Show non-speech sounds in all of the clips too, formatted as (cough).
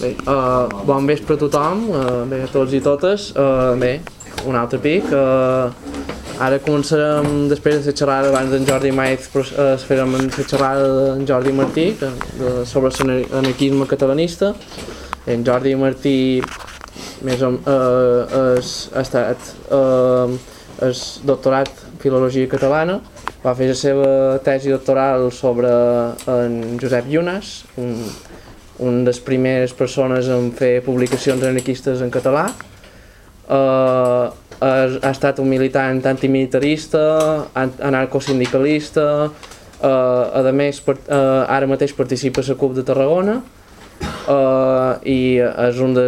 Bé, uh, bon vespre a tothom, uh, bé, a tots i totes. Uh, bé, un altre pic. Uh, ara començarem, després de la xerrada abans d'en Jordi Maiz, uh, farem la xerrada d'en Jordi Martí que, de, sobre l'anarquisme catalanista. En Jordi Martí més o, uh, és, ha estat uh, és doctorat en filologia catalana, va fer la seva tesi doctoral sobre en Josep Llunes, un, un de les primeres persones en fer publicacions anarquistes en català. Uh, ha, estat un militant antimilitarista, anarcosindicalista, uh, a més per, uh, ara mateix participa a la CUP de Tarragona uh, i és una de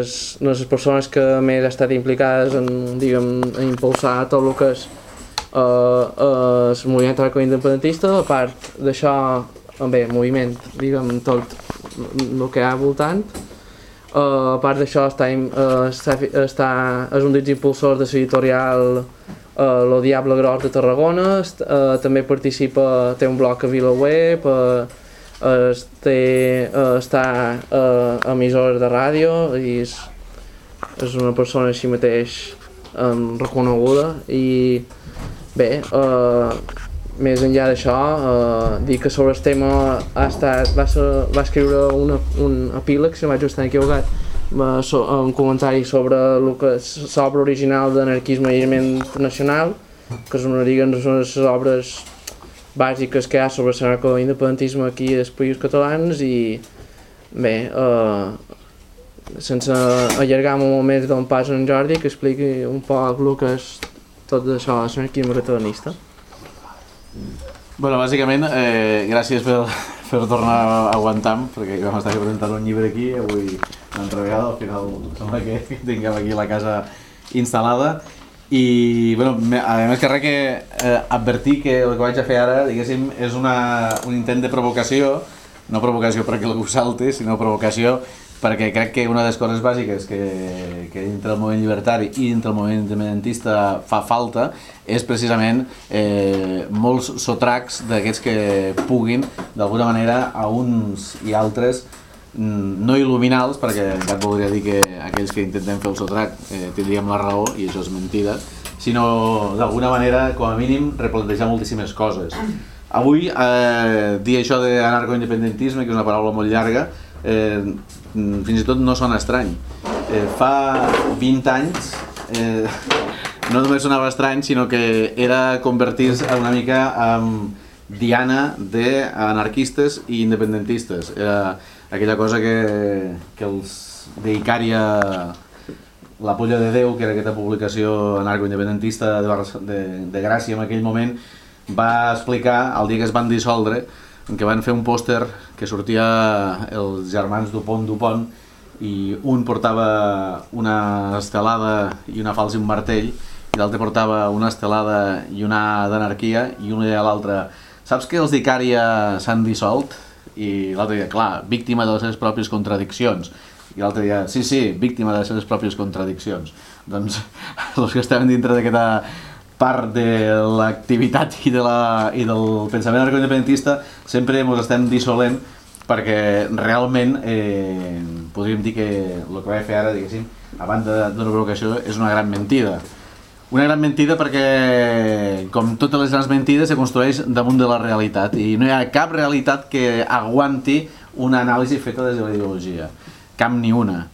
les persones que més ha estat implicades en, diguem, en impulsar tot el que és uh, uh, el moviment anarcoindependentista, a part d'això, bé, moviment, diguem, tot el que hi ha al voltant. Uh, a part d'això, uh, està, és un dels impulsors de l'editorial uh, Lo Diable Gros de Tarragona, uh, també participa, té un blog a VilaWeb, uh, té, uh, està uh, emissor de ràdio i és, és una persona així mateix um, reconeguda i bé, uh, més enllà d'això, eh, dir que sobre el tema ha estat, va, ser, va escriure una, un epíleg, si no vaig estar equivocat, va, so, un comentari sobre el que és l'obra original d'anarquisme i nacional, que és una de les obres bàsiques que hi ha sobre l'anarcoindependentisme aquí als països catalans i bé, eh, sense allargar molt més d'on pas en Jordi que expliqui un poc el que és tot això de l'anarquisme catalanista. Bueno, bàsicament, eh, gràcies per, per tornar a aguantar perquè vam estar presentant un llibre aquí avui una altra vegada, al final sembla que (laughs) tinguem aquí la casa instal·lada. I, bueno, a més que res que eh, advertir que el que vaig a fer ara, diguéssim, és una, un intent de provocació, no provocació perquè algú salti, sinó provocació perquè crec que una de les coses bàsiques que, que dintre del moviment llibertari i dintre del moviment independentista fa falta és precisament eh, molts sotracs d'aquests que puguin d'alguna manera a uns i altres mm, no il·luminals, perquè cap voldria dir que aquells que intentem fer el sotrac eh, tindríem la raó, i això és mentida, sinó d'alguna manera, com a mínim, replantejar moltíssimes coses. Avui, eh, dir això d'anarcoindependentisme, que és una paraula molt llarga, eh, Mm, fins i tot no sona estrany. Eh, fa 20 anys eh, no només sonava estrany, sinó que era convertir-se una mica en diana d'anarquistes i independentistes. Era aquella cosa que, que els de Icària la Polla de Déu, que era aquesta publicació anarcoindependentista de, de, de Gràcia en aquell moment, va explicar el dia que es van dissoldre en què van fer un pòster que sortia els germans Dupont Dupont i un portava una estelada i una falsa i un martell i l'altre portava una estelada i una d'anarquia i un deia a l'altre saps que els d'Icària s'han dissolt? I l'altre deia, clar, víctima de les seves pròpies contradiccions i l'altre deia, sí, sí, víctima de les seves pròpies contradiccions doncs (laughs) els que estem dintre d'aquesta part de l'activitat i, de la, i del pensament arcoindependentista sempre ens estem dissolent perquè realment eh, podríem dir que el que vaig fer ara, diguéssim, a banda d'una provocació, és una gran mentida. Una gran mentida perquè, com totes les grans mentides, se construeix damunt de la realitat i no hi ha cap realitat que aguanti una anàlisi feta des de la ideologia. Cap ni una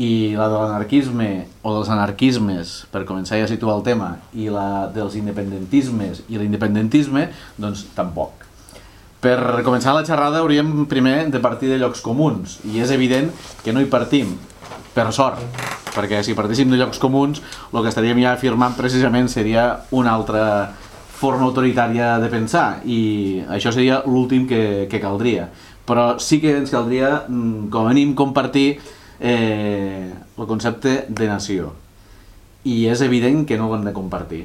i la de l'anarquisme o dels anarquismes, per començar ja a situar el tema, i la dels independentismes i l'independentisme, doncs tampoc. Per començar la xerrada hauríem primer de partir de llocs comuns, i és evident que no hi partim, per sort, perquè si partíssim de llocs comuns, el que estaríem ja afirmant precisament seria una altra forma autoritària de pensar, i això seria l'últim que, que caldria. Però sí que ens caldria, mm, com a mínim, compartir eh, el concepte de nació. I és evident que no hem de compartir.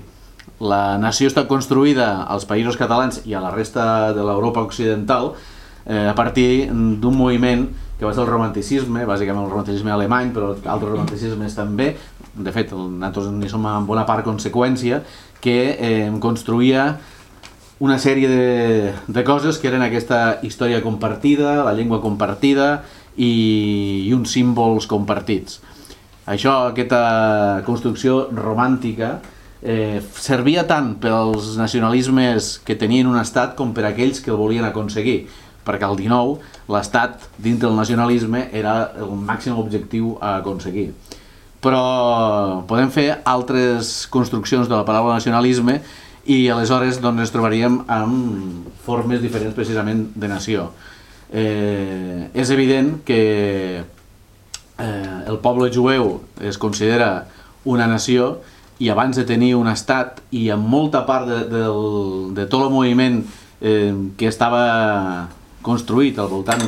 La nació està construïda als països catalans i a la resta de l'Europa occidental eh, a partir d'un moviment que va ser el romanticisme, bàsicament el romanticisme alemany, però altres romanticismes també, de fet, nosaltres n'hi som en bona part conseqüència, que eh, construïa una sèrie de, de coses que eren aquesta història compartida, la llengua compartida, i, i uns símbols compartits. Això, aquesta construcció romàntica, eh, servia tant pels nacionalismes que tenien un estat com per aquells que el volien aconseguir, perquè al 19 l'estat dintre del nacionalisme era el màxim objectiu a aconseguir. Però podem fer altres construccions de la paraula nacionalisme i aleshores doncs, ens trobaríem amb formes diferents precisament de nació. Eh, és evident que eh, el poble jueu es considera una nació i abans de tenir un estat i amb molta part de, de, de tot el moviment eh, que estava construït al voltant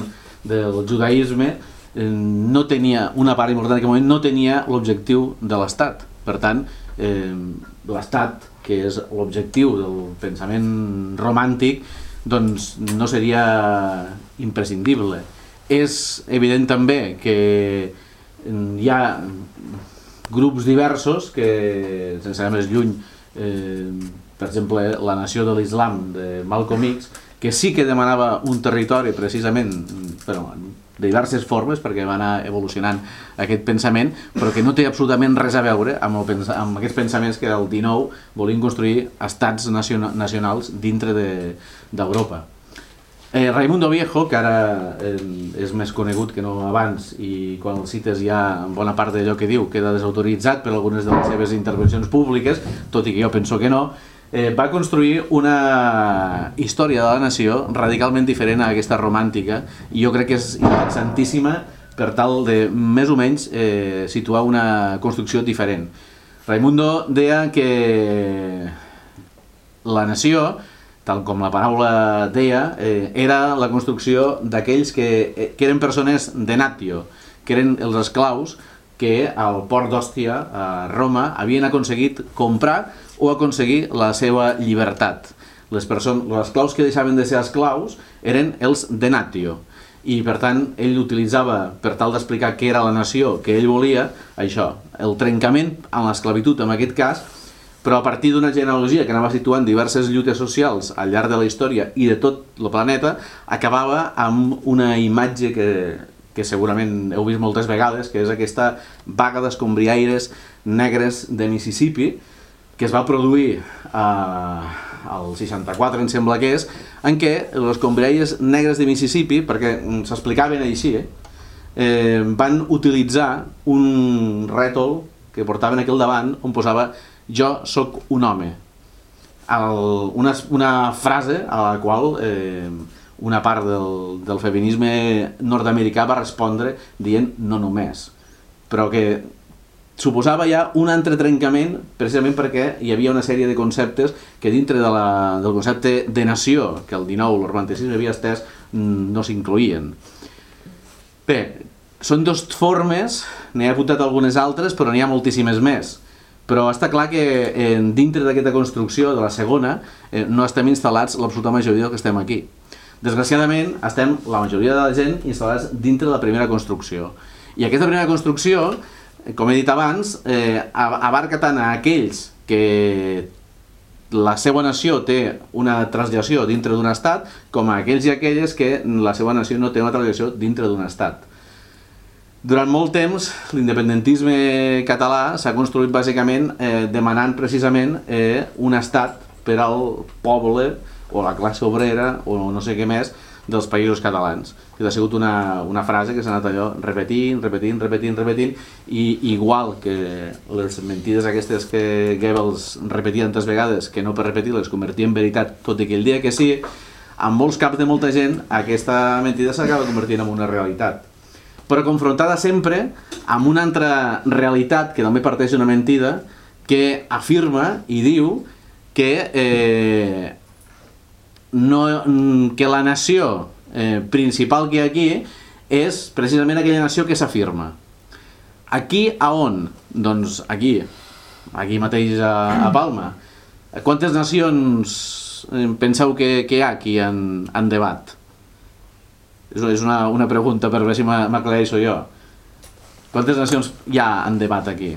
del judaïsme eh, no tenia, una part important d'aquest moment no tenia l'objectiu de l'estat. Per tant eh, l'estat que és l'objectiu del pensament romàntic doncs no seria imprescindible. És evident també que hi ha grups diversos que, sense anar més lluny, eh, per exemple, la nació de l'Islam de Malcolm X, que sí que demanava un territori precisament, però de diverses formes, perquè va anar evolucionant aquest pensament, però que no té absolutament res a veure amb, el, amb aquests pensaments que el 19 volien construir estats nacionals dintre d'Europa. De, Eh, Raimundo Viejo, que ara eh, és més conegut que no abans i quan el cites ja bona part d'allò que diu queda desautoritzat per algunes de les seves intervencions públiques, tot i que jo penso que no, eh, va construir una història de la nació radicalment diferent a aquesta romàntica i jo crec que és interessantíssima per tal de més o menys eh, situar una construcció diferent. Raimundo deia que la nació tal com la paraula deia, eh, era la construcció d'aquells que, eh, que eren persones de natio, que eren els esclaus que al port d'Òstia, a Roma, havien aconseguit comprar o aconseguir la seva llibertat. Les, persones, els esclaus que deixaven de ser esclaus eren els de natio i per tant ell utilitzava per tal d'explicar què era la nació que ell volia, això, el trencament amb l'esclavitud en aquest cas però a partir d'una genealogia que anava situant diverses lluites socials al llarg de la història i de tot el planeta, acabava amb una imatge que, que segurament heu vist moltes vegades, que és aquesta vaga d'escombriaires negres de Mississippi, que es va produir eh, al 64, em sembla que és, en què els escombriaires negres de Mississippi, perquè s'explicaven així, eh, eh, van utilitzar un rètol que portaven aquí al davant on posava jo sóc un home. El, una, una frase a la qual eh, una part del, del feminisme nord-americà va respondre dient no només, però que suposava ja un entretrencament precisament perquè hi havia una sèrie de conceptes que dintre de la, del concepte de nació que el 19, el romanticisme havia estès, mm, no s'incloïen. Bé, són dues formes, n'he apuntat algunes altres, però n'hi ha moltíssimes més però està clar que eh, dintre d'aquesta construcció de la segona eh, no estem instal·lats l'absoluta majoria que estem aquí. Desgraciadament, estem la majoria de la gent instal·lats dintre de la primera construcció. I aquesta primera construcció, com he dit abans, eh, abarca tant a aquells que la seva nació té una traslació dintre d'un estat, com a aquells i aquelles que la seva nació no té una traslació dintre d'un estat. Durant molt temps, l'independentisme català s'ha construït bàsicament eh, demanant precisament eh, un estat per al poble o la classe obrera o no sé què més dels països catalans. Que ha sigut una, una frase que s'ha anat allò repetint, repetint, repetint, repetint, i igual que les mentides aquestes que Goebbels repetia tantes vegades que no per repetir les convertia en veritat tot i que el dia que sí, en molts caps de molta gent aquesta mentida s'acaba convertint en una realitat però confrontada sempre amb una altra realitat que també parteix d'una mentida que afirma i diu que, eh, no, que la nació eh, principal que hi ha aquí és precisament aquella nació que s'afirma. Aquí a on? Doncs aquí, aquí mateix a, a Palma. Quantes nacions eh, penseu que, que hi ha aquí en, en debat? És una, una pregunta per veure si m'aclareixo jo. Quantes nacions hi ha en debat aquí?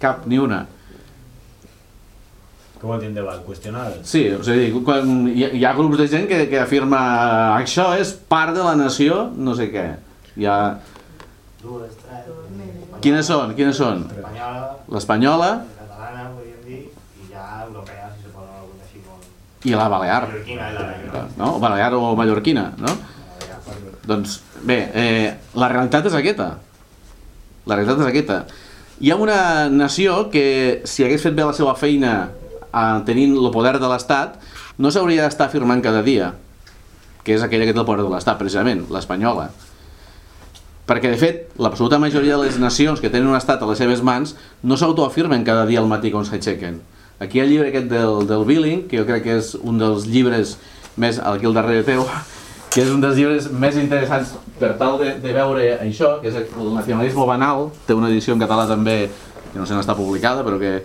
Cap, ni una. Què vol dir en debat? Qüestionar? Sí, o sigui, quan hi, ha- hi ha grups de gent que, que afirma això és part de la nació, no sé què. Hi ha... Dues, tres, Quines són? Quines són? espanyola, L'espanyola la catalana, podríem dir, i ja europea, si se posa alguna així com... i la balear. Mallorquina la negra. No? Balear o mallorquina, no? Doncs bé, eh, la realitat és aquesta. La realitat és aquesta. Hi ha una nació que, si hagués fet bé la seva feina eh, tenint el poder de l'Estat, no s'hauria d'estar afirmant cada dia, que és aquella que té el poder de l'Estat, precisament, l'espanyola. Perquè, de fet, l'absoluta majoria de les nacions que tenen un estat a les seves mans no s'autoafirmen cada dia al matí quan s'aixequen. Aquí el llibre aquest del, del Billing, que jo crec que és un dels llibres més, aquí al darrere teu, (laughs) que és un dels llibres més interessants per tal de, de veure això, que és el nacionalisme banal, té una edició en català també, que no se n'està publicada, però que,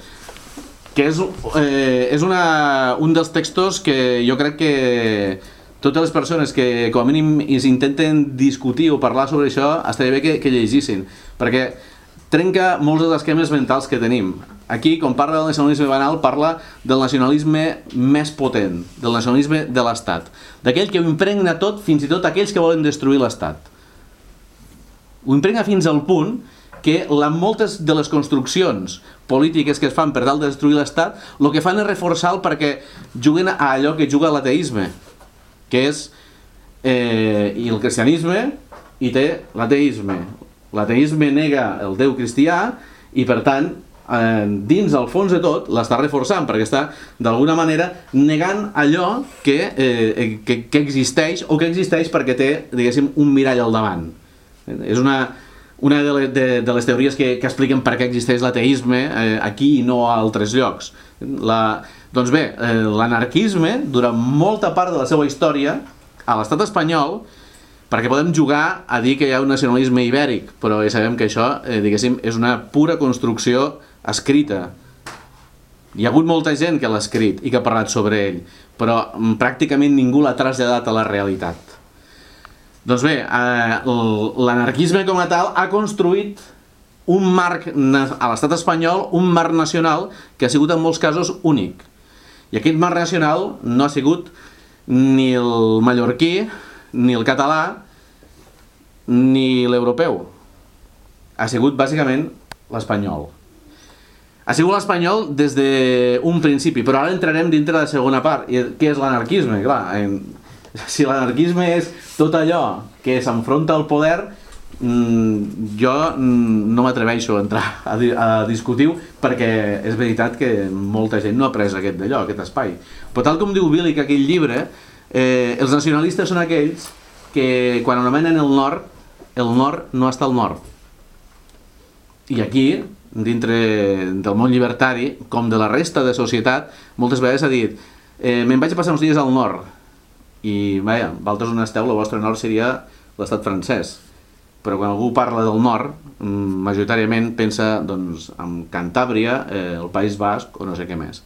que és, eh, és una, un dels textos que jo crec que totes les persones que com a mínim is- intenten discutir o parlar sobre això estaria bé que, que llegissin perquè trenca molts dels esquemes mentals que tenim. Aquí quan parla del nacionalisme banal parla del nacionalisme més potent del nacionalisme de l'estat d'aquell que ho impregna tot fins i tot aquells que volen destruir l'estat. Ho impregna fins al punt que la, moltes de les construccions polítiques que es fan per tal de destruir l'Estat, el que fan és reforçar-lo perquè juguen a allò que juga l'ateisme, que és eh, i el cristianisme i té l'ateisme. L'ateisme nega el Déu cristià i per tant eh, dins el fons de tot l'està reforçant perquè està d'alguna manera negant allò que, eh, que, que existeix o que existeix perquè té diguéssim un mirall al davant és una, una de, les, de, de les teories que, que expliquen per què existeix l'ateisme eh, aquí i no a altres llocs. La, doncs bé, eh, l'anarquisme, durant molta part de la seva història, a l'estat espanyol, perquè podem jugar a dir que hi ha un nacionalisme ibèric, però ja sabem que això, eh, diguéssim, és una pura construcció escrita. Hi ha hagut molta gent que l'ha escrit i que ha parlat sobre ell, però mm, pràcticament ningú l'ha traslladat a la realitat. Doncs bé, eh, l'anarquisme com a tal ha construït un marc a l'estat espanyol, un marc nacional que ha sigut en molts casos únic. I aquest marc nacional no ha sigut ni el mallorquí, ni el català, ni l'europeu. Ha sigut bàsicament l'espanyol. Ha sigut l'espanyol des d'un principi, però ara entrarem dintre de la segona part. I què és l'anarquisme? Clar, en, (laughs) si l'anarquisme és tot allò que s'enfronta al poder, mm, jo mm, no m'atreveixo a entrar a, a discutir perquè és veritat que molta gent no ha pres aquest d'allò, aquest espai. Però tal com diu Billy que aquell llibre, eh, els nacionalistes són aquells que quan anomenen el nord, el nord no està al nord. I aquí, dintre del món llibertari, com de la resta de societat, moltes vegades ha dit eh, me'n vaig a passar uns dies al nord. I, vaja, vosaltres on esteu, el vostre nord seria l'estat francès. Però quan algú parla del nord, mm, majoritàriament pensa doncs, en Cantàbria, eh, el País Basc o no sé què més.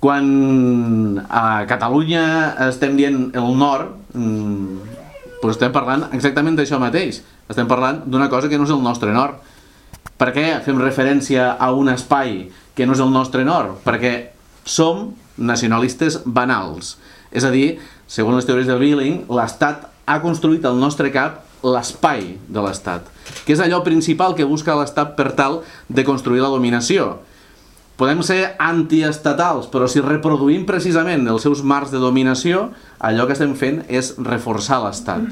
Quan a Catalunya estem dient el nord, mm, doncs estem parlant exactament d'això mateix. Estem parlant d'una cosa que no és el nostre nord. Per què fem referència a un espai que no és el nostre nord? Perquè som nacionalistes banals. És a dir, segons les teories de Billing, l'Estat ha construït al nostre cap l'espai de l'Estat, que és allò principal que busca l'Estat per tal de construir la dominació. Podem ser antiestatals, però si reproduïm precisament els seus marcs de dominació, allò que estem fent és reforçar l'Estat.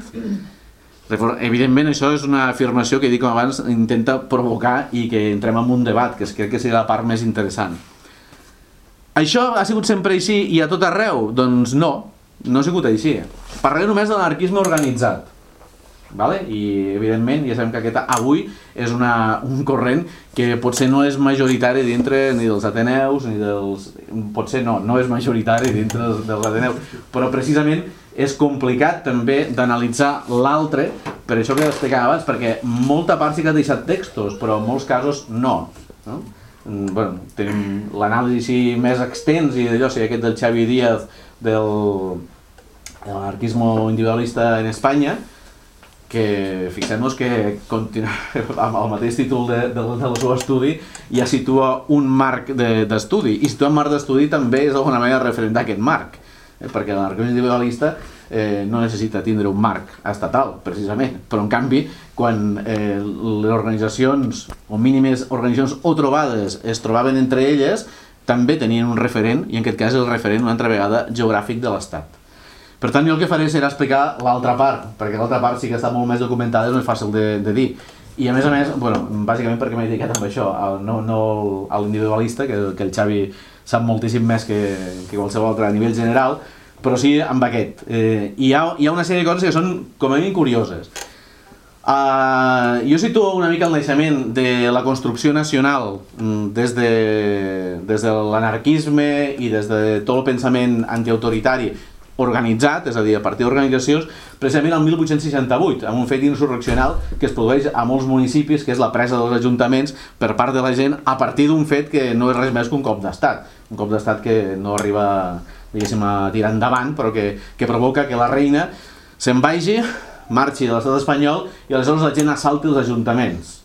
Evidentment, això és una afirmació que, dic com abans, intenta provocar i que entrem en un debat, que crec que serà la part més interessant. Això ha sigut sempre així i a tot arreu? Doncs no, no ha sigut així. Parlaré només de l'anarquisme organitzat. Vale? I evidentment ja sabem que aquest avui és una, un corrent que potser no és majoritari dintre ni dels Ateneus ni dels... potser no, no és majoritari dintre dels, dels Ateneus però precisament és complicat també d'analitzar l'altre per això que explicava abans perquè molta part sí que ha deixat textos però en molts casos no, no? Mm, bueno, tenim l'anàlisi més extens i d'allò, sigui aquest del Xavi Díaz del, de l'anarquisme individualista en Espanya que fixem-nos que continua, (laughs) amb el mateix títol de, de, del seu estudi ja situa un marc d'estudi. De, i situa un marc d'estudi també és d'alguna manera referent d'aquest marc eh, perquè l'anarquisme individualista eh, no necessita tindre un marc estatal precisament, però en canvi quan eh, les organitzacions o mínimes organitzacions o trobades es trobaven entre elles també tenien un referent i en aquest cas el referent una altra vegada geogràfic de l'Estat per tant, jo el que faré serà explicar l'altra part, perquè l'altra part sí que està molt més documentada, és més fàcil de, de dir. I a més a més, bueno, bàsicament perquè m'he dedicat amb això, al, no, no a l'individualista, que, que el Xavi sap moltíssim més que, que qualsevol altre a nivell general, però sí amb aquest. Eh, hi, ha, hi ha una sèrie de coses que són com a mínim curioses. Uh, jo situo una mica el naixement de la construcció nacional mm, des de, des de l'anarquisme i des de tot el pensament antiautoritari organitzat, és a dir, a partir d'organitzacions, precisament el 1868, amb un fet insurreccional que es produeix a molts municipis, que és la presa dels ajuntaments per part de la gent a partir d'un fet que no és res més que un cop d'estat. Un cop d'estat que no arriba diguéssim, a tirar endavant, però que, que provoca que la reina se'n vagi, marxi de l'estat espanyol i aleshores la gent assalti els ajuntaments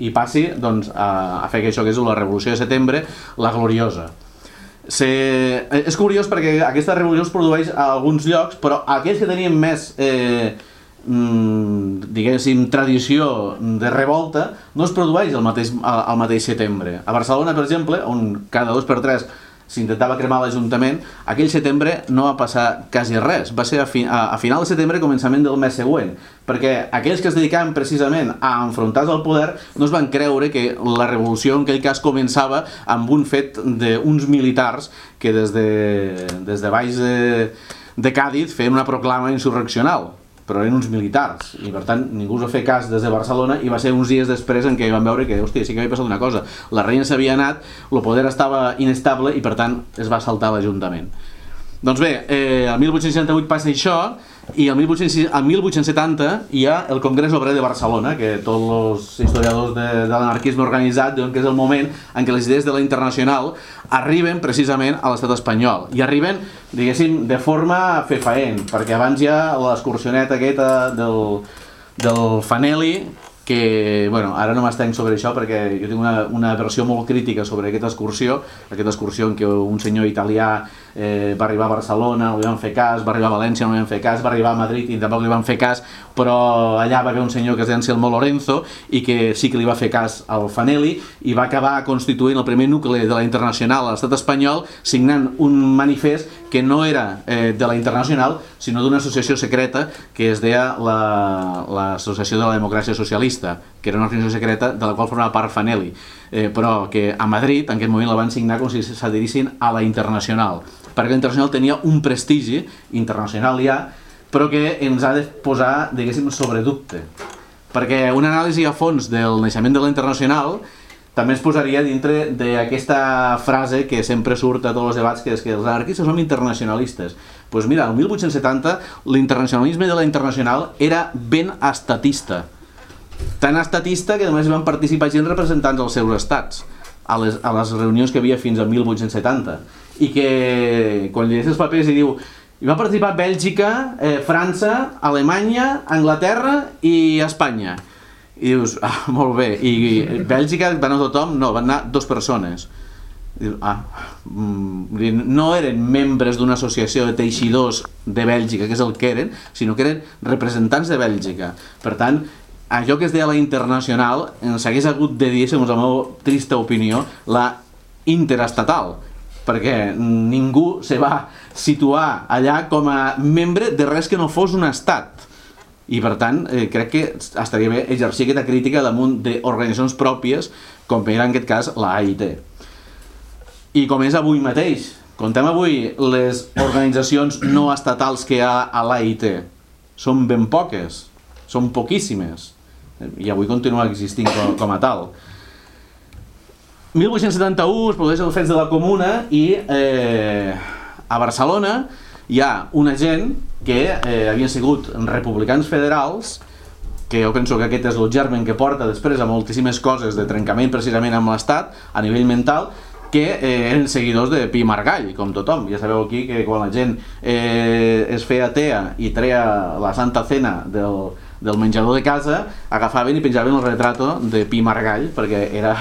i passi doncs, a, a fer això que és la revolució de setembre, la gloriosa. Se... Eh, és curiós perquè aquesta revolució es produeix a alguns llocs, però aquells que tenien més, eh, mm, diguéssim, tradició de revolta, no es produeix el mateix, al mateix setembre. A Barcelona, per exemple, on cada dos per tres s'intentava cremar l'Ajuntament, aquell setembre no va passar quasi res. Va ser a, fi, a, a final de setembre, començament del mes següent, perquè aquells que es dedicaven precisament a enfrontar-se al poder no es van creure que la revolució en aquell cas començava amb un fet d'uns militars que des de, des de baix de, de Càdiz feien una proclama insurreccional però eren uns militars, i per tant ningú us va fer cas des de Barcelona, i va ser uns dies després en què van veure que, hòstia, sí que havia passat una cosa, la reina s'havia anat, el poder estava inestable i per tant es va saltar l'Ajuntament. Doncs bé, eh, el 1868 passa això, i el 1860, el 1870 hi ha el Congrés Obrer de Barcelona, que tots els historiadors de, de l'anarquisme organitzat diuen que és el moment en què les idees de la internacional arriben precisament a l'estat espanyol. I arriben, diguéssim, de forma fefaent, perquè abans hi ha l'excursioneta aquesta del, del Fanelli, que, bueno, ara no m'estenc sobre això perquè jo tinc una, una versió molt crítica sobre aquesta excursió, aquesta excursió en què un senyor italià eh, va arribar a Barcelona, no li van fer cas, va arribar a València, no li van fer cas, va arribar a Madrid i tampoc li van fer cas, però allà va haver un senyor que es deia Anselmo Lorenzo i que sí que li va fer cas al Fanelli i va acabar constituint el primer nucli de la Internacional a l'estat espanyol signant un manifest que no era eh, de la Internacional sinó d'una associació secreta que es deia l'Associació la, de la Democràcia Socialista, que era una organització secreta de la qual formava part Fanelli, eh, però que a Madrid en aquest moment la van signar com si s'adherissin a la Internacional, perquè la Internacional tenia un prestigi internacional ja, però que ens ha de posar, diguéssim, sobre dubte. Perquè una anàlisi a fons del naixement de la Internacional també es posaria dintre d'aquesta frase que sempre surt a tots els debats, que és que els anarquistes som internacionalistes. Doncs pues mira, el 1870 l'internacionalisme de la Internacional era ben estatista. Tan estatista que només van participar gent representants dels seus estats a les, a les reunions que havia fins al 1870 i que quan llegeix els papers i diu hi va participar Bèlgica, eh, França, Alemanya, Anglaterra i Espanya i dius, ah, molt bé, i, i Bèlgica va anar tothom? No, van anar dues persones. Ah, mm, no eren membres d'una associació de teixidors de Bèlgica, que és el que eren, sinó que eren representants de Bèlgica. Per tant, allò que es deia la internacional ens hagués hagut de dir, segons la meva trista opinió, la interestatal, perquè ningú se va situar allà com a membre de res que no fos un estat. I per tant eh, crec que estaria bé exercir aquesta crítica damunt d'organitzacions pròpies com era en aquest cas la AIT i com és avui mateix? Contem avui les organitzacions no estatals que hi ha a l'AIT són ben poques són poquíssimes i avui continua existint com, com a tal 1871 es produeix el fets de la Comuna i eh, a Barcelona hi ha una gent que eh, havien sigut republicans federals que jo penso que aquest és el germen que porta després a moltíssimes coses de trencament precisament amb l'Estat a nivell mental que eh, eren seguidors de Pi Margall, com tothom. Ja sabeu aquí que quan la gent eh, es feia atea i treia la Santa Cena del, del menjador de casa, agafaven i penjaven el retrato de Pi Margall, perquè era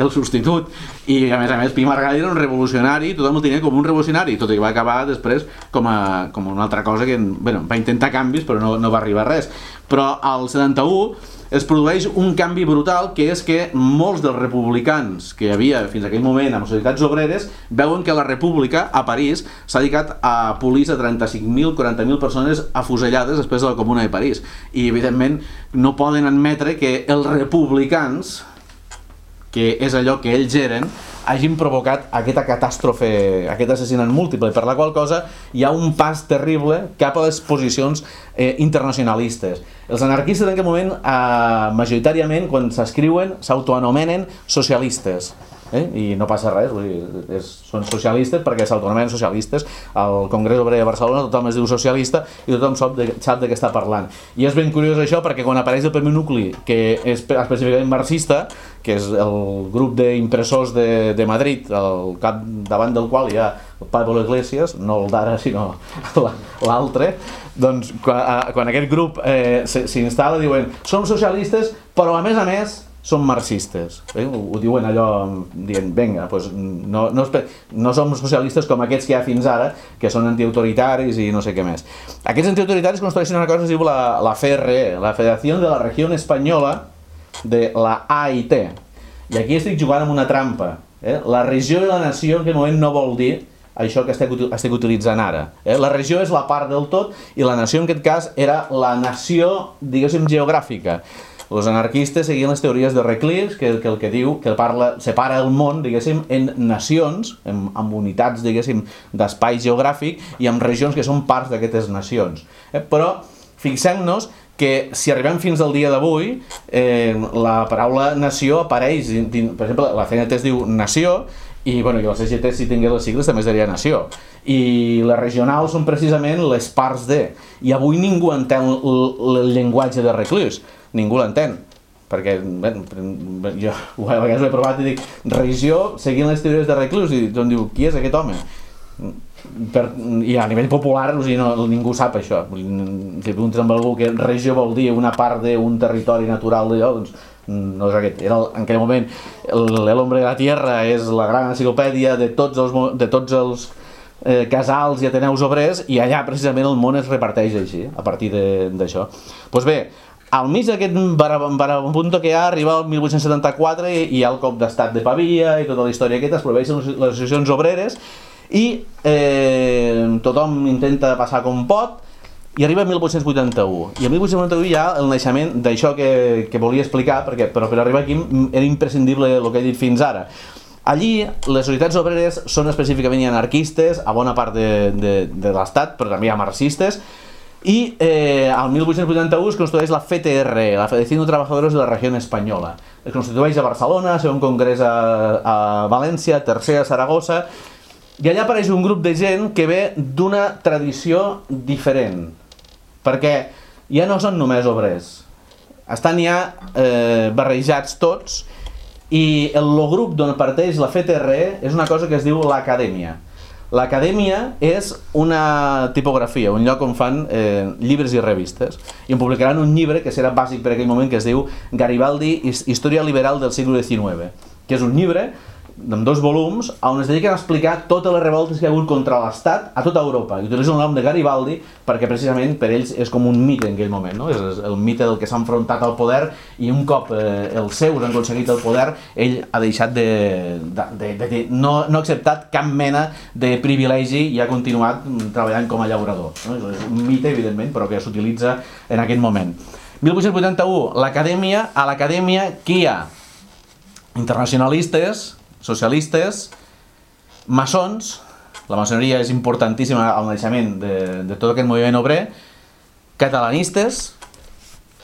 el substitut. I a més a més Pi Margall era un revolucionari tothom el tenia com un revolucionari tot i que va acabar després com, a, com una altra cosa que bueno, va intentar canvis però no, no va arribar a res. Però al 71 es produeix un canvi brutal que és que molts dels republicans que hi havia fins aquell moment amb societats obreres veuen que la república a París s'ha dedicat a polis a 35.000, 40.000 persones afusellades després de la Comuna de París. I evidentment no poden admetre que els republicans que és allò que ells eren, hagin provocat aquesta catàstrofe, aquest assassinat múltiple, per la qual cosa hi ha un pas terrible cap a les posicions eh, internacionalistes. Els anarquistes en aquest moment, eh, majoritàriament, quan s'escriuen, s'autoanomenen socialistes eh? i no passa res, vull dir, és, són socialistes perquè s'autonomenen socialistes al Congrés Obrer de Barcelona tothom es diu socialista i tothom sap de, sap de què està parlant i és ben curiós això perquè quan apareix el primer nucli que és específicament marxista que és el grup d'impressors de, de Madrid, el cap davant del qual hi ha Pablo Iglesias, no el d'ara sinó (laughs) l'altre, doncs quan, quan aquest grup eh, s'instal·la diuen som socialistes però a més a més són marxistes. Eh? Ho, ho diuen allò dient, vinga, pues no, no, no som socialistes com aquests que hi ha fins ara, que són antiautoritaris i no sé què més. Aquests antiautoritaris construeixen una cosa que es diu la, la FRE, la Federació de la Regió Espanyola de la AIT. I aquí estic jugant amb una trampa. Eh? La regió i la nació en aquest moment no vol dir això que estic, estic utilitzant ara. Eh? La regió és la part del tot i la nació en aquest cas era la nació, diguéssim, geogràfica. Els anarquistes seguien les teories de Reclus, que, que el que diu, que parla, separa el món, diguéssim, en nacions, en, amb unitats, diguéssim, d'espai geogràfic i amb regions que són parts d'aquestes nacions. Eh? Però fixem-nos que si arribem fins al dia d'avui, eh, la paraula nació apareix, per exemple, la CNT es diu nació, i, bueno, i el CGT si tingués les sigles també seria nació i les regionals són precisament les parts de i avui ningú entén el llenguatge de reclus ningú l'entén perquè bé, jo (laughs) a vegades ho he provat i dic regió seguint les teories de reclus i tothom diu qui és aquest home? Per, i a nivell popular o sigui, no, ningú sap això. Si preguntes amb algú que regió vol dir una part d'un territori natural d'allò doncs no és aquest, era en aquell moment l'Hombre de la Tierra és la gran enciclopèdia de tots els, de tots els eh, casals i ateneus obrers i allà precisament el món es reparteix així, a partir d'això. Doncs pues bé, al mig d'aquest barapunto que hi ha, arriba el 1874 i hi ha el cop d'estat de Pavia i tota la història aquesta, es prohibeixen les associacions obreres i eh, tothom intenta passar com pot i arriba 1881 i a 1881 hi ha el naixement d'això que, que volia explicar perquè, però per arribar aquí era imprescindible el que he dit fins ara. Allí les societats obreres són específicament anarquistes a bona part de, de, de l'estat, però també hi ha marxistes, i eh, al 1881 es construeix la FTR, la Federació de Trabajadores de la Regió Espanyola. Es constitueix a Barcelona, segon congrés a, a València, tercer a Saragossa, i allà apareix un grup de gent que ve d'una tradició diferent, perquè ja no són només obrers, estan ja eh, barrejats tots, i el grup d'on parteix la FTR és una cosa que es diu l'acadèmia. L'acadèmia és una tipografia, un lloc on fan eh, llibres i revistes. I en publicaran un llibre que serà bàsic per aquell moment que es diu Garibaldi, Història Liberal del segle XIX, que és un llibre amb dos volums on es dediquen a explicar totes les revoltes que hi ha hagut contra l'Estat a tota Europa i utilitzen el nom de Garibaldi perquè precisament per ells és com un mite en aquell moment no? és el mite del que s'ha enfrontat al poder i un cop eh, els seus han aconseguit el poder ell ha deixat de, de, de, de, de no, no ha acceptat cap mena de privilegi i ha continuat treballant com a llaurador no? és un mite evidentment però que s'utilitza en aquest moment 1881, l'acadèmia, a l'acadèmia qui hi ha? Internacionalistes, socialistes, maçons, la maçoneria és importantíssima al naixement de, de tot aquest moviment obrer, catalanistes,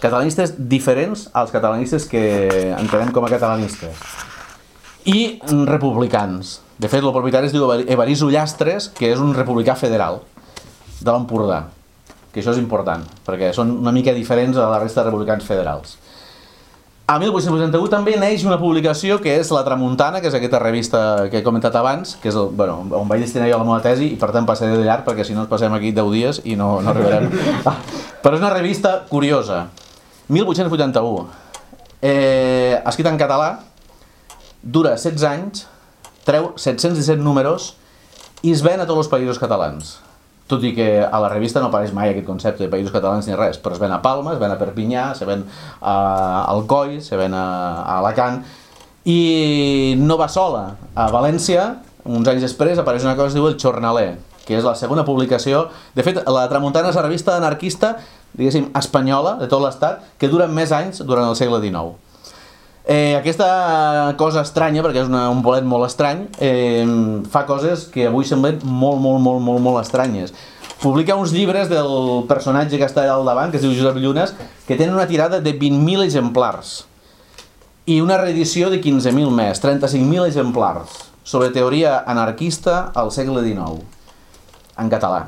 catalanistes diferents als catalanistes que entenem com a catalanistes, i republicans. De fet, el propietari es diu Evarís Ullastres, que és un republicà federal de l'Empordà, que això és important, perquè són una mica diferents a la resta de republicans federals. A 1881 també neix una publicació que és La Tramuntana, que és aquesta revista que he comentat abans, que és el, bueno, on vaig destinar jo la meva tesi i per tant passaré de llarg perquè si no ens passem aquí 10 dies i no, no arribarem. (laughs) Però és una revista curiosa, 1881. Eh, escrit en català, dura 16 anys, treu 717 números i es ven a tots els països catalans. Tot i que a la revista no apareix mai aquest concepte de països catalans ni res, però es ven a Palma, es ven a Perpinyà, se ven a Alcoi, se ven a, a Alacant, i no va sola. A València, uns anys després, apareix una cosa que es diu El Jornaler, que és la segona publicació. De fet, la Tramuntana és la revista anarquista, diguéssim, espanyola, de tot l'estat, que dura més anys durant el segle XIX. Eh, aquesta cosa estranya, perquè és una, un bolet molt estrany, eh, fa coses que avui semblen molt, molt, molt, molt, molt estranyes. Publica uns llibres del personatge que està al davant, que es diu Josep Llunes, que tenen una tirada de 20.000 exemplars i una reedició de 15.000 més, 35.000 exemplars, sobre teoria anarquista al segle XIX, en català.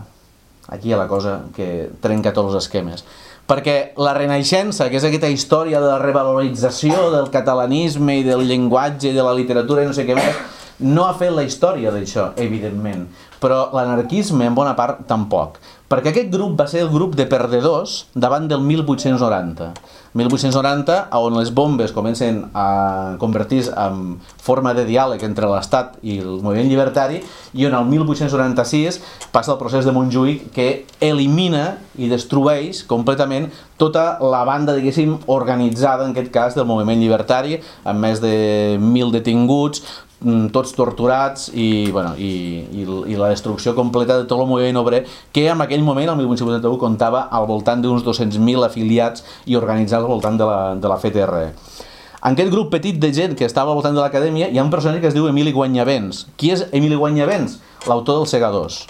Aquí hi ha la cosa que trenca tots els esquemes perquè la Renaixença, que és aquesta història de la revalorització del catalanisme i del llenguatge i de la literatura i no sé què més, no ha fet la història d'això, evidentment, però l'anarquisme en bona part tampoc, perquè aquest grup va ser el grup de perdedors davant del 1890. 1890, on les bombes comencen a convertir-se en forma de diàleg entre l'Estat i el moviment llibertari, i on el 1896 passa el procés de Montjuïc que elimina i destrueix completament tota la banda, diguéssim, organitzada, en aquest cas, del moviment llibertari, amb més de mil detinguts, tots torturats i, bueno, i, i, i la destrucció completa de tot el moviment obrer que en aquell moment, el 1881, comptava al voltant d'uns 200.000 afiliats i organitzats al voltant de la, de la FTR. En aquest grup petit de gent que estava al voltant de l'acadèmia hi ha un personatge que es diu Emili Guanyavents. Qui és Emili Guanyavents? L'autor dels Segadors.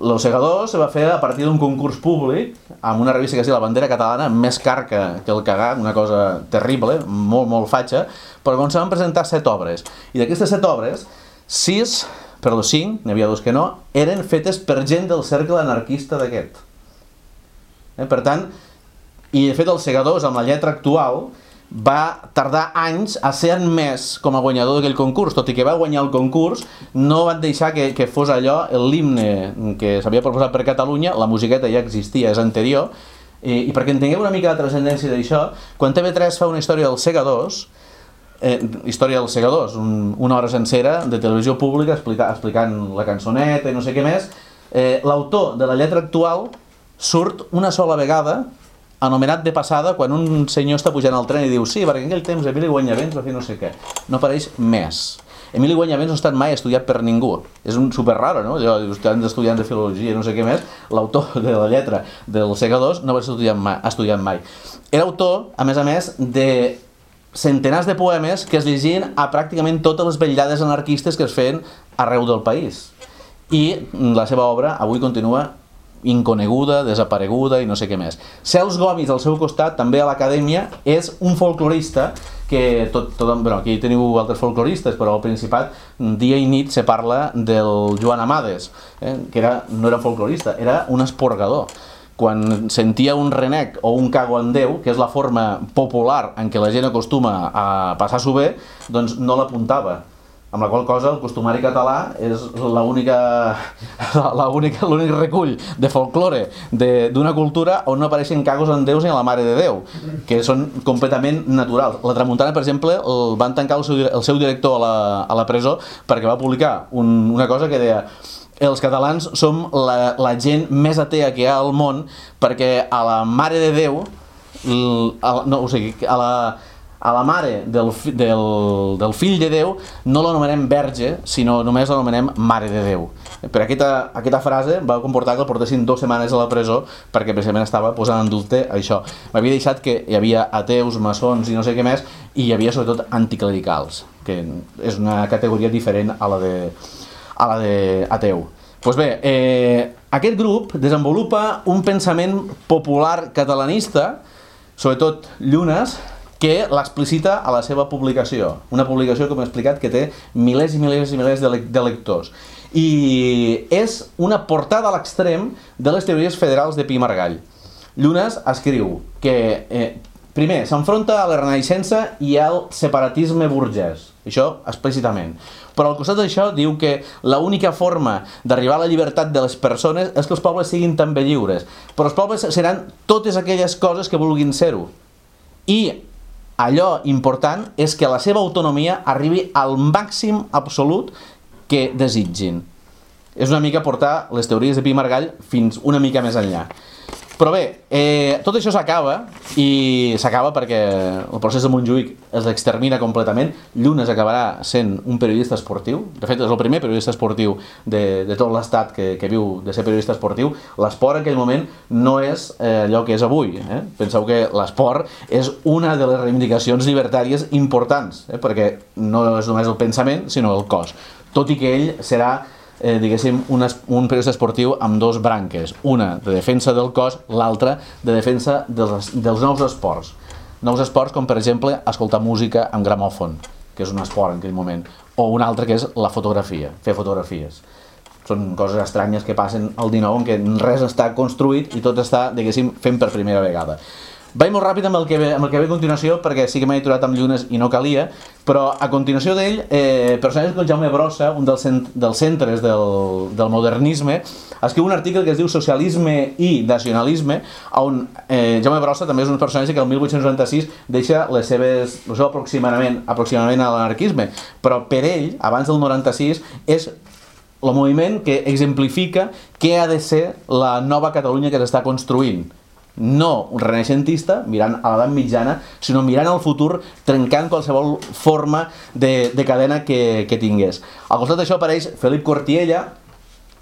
Los Segadors se va fer a partir d'un concurs públic amb una revista que es diu La Bandera Catalana, més car que, que el cagar, una cosa terrible, molt, molt fatxa, però on se van presentar set obres. I d'aquestes set obres, sis, perdó, cinc, n'hi havia dos que no, eren fetes per gent del cercle anarquista d'aquest. Eh? Per tant, i de fet els segadors amb la lletra actual va tardar anys a ser admès com a guanyador d'aquell concurs, tot i que va guanyar el concurs, no van deixar que, que fos allò l'himne que s'havia proposat per Catalunya, la musiqueta ja existia, és anterior, i, i perquè entengueu una mica la transcendència d'això, quan TV3 fa una història dels segadors, eh, història dels segadors, un, una hora sencera de televisió pública explica, explicant la cançoneta i no sé què més, eh, l'autor de la lletra actual surt una sola vegada anomenat de passada quan un senyor està pujant al tren i diu sí, perquè en aquell temps Emili Guanyavents va fer no sé què. No apareix més. Emili Guanyavents no ha estat mai estudiat per ningú. És un super raro, no? Jo, tants estudiants de filologia no sé què més, l'autor (laughs) de la lletra del segadors no va estudiar mai, estudiat mai. Era autor, a més a més, de centenars de poemes que es llegien a pràcticament totes les vetllades anarquistes que es feien arreu del país. I la seva obra avui continua inconeguda, desapareguda i no sé què més. Cels Gomis, al seu costat, també a l'acadèmia, és un folclorista que tot, tot, bueno, aquí teniu altres folcloristes, però al Principat dia i nit se parla del Joan Amades, eh, que era, no era folclorista, era un esporgador. Quan sentia un renec o un cago en Déu, que és la forma popular en què la gent acostuma a passar-s'ho bé, doncs no l'apuntava amb la qual cosa el costumari català és (laughs) l'únic recull de folklore d'una cultura on no apareixen cagos en déus ni a la Mare de Déu, que són completament naturals. La Tramuntana, per exemple, el van tancar el seu, el seu director a la, a la presó perquè va publicar un, una cosa que deia els catalans som la, la gent més atea que hi ha al món perquè a la Mare de Déu el, a, no, o sigui, a la, a la mare del, del, del fill de Déu no l'anomenem verge, sinó només l'anomenem mare de Déu. Per aquesta, aquesta frase va comportar que el portessin dues setmanes a la presó perquè precisament estava posant en dubte això. M'havia deixat que hi havia ateus, maçons i no sé què més, i hi havia sobretot anticlericals, que és una categoria diferent a la de, a la de ateu. Pues bé, eh, aquest grup desenvolupa un pensament popular catalanista, sobretot Llunes, que l'explicita a la seva publicació. Una publicació, com he explicat, que té milers i milers i milers de, le de lectors. I és una portada a l'extrem de les teories federals de Pi Margall. Llunes escriu que, eh, primer, s'enfronta a la Renaixença i al separatisme burgès. això explícitament. Però al costat d'això diu que l'única forma d'arribar a la llibertat de les persones és que els pobles siguin també lliures. Però els pobles seran totes aquelles coses que vulguin ser-ho. I allò important és que la seva autonomia arribi al màxim absolut que desitgin. És una mica portar les teories de Pi Margall fins una mica més enllà. Però bé, eh, tot això s'acaba i s'acaba perquè el procés de Montjuïc es l'extermina completament. Llunes acabarà sent un periodista esportiu. De fet, és el primer periodista esportiu de, de tot l'estat que, que viu de ser periodista esportiu. L'esport en aquell moment no és eh, allò que és avui. Eh? Penseu que l'esport és una de les reivindicacions libertàries importants, eh? perquè no és només el pensament, sinó el cos. Tot i que ell serà eh, diguéssim, un, es- un periodista esportiu amb dos branques, una de defensa del cos, l'altra de defensa dels, dels nous esports. Nous esports com, per exemple, escoltar música amb gramòfon, que és un esport en aquell moment, o un altre que és la fotografia, fer fotografies. Són coses estranyes que passen al 19 en què res està construït i tot està, diguéssim, fent per primera vegada. Vaig molt ràpid amb el que ve, amb el que ve a continuació perquè sí que m'he aturat amb llunes i no calia, però a continuació d'ell, eh, personatges com Jaume Brossa, un dels, cent, dels centres del, del modernisme, escriu un article que es diu Socialisme i Nacionalisme, on eh, Jaume Brossa també és un personatge que el 1896 deixa les seves, el seu aproximament, aproximament a l'anarquisme, però per ell, abans del 96, és el moviment que exemplifica què ha de ser la nova Catalunya que s'està construint no renaixentista, mirant a l'edat mitjana, sinó mirant al futur, trencant qualsevol forma de, de cadena que, que tingués. Al costat d'això apareix Felip Cortiella,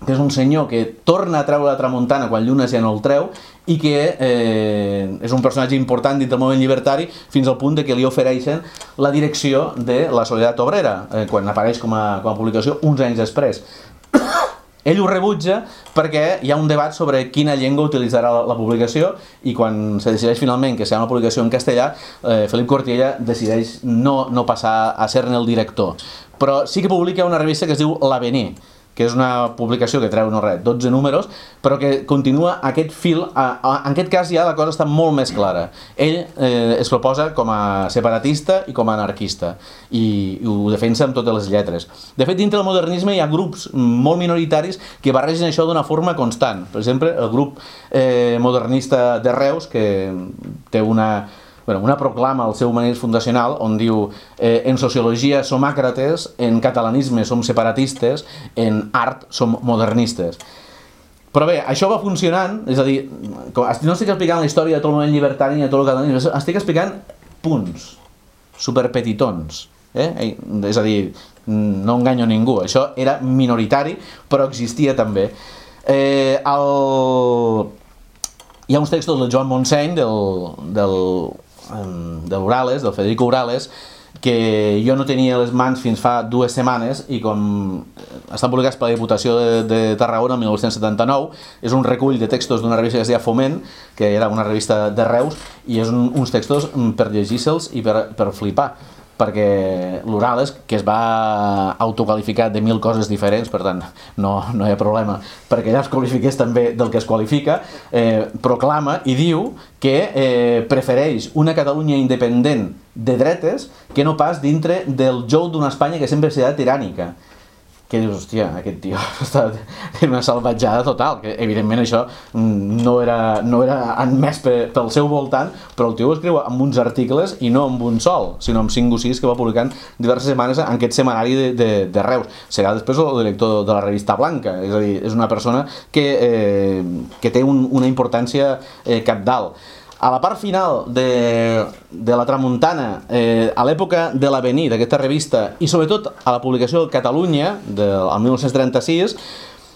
que és un senyor que torna a treure la tramuntana quan Llunes ja no el treu i que eh, és un personatge important dins del moviment llibertari fins al punt de que li ofereixen la direcció de la Solidaritat Obrera, eh, quan apareix com a, com a publicació uns anys després. Ell ho rebutja perquè hi ha un debat sobre quina llengua utilitzarà la, la publicació i quan se decideix finalment que serà una publicació en castellà, eh, Felip Cortiella decideix no, no passar a ser-ne el director. Però sí que publica una revista que es diu L'Avenir, que és una publicació que treu, no res, 12 números, però que continua aquest fil, a, a, en aquest cas ja la cosa està molt més clara. Ell eh, es proposa com a separatista i com a anarquista, i, i ho defensa amb totes les lletres. De fet, dintre del modernisme hi ha grups molt minoritaris que barregen això d'una forma constant. Per exemple, el grup eh, modernista de Reus, que té una, bueno, una proclama al seu manifest fundacional on diu eh, en sociologia som àcrates, en catalanisme som separatistes, en art som modernistes. Però bé, això va funcionant, és a dir, no estic explicant la història de tot el moviment llibertari ni de tot el catalanisme, estic explicant punts, superpetitons. Eh? És a dir, no enganyo ningú, això era minoritari, però existia també. Eh, el... Hi ha uns textos del Joan Montseny, del, del, de l'Urales, del Federico Urales, que jo no tenia les mans fins fa dues setmanes i com estan publicats per la Diputació de, de Tarragona el 1979, és un recull de textos d'una revista que es deia Foment, que era una revista de Reus, i és un, uns textos mm, per llegir-se'ls i per, per flipar perquè l'Urales, que es va autoqualificar de mil coses diferents, per tant, no, no hi ha problema, perquè ella es qualifiqués també del que es qualifica, eh, proclama i diu que eh, prefereix una Catalunya independent de dretes que no pas dintre del jou d'una Espanya que sempre serà tirànica que dius, hòstia, aquest tio (laughs) està en una salvatjada total, que evidentment això mm, no era, no era admès pe, pel seu voltant, però el tio ho escriu amb uns articles i no amb un sol, sinó amb 5 o 6 que va publicant diverses setmanes en aquest setmanari de, de, de Reus. Serà després el director de la revista Blanca, és a dir, és una persona que, eh, que té un, una importància eh, capdalt. A la part final de, de la Tramuntana, eh, a l'època de l'Avenir, d'aquesta revista, i sobretot a la publicació de Catalunya, del 1936,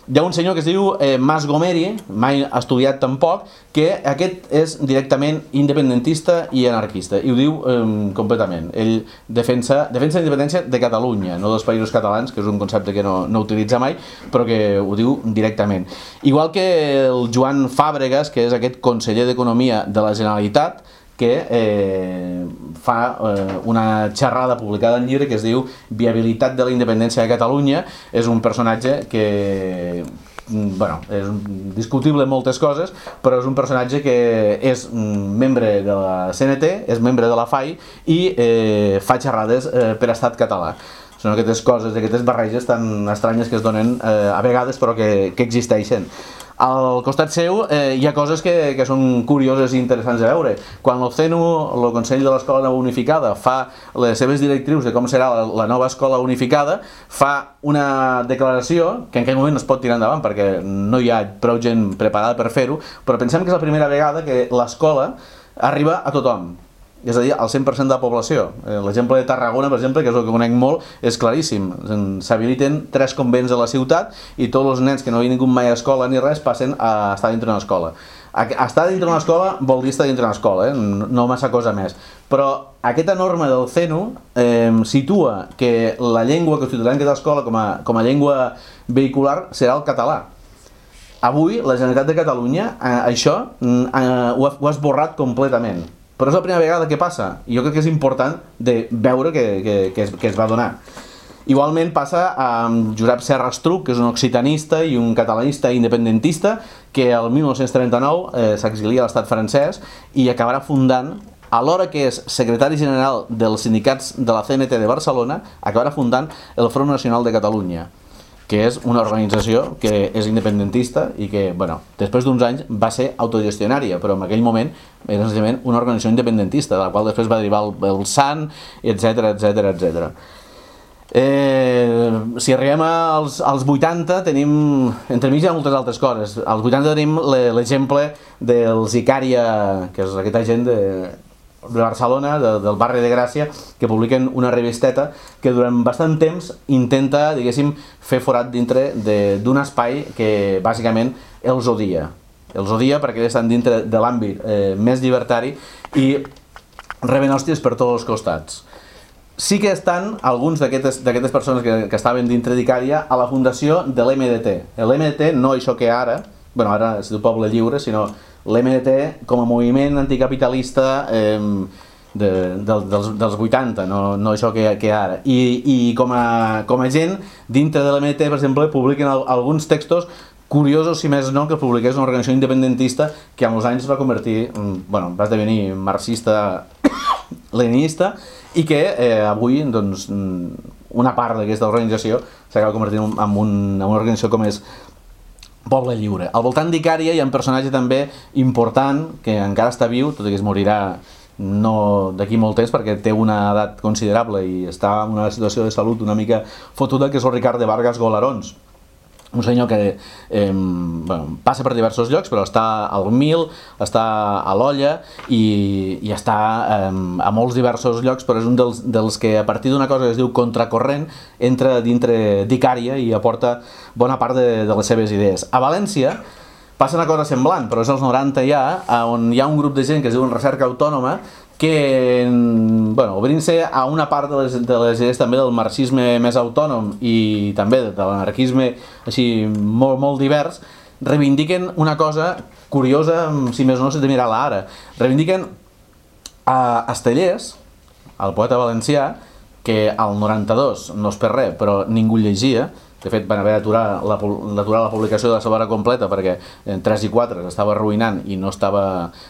hi ha un senyor que es diu eh, Mas Gomeri, mai estudiat tampoc, que aquest és directament independentista i anarquista, i ho diu eh, completament. Ell defensa, defensa la independència de Catalunya, no dels països catalans, que és un concepte que no, no utilitza mai, però que ho diu directament. Igual que el Joan Fàbregas, que és aquest conseller d'Economia de la Generalitat, que eh, fa eh, una xerrada publicada en llibre que es diu Viabilitat de la independència de Catalunya. És un personatge que, bueno, és discutible moltes coses, però és un personatge que és mm, membre de la CNT, és membre de la FAI i eh, fa xerrades eh, per estat català. Són aquestes coses, aquestes barreges tan estranyes que es donen eh, a vegades però que, que existeixen. Al costat seu eh, hi ha coses que, que són curioses i interessants de veure. Quan el CENU, el Consell de l'Escola Nova Unificada, fa les seves directrius de com serà la, la nova escola unificada, fa una declaració que en aquell moment no es pot tirar endavant perquè no hi ha prou gent preparada per fer-ho, però pensem que és la primera vegada que l'escola arriba a tothom és a dir, al 100% de la població. Eh, L'exemple de Tarragona, per exemple, que és el que conec molt, és claríssim. S'habiliten tres convents a la ciutat i tots els nens que no havien vingut mai a escola ni res passen a estar dintre d'una escola. Estar dintre d'una escola vol dir estar dintre d'una escola, eh? no massa cosa més. Però aquesta norma del CENU eh, situa que la llengua que s'utilitzarà en aquesta escola com a, com a llengua vehicular serà el català. Avui, la Generalitat de Catalunya, eh, això mm, eh, ho ha esborrat completament. Però és la primera vegada que passa, i jo crec que és important de veure que, que, que, es, que es va donar. Igualment passa amb Josep Serra Estruc, que és un occitanista i un catalanista independentista, que el 1939 eh, s'exilia a l'estat francès i acabarà fundant alhora que és secretari general dels sindicats de la CNT de Barcelona, acabarà fundant el Front Nacional de Catalunya que és una organització que és independentista i que, bueno, després d'uns anys va ser autogestionària, però en aquell moment era senzillament una organització independentista, de la qual després va derivar el, el SAN, etc etc etc. Eh, si arribem als, als 80 tenim, entremig hi ha moltes altres coses. Als 80 tenim le- l'exemple dels Icària, que és aquesta gent de, de Barcelona, de, del barri de Gràcia, que publiquen una revisteta que durant bastant temps intenta, diguéssim, fer forat dintre d'un espai que bàsicament els odia. Els odia perquè estan dintre de l'àmbit eh, més llibertari i reben hòsties per tots els costats. Sí que estan alguns d'aquestes persones que, que estaven dintre d'Icària a la fundació de l'MDT. L'MDT no això que ara, bueno, ara es diu Poble Lliure, sinó l'MDT com a moviment anticapitalista eh, de, del, dels, dels 80, no, no això que, que ara. I, i com, a, com a gent, dintre de l'MDT, per exemple, publiquen al, alguns textos curiosos, si més no, que publiqués una organització independentista que amb els anys va convertir, mm, bueno, va esdevenir marxista (coughs) leninista i que eh, avui doncs, mm, una part d'aquesta organització s'acaba convertint en, un, en una organització com és Poble Lliure. Al voltant d'Icària hi ha un personatge també important que encara està viu, tot i que es morirà no d'aquí molt temps perquè té una edat considerable i està en una situació de salut una mica fotuda, que és el Ricard de Vargas Golarons un senyor que eh, bueno, passa per diversos llocs, però està al Mil, està a l'Olla i, i està eh, a molts diversos llocs, però és un dels, dels que a partir d'una cosa que es diu contracorrent entra dintre d'Icària i aporta bona part de, de les seves idees. A València passa una cosa semblant, però és als 90 ja, on hi ha un grup de gent que es diu Recerca Autònoma, que, bueno, obrint-se a una part de les, de les idees també del marxisme més autònom i també de l'anarquisme així molt, molt divers, reivindiquen una cosa curiosa, si més no s'ha de mirar-la ara. Reivindiquen a Estellers, el poeta valencià, que al 92 no és per res, però ningú llegia, de fet van haver d'aturar la, la publicació de la seva completa perquè en 3 i 4 s'estava arruïnant i no estava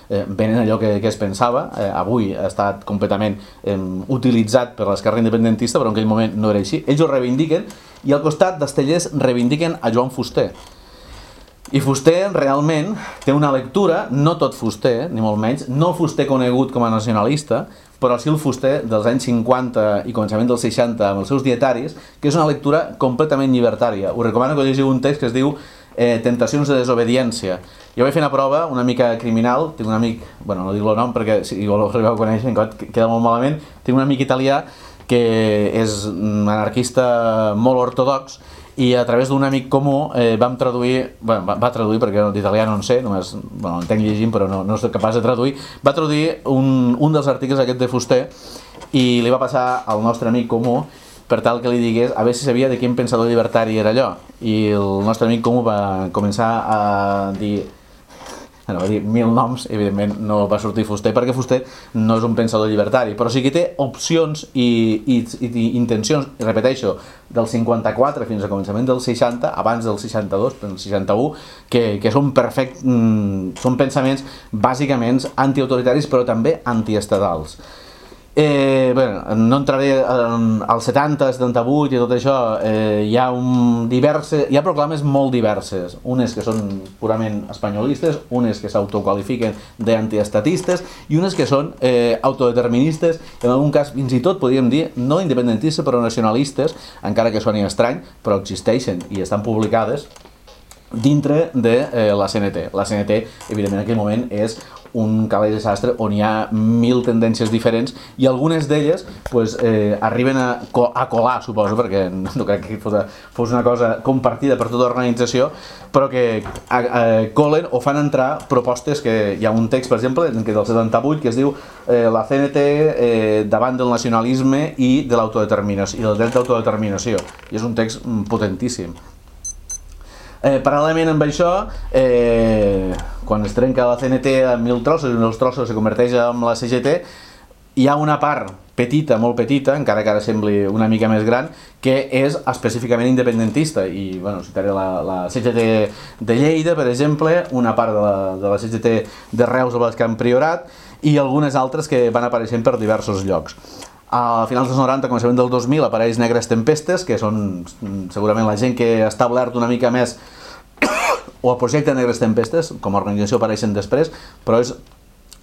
eh, venent allò que, que es pensava. Eh, avui ha estat completament eh, utilitzat per l'esquerra independentista, però en aquell moment no era així. Ells ho reivindiquen i al costat d'Estellers reivindiquen a Joan Fuster. I Fuster realment té una lectura, no tot Fuster, ni molt menys, no el Fuster conegut com a nacionalista, però sí el Fuster dels anys 50 i començament dels 60 amb els seus dietaris, que és una lectura completament llibertària. Us recomano que llegiu un text que es diu eh, Tentacions de desobediència. Jo vaig fer una prova una mica criminal, tinc un amic, bueno, no dic el nom perquè si ho arribeu a conèixer, queda molt malament, tinc un amic italià que és un anarquista molt ortodox i a través d'un amic comú eh, vam traduir, bueno, va, va traduir perquè d'italià no en sé, només bueno, entenc llegint però no, no soc capaç de traduir, va traduir un, un dels articles aquest de Fuster i li va passar al nostre amic comú per tal que li digués a veure si sabia de quin pensador llibertari era allò. I el nostre amic comú va començar a dir anava a dir mil noms, evidentment no va sortir Fuster perquè Fuster no és un pensador llibertari, però sí que té opcions i, i, i, intencions, repeteixo, del 54 fins al començament del 60, abans del 62, del 61, que, que són perfect, mm, són pensaments bàsicament antiautoritaris però també antiestatals. Eh, bé, no entraré en, als 70, 78 i tot això, eh, hi ha un diverse, hi ha proclames molt diverses, unes que són purament espanyolistes, unes que s'autoqualifiquen d'antiestatistes i unes que són eh, autodeterministes, en algun cas fins i tot podríem dir no independentistes però nacionalistes, encara que soni estrany, però existeixen i estan publicades dintre de eh, la CNT. La CNT, evidentment, en aquell moment és un calaix de sastre on hi ha mil tendències diferents i algunes d'elles pues, eh, arriben a, a colar, suposo, perquè (laughs) no crec que fos, fos una cosa compartida per tota l'organització, però que a, a, colen o fan entrar propostes que hi ha un text, per exemple, que del 78, que es diu eh, la CNT eh, davant del nacionalisme i de l'autodeterminació i del dret d'autodeterminació. I és un text mm, potentíssim. Eh, paral·lelament amb això, eh, quan es trenca la CNT en mil trossos i un dels trossos se converteix en la CGT, hi ha una part petita, molt petita, encara que ara sembli una mica més gran, que és específicament independentista i bueno, citaré la, la CGT de Lleida, per exemple, una part de la, de la CGT de Reus al Camp Priorat i algunes altres que van apareixent per diversos llocs. A finals dels 90, començament del 2000, apareix Negres Tempestes, que són mm, segurament la gent que ha establert una mica més (coughs) o el projecte Negres Tempestes, com a organització apareixen després, però és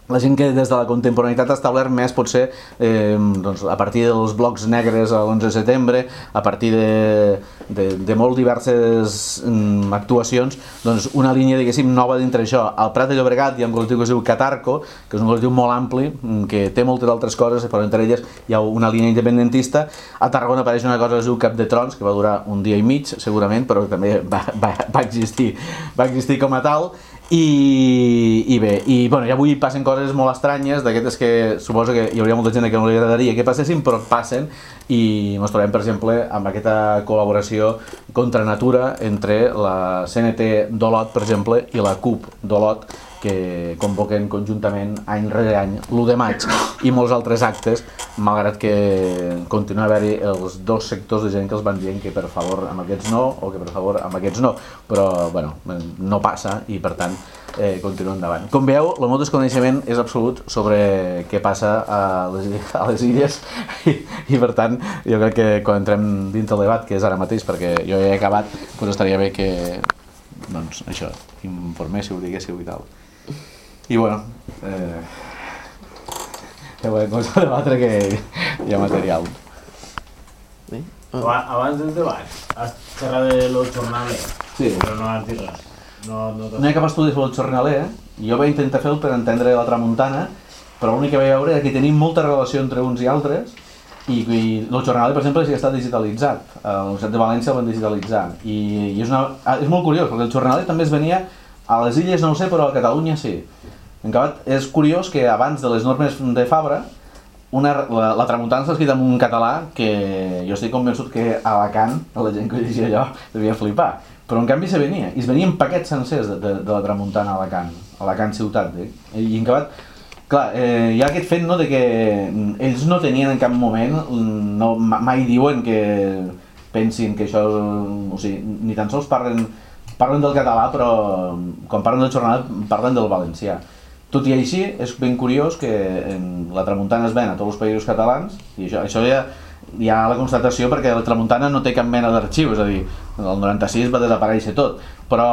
la gent que des de la contemporaneitat ha establert més potser eh, doncs, a partir dels blocs negres a l'11 de setembre, a partir de, de, de molt diverses mm, actuacions, doncs una línia diguéssim nova dintre això. Al Prat de Llobregat hi ha un col·lectiu que es diu Catarco, que és un col·lectiu molt ampli, mm, que té moltes altres coses, però entre elles hi ha una línia independentista. A Tarragona apareix una cosa que es diu Cap de Trons, que va durar un dia i mig, segurament, però també va, va, va, existir, va existir com a tal, i, i bé, i bueno, ja avui passen coses molt estranyes, d'aquestes que suposo que hi hauria molta gent que no li agradaria que passessin, però passen i ens trobem, per exemple, amb aquesta col·laboració contra natura entre la CNT d'Olot, per exemple, i la CUP d'Olot, que convoquen conjuntament any rere any l'1 de maig i molts altres actes, malgrat que continua haver-hi els dos sectors de gent que els van dient que per favor amb aquests no o que per favor amb aquests no, però bueno, no passa i per tant eh, continua endavant. Com veieu, el meu desconeixement és absolut sobre què passa a les, a les illes i, i per tant jo crec que quan entrem dintre el debat, que és ara mateix perquè jo ja he acabat, doncs estaria bé que doncs això, informéssiu, diguéssiu i tal. I bueno, eh, ja podem començar a debatre que hi ha material. Sí? Aba- Abans del debat, has xerrat de lo jornaler, Sí. però no has dit res. No, no, No hi ha cap estudi sobre el jornaler, jo vaig intentar fer-ho per entendre la tramuntana, però l'únic que vaig veure és que tenim molta relació entre uns i altres i, i el jornaler, per exemple, sí que està digitalitzat. A la Universitat de València el van digitalitzar. I, i és, una, ah, és molt curiós, perquè el jornaler també es venia a les illes, no ho sé, però a Catalunya sí. En acabat, és curiós que abans de les normes de Fabra, una, la, la tramuntana s'ha escrit en un català que jo estic convençut que a Alacant, la gent que llegia allò, devia flipar. Però en canvi se venia, i es venien paquets sencers de, de, de la tramuntana a Alacant, Alacant ciutat. Eh? I en acabat, clar, eh, hi ha aquest fet no, de que mm, ells no tenien en cap moment, mm, no, ma- mai diuen que pensin que això, o sigui, ni tan sols parlen, parlen del català, però mm, quan parlen del jornal parlen del valencià. Tot i així, és ben curiós que la tramuntana es ven a tots els països catalans, i això, això ja, hi ha la constatació perquè la tramuntana no té cap mena d'arxiu, és a dir, el 96 va desaparèixer tot, però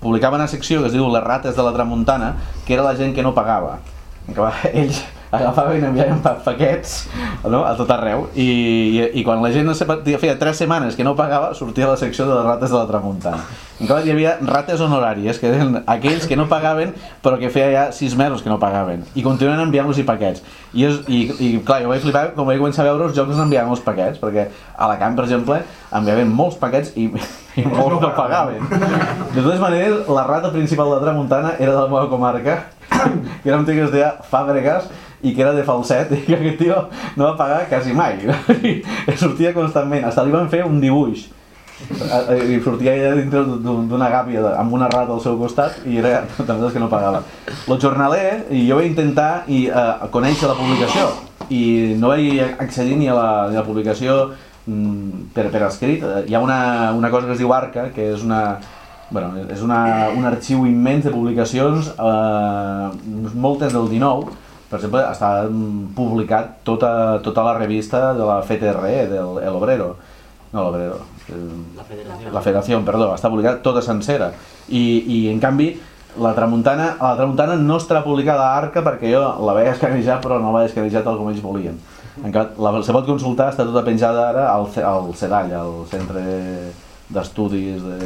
publicava una secció que es diu Les rates de la tramuntana, que era la gent que no pagava. (laughs) Ells agafaven i enviaven pa paquets no? a tot arreu. I, i, i quan la gent no se, feia tres setmanes que no pagava sortia la secció de les rates de la tramuntana. En canvi hi havia rates honoràries que eren aquells que no pagaven però que feia ja sis mesos que no pagaven. I continuen enviant-los paquets. I, és, i, i clar, jo vaig flipar quan vaig començar a veure els jocs on enviaven els paquets perquè a la Camp, per exemple, enviaven molts paquets i, i molts no pagaven. De totes maneres, la rata principal de la tramuntana era de la meva comarca que era un tio que es deia Fàbregas i que era de falset (laughs) i que aquest tio no va pagar quasi mai. (laughs) I sortia constantment, hasta li van fer un dibuix. Eh, i sortia ella dintre d'un- d'una gàbia amb una rata al seu costat i era (laughs) també que no pagava. El jornaler, i jo vaig intentar i, uh, conèixer la publicació. I no vaig accedir ni a la, ni a la publicació mm, per, per escrit. Eh, Hi ha una, una cosa que es diu Arca, que és una, bueno, és una, un arxiu immens de publicacions, eh, moltes del 19, per exemple, està publicat tota, tota la revista de la FTRE, del El Obrero. No, l'Obrero. el- La federació. la Federació, perdó, està publicada tota sencera. I, i en canvi, la Tramuntana, la Tramuntana no estarà publicada a Arca perquè jo la vaig escanejar però no la vaig escanejar tal com ells volien. En canvi, la, se pot consultar, està tota penjada ara al, al CEDAL, al Centre d'Estudis de...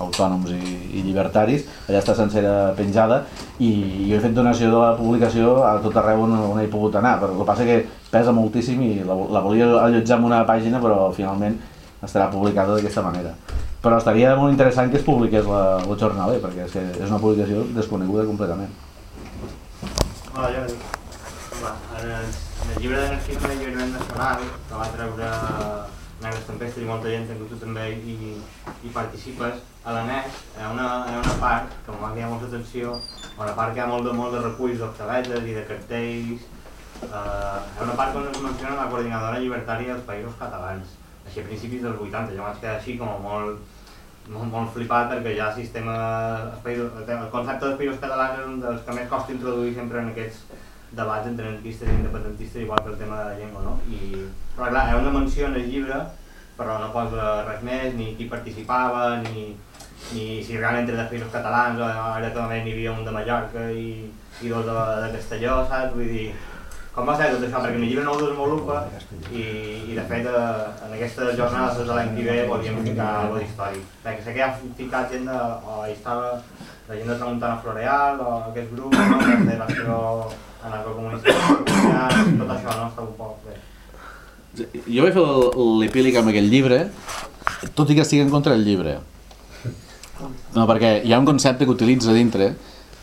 Autònoms i, i Llibertaris, allà està sencera penjada i jo he fet donació de la publicació a tot arreu on, on he pogut anar, però el que passa que pesa moltíssim i la, la volia allotjar en una pàgina però finalment estarà publicada d'aquesta manera. Però estaria molt interessant que es publiqués la, el jornaler, perquè és, que és una publicació desconeguda completament. Hola, Jordi. Va, en, el, en el llibre d'anarquisme i lliberament nacional, que va treure Negres Tempestes i molta gent, que tu també hi, hi participes, a l'annex hi ha una, hi ha una part que m'ha cridat molta atenció, una part que hi ha molt de, molt de reculls d'octavetes i de cartells, eh, hi ha una part on es menciona la coordinadora llibertària dels països catalans, així a principis dels 80, jo vaig quedar així com molt, molt, molt flipat perquè ja el sistema, països, el, tema- el concepte dels països catalans és un dels que més costa introduir sempre en aquests debats entre anarquistes i independentistes, igual que el tema de la llengua, no? I, però clar, hi ha una menció en el llibre, però no posa res més, ni qui participava, ni, ni si realment era de països catalans, o ara també n'hi havia un de Mallorca i, i dos de, de Castelló, saps? Vull dir, com va ser tot això? Perquè el llibre no ho desenvolupa i, i de fet eh, en aquestes jornades de l'any que ve volíem ficar algo d'històric. Perquè sé que hi ha ficat gent de, o hi estava la gent de Tramuntana Floreal o aquest grup, no? de Anarcocomunista, tot això no està un poc bé. Jo vaig fer l'epíleg amb aquell llibre, tot i que estic en contra del llibre. No, perquè hi ha un concepte que utilitza dintre,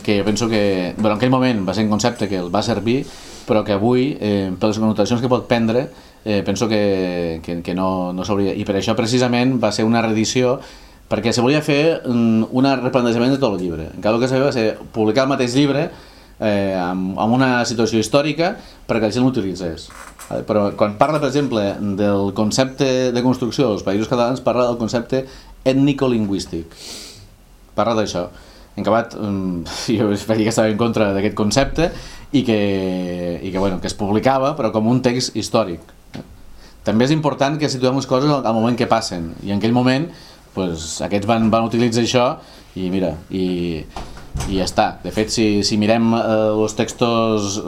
que jo penso que, bueno, en aquell moment va ser un concepte que el va servir, però que avui, eh, per les connotacions que pot prendre, eh, penso que, que, que no, no s'hauria... I per això precisament va ser una reedició, perquè se volia fer mm, un replantejament de tot el llibre. Encara el que se va ser publicar el mateix llibre eh, amb, una situació històrica perquè la gent l'utilitzés. Vale? Però quan parla, per exemple, del concepte de construcció dels països catalans, parla del concepte ètnico-lingüístic. Parla d'això. En acabat, mm, (laughs) jo dir que estava en contra d'aquest concepte i que, i que, bueno, que es publicava, però com un text històric. També és important que situem les coses al moment que passen, i en aquell moment pues, aquests van, van utilitzar això i mira, i, i ja està. De fet, si, si mirem els eh, textos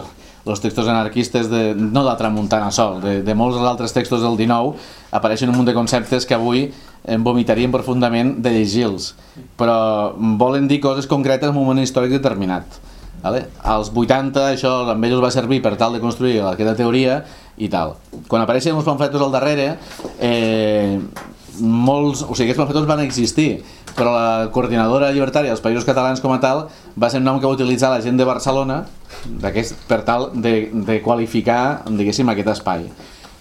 els textos anarquistes, de, no de Tramuntana sol, de, de molts dels altres textos del 19, apareixen un munt de conceptes que avui em vomitaríem profundament de llegir-los, però volen dir coses concretes en un moment històric determinat. Vale? Als 80 això amb ells va servir per tal de construir aquesta teoria i tal. Quan apareixen els pamfletos al darrere, eh, molts, o sigui, aquests pamfletos van existir, però la coordinadora llibertària dels països catalans com a tal va ser un nom que va utilitzar la gent de Barcelona per tal de, de qualificar, diguéssim, aquest espai.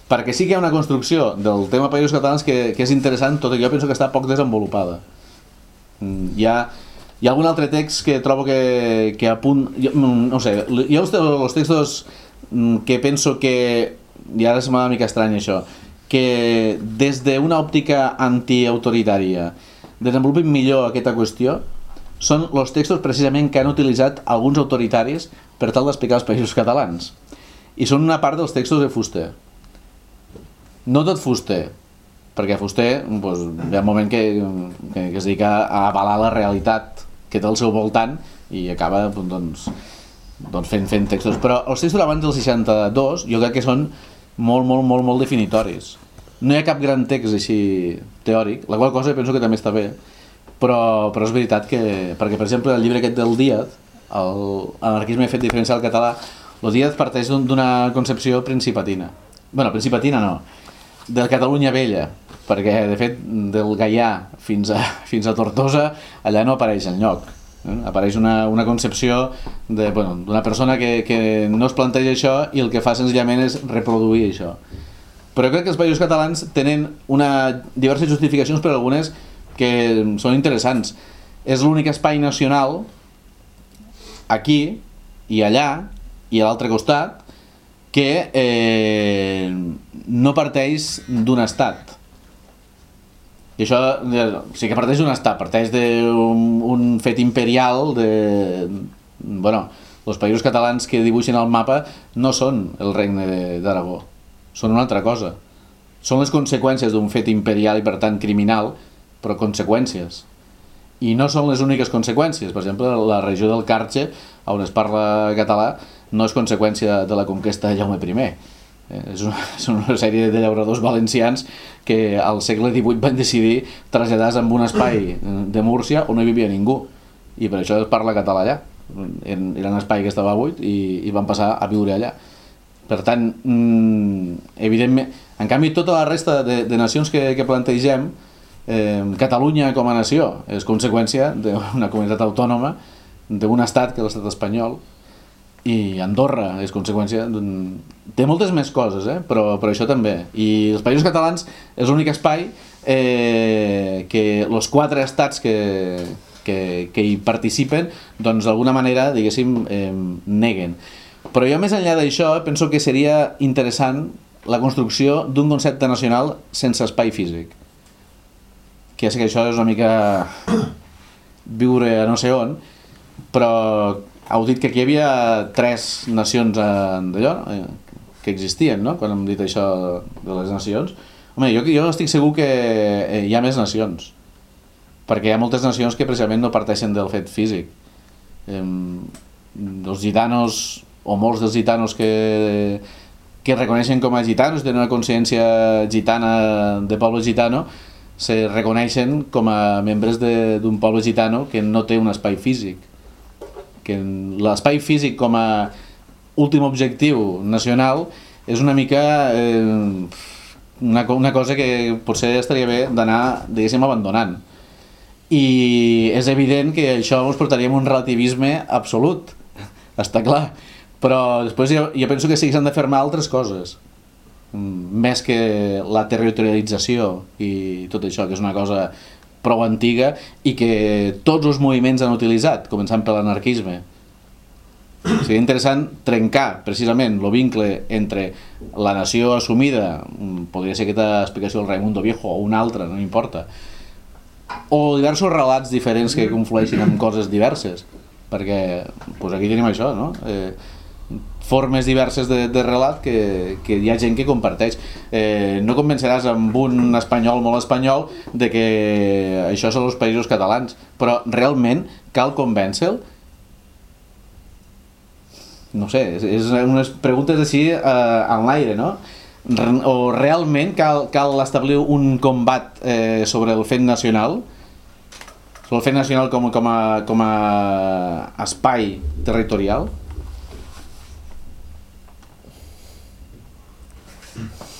Perquè sí que hi ha una construcció del tema països catalans que, que és interessant, tot i que jo penso que està poc desenvolupada. Mm, Hi ha, hi ha algun altre text que trobo que, que apunt... Jo, mm, no sé, ha els, els textos mm, que penso que, i ara sembla una mica estrany això, que des d'una òptica antiautoritària desenvolupin millor aquesta qüestió són els textos precisament que han utilitzat alguns autoritaris per tal d'explicar els països catalans. I són una part dels textos de Fuster. No tot Fuster, perquè Fuster doncs, hi ha un moment que, que, que es dedica a avalar la realitat que té al seu voltant i acaba doncs, doncs fent, fent textos. Però els textos abans del 62 jo crec que són molt, molt, molt, molt definitoris. No hi ha cap gran text així teòric, la qual cosa penso que també està bé, però, però és veritat que, perquè per exemple el llibre aquest del Díaz, el anarquisme fet diferencial al català, el Díaz parteix d'un- d'una concepció principatina. bueno, principatina no, del Catalunya Vella, perquè de fet del Gaià fins a, (laughs) fins a Tortosa allà no apareix enlloc. Eh? Apareix una, una concepció de, bueno, d'una persona que, que no es planteja això i el que fa senzillament és reproduir això. Però crec que els països catalans tenen una, diverses justificacions per algunes que són interessants. És l'únic espai nacional aquí i allà i a l'altre costat que eh, no parteix d'un estat. I això eh, sí que parteix d'un estat, parteix d'un un fet imperial de... Bueno, els països catalans que dibuixen el mapa no són el regne d'Aragó, són una altra cosa. Són les conseqüències d'un fet imperial i per tant criminal, però conseqüències. I no són les úniques conseqüències. Per exemple, la regió del Carxe, on es parla català, no és conseqüència de la conquesta de Jaume I. Eh, és una, (laughs) són una sèrie de llauradors valencians que al segle XVIII van decidir traslladar-se en un espai de Múrcia on no hi vivia ningú. I per això es parla català allà. Era un espai que estava buit i, i van passar a viure allà. Per tant, mm, evidentment en canvi tota la resta de, de nacions que, que plantegem eh, Catalunya com a nació és conseqüència d'una comunitat autònoma d'un estat que és l'estat espanyol i Andorra és conseqüència té moltes més coses, eh? però, però això també. I els països catalans és l'únic espai eh, que els quatre estats que, que, que hi participen doncs d'alguna manera, diguéssim, eh, neguen. Però jo més enllà d'això penso que seria interessant la construcció d'un concepte nacional sense espai físic. Que ja sé que això és una mica viure a no sé on però heu dit que aquí hi havia tres nacions eh, d'allò eh, que existien, no? Quan hem dit això de les nacions. Home, jo, jo estic segur que eh, hi ha més nacions, perquè hi ha moltes nacions que precisament no parteixen del fet físic. Eh, els gitanos, o molts dels gitanos que, que reconeixen com a gitanos, tenen una consciència gitana de poble gitano, se reconeixen com a membres d'un poble gitano que no té un espai físic que l'espai físic com a últim objectiu nacional és una mica eh, una, una cosa que potser estaria bé d'anar, diguéssim, abandonant. I és evident que això ens portaria un relativisme absolut, (laughs) està clar. Però després jo, jo penso que sí que s'han de fermar altres coses, més que la territorialització i tot això, que és una cosa prou antiga i que tots els moviments han utilitzat, començant per l'anarquisme. Seria interessant trencar precisament el vincle entre la nació assumida, mm, podria ser aquesta explicació del Raimundo Viejo o una altra, no importa, o diversos relats diferents que conflueixin amb coses diverses, perquè pues aquí tenim això, no? Eh, formes diverses de, de relat que, que hi ha gent que comparteix. Eh, no convenceràs amb un espanyol molt espanyol de que això són els països catalans, però realment cal convèncer-lo no sé, és, és unes preguntes així eh, en l'aire, no? O realment cal, cal establir un combat eh, sobre el fet nacional, sobre el fet nacional com, com, a, com a espai territorial?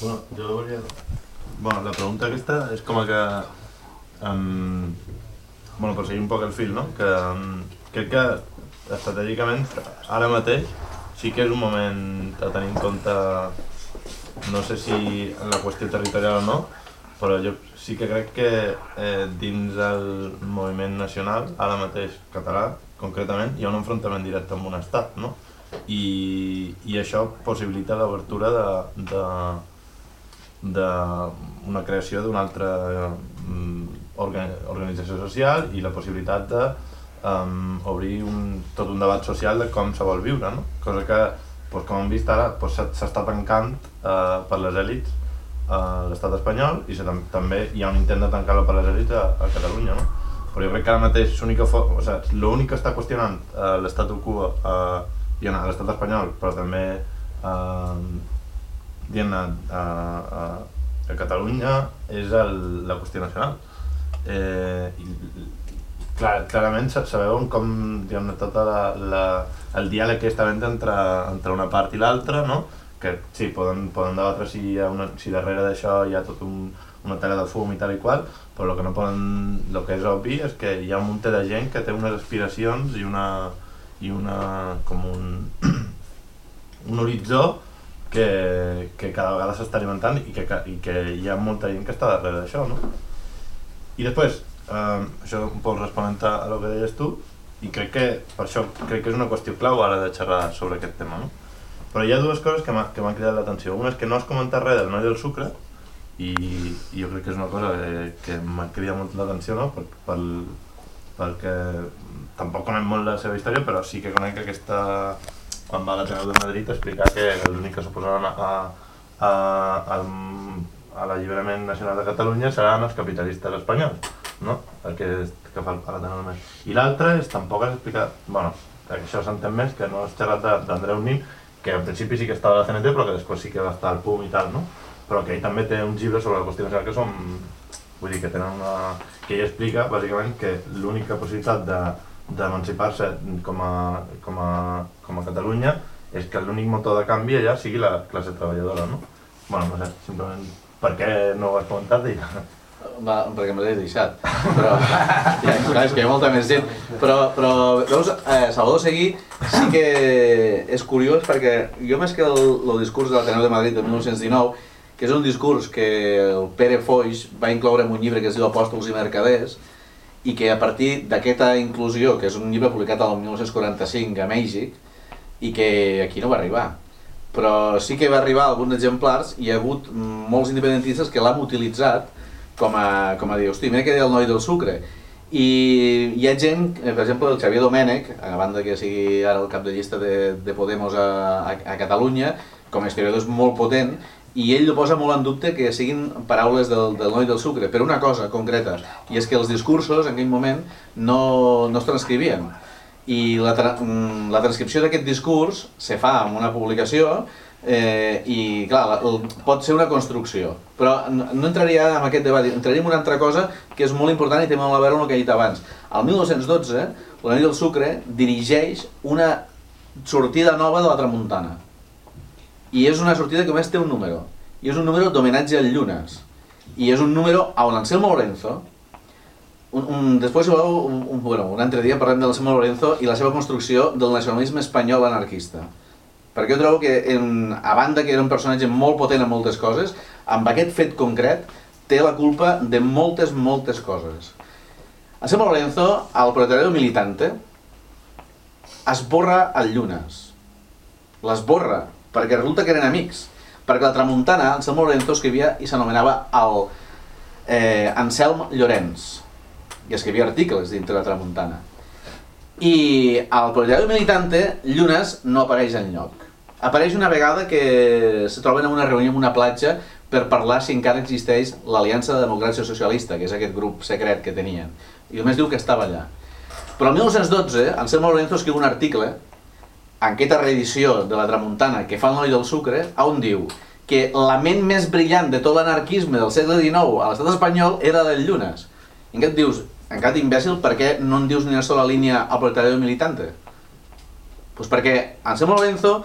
Bueno, jo volia... Bueno, la pregunta aquesta és com que... Um, bueno, per seguir un poc el fil, no? Que um, crec que estratègicament ara mateix sí que és un moment a tenir en compte no sé si en la qüestió territorial o no però jo sí que crec que eh, dins el moviment nacional, ara mateix català, concretament, hi ha un enfrontament directe amb un estat, no? I, i això possibilita l'obertura de, de, d'una creació d'una altra um, organització social i la possibilitat de um, obrir un, tot un debat social de com se vol viure, no? cosa que, pues, com hem vist ara, pues, s'està tancant uh, per les èlits a l'estat espanyol i també hi ha un intent de tancar-lo per les èlits a, a Catalunya. No? Però jo crec que ara mateix l'únic o sigui, que està qüestionant uh, l'estat quo uh, a l'estat espanyol, però també uh, diguem a, a, a, a Catalunya és el, la qüestió nacional. Eh, i, clar, clarament sabeu com diguem tot la, la, el diàleg que està entre, entre una part i l'altra, no? que sí, poden, poden debatre si, hi ha una, si darrere d'això hi ha tot un, una tela de fum i tal i qual, però el que no poden, el que és obvi és que hi ha un munt de gent que té unes aspiracions i una, i una com un, (clears throat) un horitzó que, que cada vegada s'està alimentant i que, i que hi ha molta gent que està darrere d'això, no? I després, eh, això un poc responent a el que deies tu, i crec que per això crec que és una qüestió clau ara de xerrar sobre aquest tema, no? Però hi ha dues coses que m'han cridat l'atenció. Una és que no has comentat res del noi del sucre, i, i jo crec que és una cosa que, que m'ha cridat molt l'atenció, no? Per, pel, perquè tampoc conec molt la seva història, però sí que conec aquesta... Quan va a l'Ateneu de Madrid explicar que l'únic que suposaran a, a, a, al, a l'alliberament nacional de Catalunya seran els capitalistes espanyols, no? El que, fa a l'Ateneu de Madrid. I l'altre és tampoc has explicat, bueno, això s'entén més, que no has xerrat d'Andreu Nin, que al principi sí que estava a la CNT, però que després sí que va estar al PUM i tal, no? Però que ell també té uns llibres sobre la qüestió nacional que són... Vull dir, que tenen una... que ell explica, bàsicament, que l'única possibilitat de d'emancipar-se com, a, com, a, com a Catalunya és que l'únic motor de canvi allà sigui la classe treballadora, no? Bueno, no sé, simplement per què no ho has comentat i... Va, perquè me l'he deixat. Però, (laughs) ja, clar, és que hi ha molta més gent. Però, però veus, eh, Salvador Seguí sí que és curiós perquè jo més que el, el discurs de l'Ateneu de Madrid de 1919, que és un discurs que el Pere Foix va incloure en un llibre que es diu Apòstols i Mercaders, i que a partir d'aquesta inclusió, que és un llibre publicat el 1945 a Mèxic, i que aquí no va arribar. Però sí que va arribar alguns exemplars i hi ha hagut molts independentistes que l'han utilitzat com a, com a dir, hosti, mira que deia el noi del sucre. I hi ha gent, eh, per exemple, el Xavier Domènech, a banda que sigui ara el cap de llista de, de Podemos a, a, a Catalunya, com a historiador és molt potent, i ell ho posa molt en dubte que siguin paraules del, del noi del sucre, per una cosa concreta, i és que els discursos en aquell moment no, no es transcrivien. I la, tra mm, la transcripció d'aquest discurs se fa en una publicació eh, i clar, la, el, pot ser una construcció, però no, no entraria en aquest debat, entraria en una altra cosa que és molt important i té molt a veure amb el que he dit abans. El 1912, la nit del sucre dirigeix una sortida nova de la tramuntana i és una sortida que només té un número. I és un número d'homenatge al Llunes. I és un número on Anselmo Lorenzo. Un, un, després si voleu, un, un, bueno, un altre dia parlem de l'Anselmo Lorenzo i la seva construcció del nacionalisme espanyol anarquista. Perquè jo trobo que en, a banda que era un personatge molt potent en moltes coses amb aquest fet concret té la culpa de moltes, moltes coses. Anselmo Lorenzo al proletariado militante esborra el Llunes. L'esborra perquè resulta que eren amics. Perquè la tramuntana, Anselmo Lorenzo escrivia i s'anomenava el eh, Anselm Llorenç. I escrivia articles dintre la tramuntana. I al Proletariado Militante, Llunes no apareix en lloc. Apareix una vegada que se troben en una reunió en una platja per parlar si encara existeix l'Aliança de Democràcia Socialista, que és aquest grup secret que tenien. I només diu que estava allà. Però el 1912, Anselmo Lorenzo escriu un article en aquesta reedició de la Tramuntana que fa el noi del sucre, on diu que la ment més brillant de tot l'anarquisme del segle XIX a l'estat espanyol era del Llunes. I en què et dius, encara imbècil, per què no en dius ni una sola línia al proletariado militante? Pues perquè Anselmo Lorenzo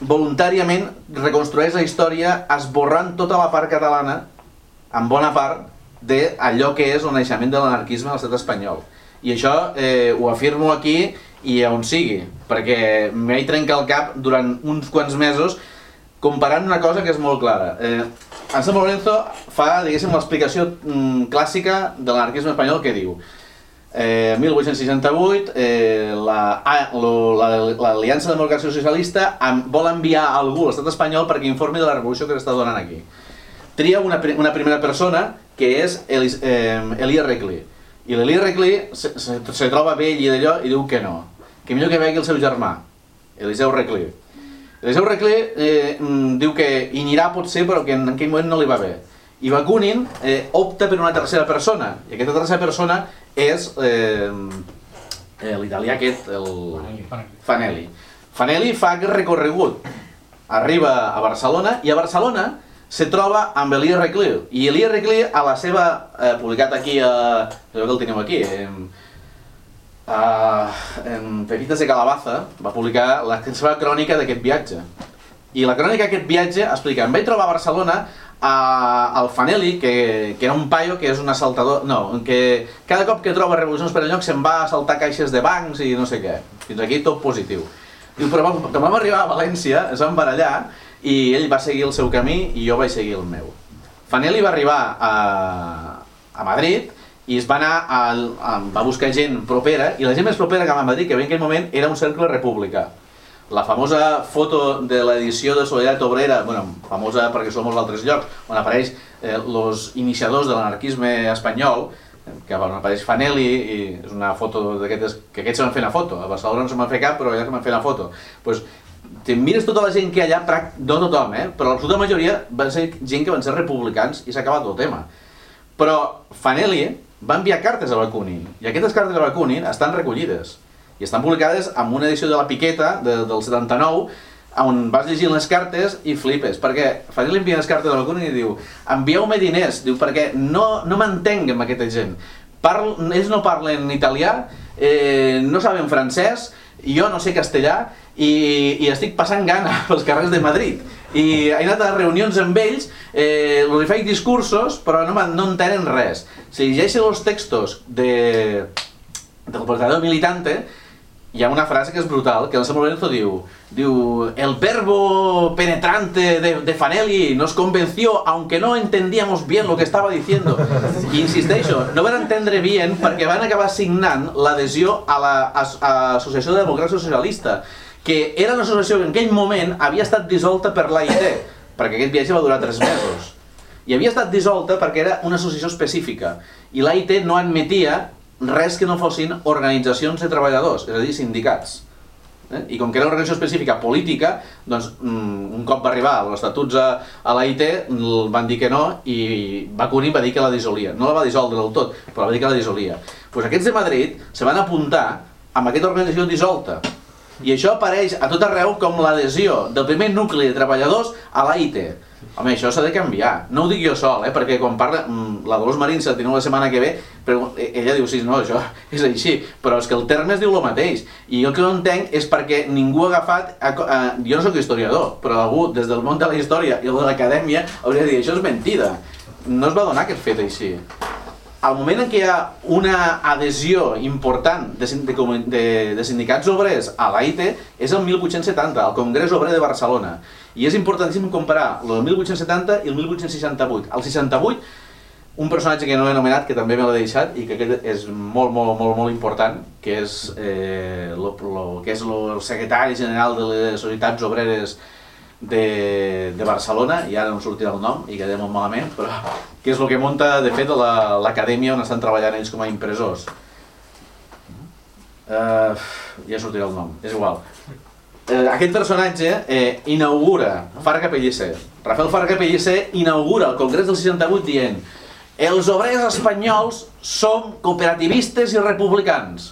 voluntàriament reconstrueix la història esborrant tota la part catalana, en bona part, d'allò que és el naixement de l'anarquisme a l'estat espanyol. I això eh, ho afirmo aquí i on sigui, perquè m'he trencat el cap durant uns quants mesos comparant una cosa que és molt clara. Eh, Anselmo Lorenzo fa, diguéssim, l'explicació mm, clàssica de l'anarquisme espanyol que diu eh, 1868 eh, la- ah, la- l'Aliança la, Democràcia Socialista em, vol enviar algú a l'estat espanyol perquè informi de la revolució que s'està donant aquí. Tria una, una primera persona que és Elis, eh, Elia Recli. I l'Elia Recli se, se, se troba vell i d'allò i diu que no, que millor que vegi el seu germà, Eliseu Recli. Eliseu Recli eh, mm, diu que hi anirà potser però que en aquell moment no li va bé. I Bakunin eh, opta per una tercera persona, i aquesta tercera persona és eh, eh, l'italià aquest, el Fanelli. Fanelli fa aquest recorregut, arriba a Barcelona, i a Barcelona se troba amb Elia Recli. I Elia Recli, a la seva, eh, publicat aquí, crec que el teniu aquí, eh, a, en Pepitas de Calabaza, va publicar la seva crònica d'aquest viatge. I la crònica d'aquest viatge explica, em vaig trobar a Barcelona a, al Fanelli, que, que era un paio que és un assaltador, no, que cada cop que troba revolucions per enlloc se'n va a assaltar caixes de bancs i no sé què. Fins aquí tot positiu. Diu, però quan vam arribar a València, es van barallar i ell va seguir el seu camí i jo vaig seguir el meu. Fanelli va arribar a, a Madrid i es va anar a, a, va buscar gent propera i la gent més propera que va a Madrid que en aquell moment era un cercle republicà la famosa foto de l'edició de Solidaritat Obrera, bueno, famosa perquè som als altres llocs, on apareix eh, los iniciadors de l'anarquisme espanyol, que on apareix Fanelli, i és una foto d'aquestes, que aquests se van fer una foto, a Barcelona no se van fer cap, però allà se van fer una foto. Pues, te mires tota la gent que hi ha allà, no tothom, eh? però l'absoluta majoria van ser gent que van ser republicans i s'ha acabat el tema. Però Fanelli va enviar cartes a Bakunin, i aquestes cartes a Bakunin estan recollides i estan publicades amb una edició de la Piqueta de, del 79 on vas llegint les cartes i flipes, perquè Fanny li envia les cartes a la i diu envieu-me diners, diu, perquè no, no m'entenc amb aquesta gent. Parl, ells no parlen italià, eh, no saben francès, jo no sé castellà i, i estic passant gana (laughs) pels carrers de Madrid. I he anat a reunions amb ells, eh, els faig discursos, però no, no entenen res. Si llegeixen els textos de, del portador militante, hi ha una frase que és brutal, que el Samuel Lorenzo diu, diu, el verbo penetrante de, de Fanelli nos convenció, aunque no entendíamos bien lo que estaba diciendo. I (laughs) insisteixo, no van entendre bien perquè van acabar signant l'adhesió a l'Associació la, a, a de Democràcia Socialista, que era una associació que en aquell moment havia estat dissolta per l'AIT, perquè aquest viatge va durar tres mesos. I havia estat dissolta perquè era una associació específica, i l'AIT no admetia res que no fossin organitzacions de treballadors, és a dir, sindicats. Eh? I com que era una organització específica política, doncs mm, un cop va arribar als estatuts a, a l'AIT, van dir que no i Bakunin va dir que la dissolia. No la va dissoldre del tot, però va dir que la dissolia. Pues aquests de Madrid se van apuntar amb aquesta organització dissolta. I això apareix a tot arreu com l'adhesió del primer nucli de treballadors a l'AIT. Home, això s'ha de canviar. No ho dic jo sol, eh? perquè quan parla... Mm, la Dolors Marín se la setmana que ve, però e, ella diu, sí, no, això (laughs) és així. Però és que el terme es diu el mateix. I jo el que no entenc és perquè ningú ha agafat... A, a, jo no sóc historiador, però algú des del món de la història i de l'acadèmia hauria de dir, això és mentida. No es va donar aquest fet així al moment en què hi ha una adhesió important de, de, de, sindicats obrers a l'AIT és el 1870, al Congrés Obrer de Barcelona. I és importantíssim comparar el 1870 i el 1868. El 68, un personatge que no he anomenat, que també me l'he deixat i que aquest és molt, molt, molt, molt important, que és, eh, lo, lo, que és el secretari general de les societats obreres de, de Barcelona, i ara no sortirà el nom i quedem molt malament, però que és el que munta de fet l'acadèmia on estan treballant ells com a impressors. Uh, ja sortirà el nom, és igual. Uh, aquest personatge eh, inaugura Farga Pellicer. Rafael Farga Pellicer inaugura el Congrés del 68 dient els obrers espanyols som cooperativistes i republicans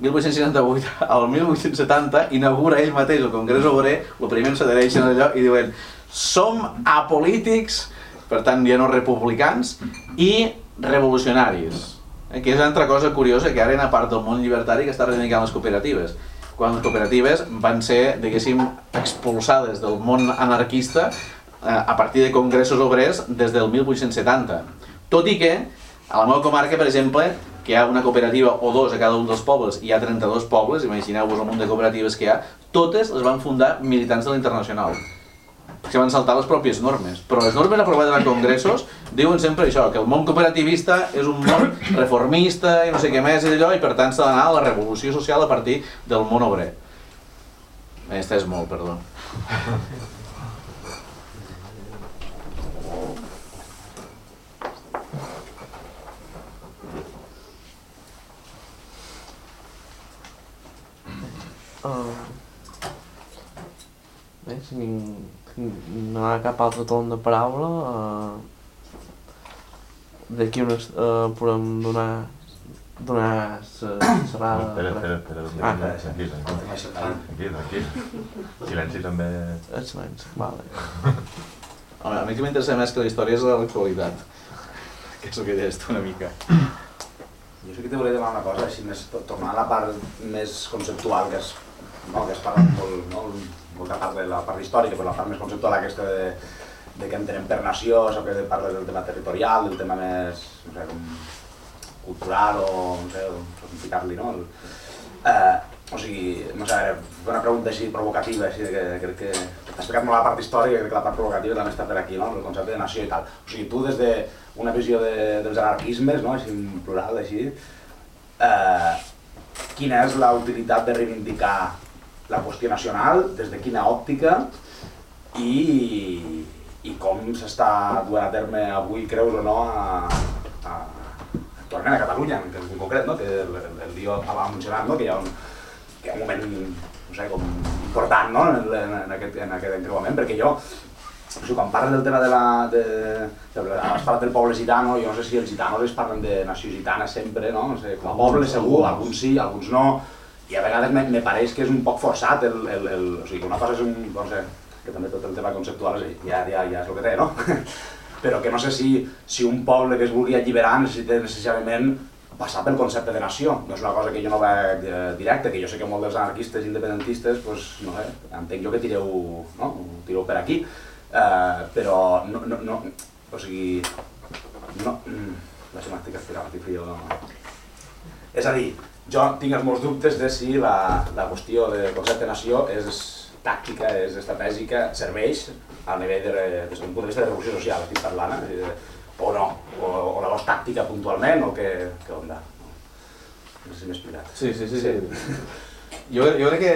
1868 al 1870 inaugura ell mateix el Congrés Obrer, el primer s'adhereixen allò i diuen som apolítics, per tant ja no republicans, i revolucionaris. Eh, que és una altra cosa curiosa que ara hi ha part del món llibertari que està reivindicant les cooperatives. Quan les cooperatives van ser, diguéssim, expulsades del món anarquista eh, a partir de congressos obrers des del 1870. Tot i que, a la meva comarca, per exemple, que hi ha una cooperativa o dos a cada un dels pobles, hi ha 32 pobles, imagineu-vos el munt de cooperatives que hi ha, totes les van fundar militants de l'Internacional que van saltar les pròpies normes. Però les normes aprovades en congressos diuen sempre això, que el món cooperativista és un món reformista i no sé què més i d'allò, i per tant s'ha d'anar a la revolució social a partir del món obrer. Aquesta és molt, perdó. Uh, bé, si no hi ha cap altre torn de paraula, uh, d'aquí unes uh, podem donar donar la xerrada... Espera, espera, espera, ah, tranquil, tranquil, tranquil, Silenci també... El silenci, vale. (laughs) Home, a mi que m'interessa més que la història és l'actualitat, que és el que deies tu una mica. Jo sí que t'hauria de demanar una cosa, així més, tornar a la part més conceptual, que és no, que es parla molt, no, molta part de la part històrica, però la part més conceptual aquesta de, de què entenem per nació, que parles del tema territorial, del tema més no sé, com cultural o no sé, com ficar-li, no? El, eh, o sigui, no sé, una pregunta així provocativa, així, que crec que t'ha explicat molt la part històrica, crec que la part provocativa també està per aquí, no? el concepte de nació i tal. O sigui, tu des d'una visió de, dels anarquismes, no? així en plural, així, eh, quina és la utilitat de reivindicar la qüestió nacional, des de quina òptica i, i com s'està duent a terme avui, creus o no, a, a, actualment a Catalunya, en, en concret, no? que el, el, el dia ha mencionat, no? que hi ha un, que hi ha un moment no sé, com important no? en, en, en, aquest, en aquest encreuament, perquè jo, o sigui, quan parles del tema de la... De, de, de, has parlat del poble gitano, jo no sé si els gitanos es parlen de nació gitana sempre, no? no sé, com a poble segur, alguns sí, alguns no, i a vegades me, me pareix que és un poc forçat, el, el, el, o sigui, que una cosa és un, no sé, que també tot el tema conceptual és, ja, ja, ja és el que té, no? (laughs) Però que no sé si, si un poble que es vulgui alliberar necessita necessàriament passar pel concepte de nació. No és una cosa que jo no veig eh, directa, que jo sé que molts dels anarquistes independentistes, pues, no sé, entenc jo que tireu, no? tireu per aquí, eh, però no, no, no, o sigui, no, la semàntica espiral, estic frío, no. És a dir, jo tinc els meus dubtes de si la, la qüestió del concepte de nació és tàctica, és estratègica, serveix a nivell de, des d'un punt de vista de revolució social, estic parlant, eh? o no, o, o la vols tàctica puntualment, o què, què onda. No sé si m'he explicat. Sí, sí, sí. sí. (laughs) Jo, jo crec que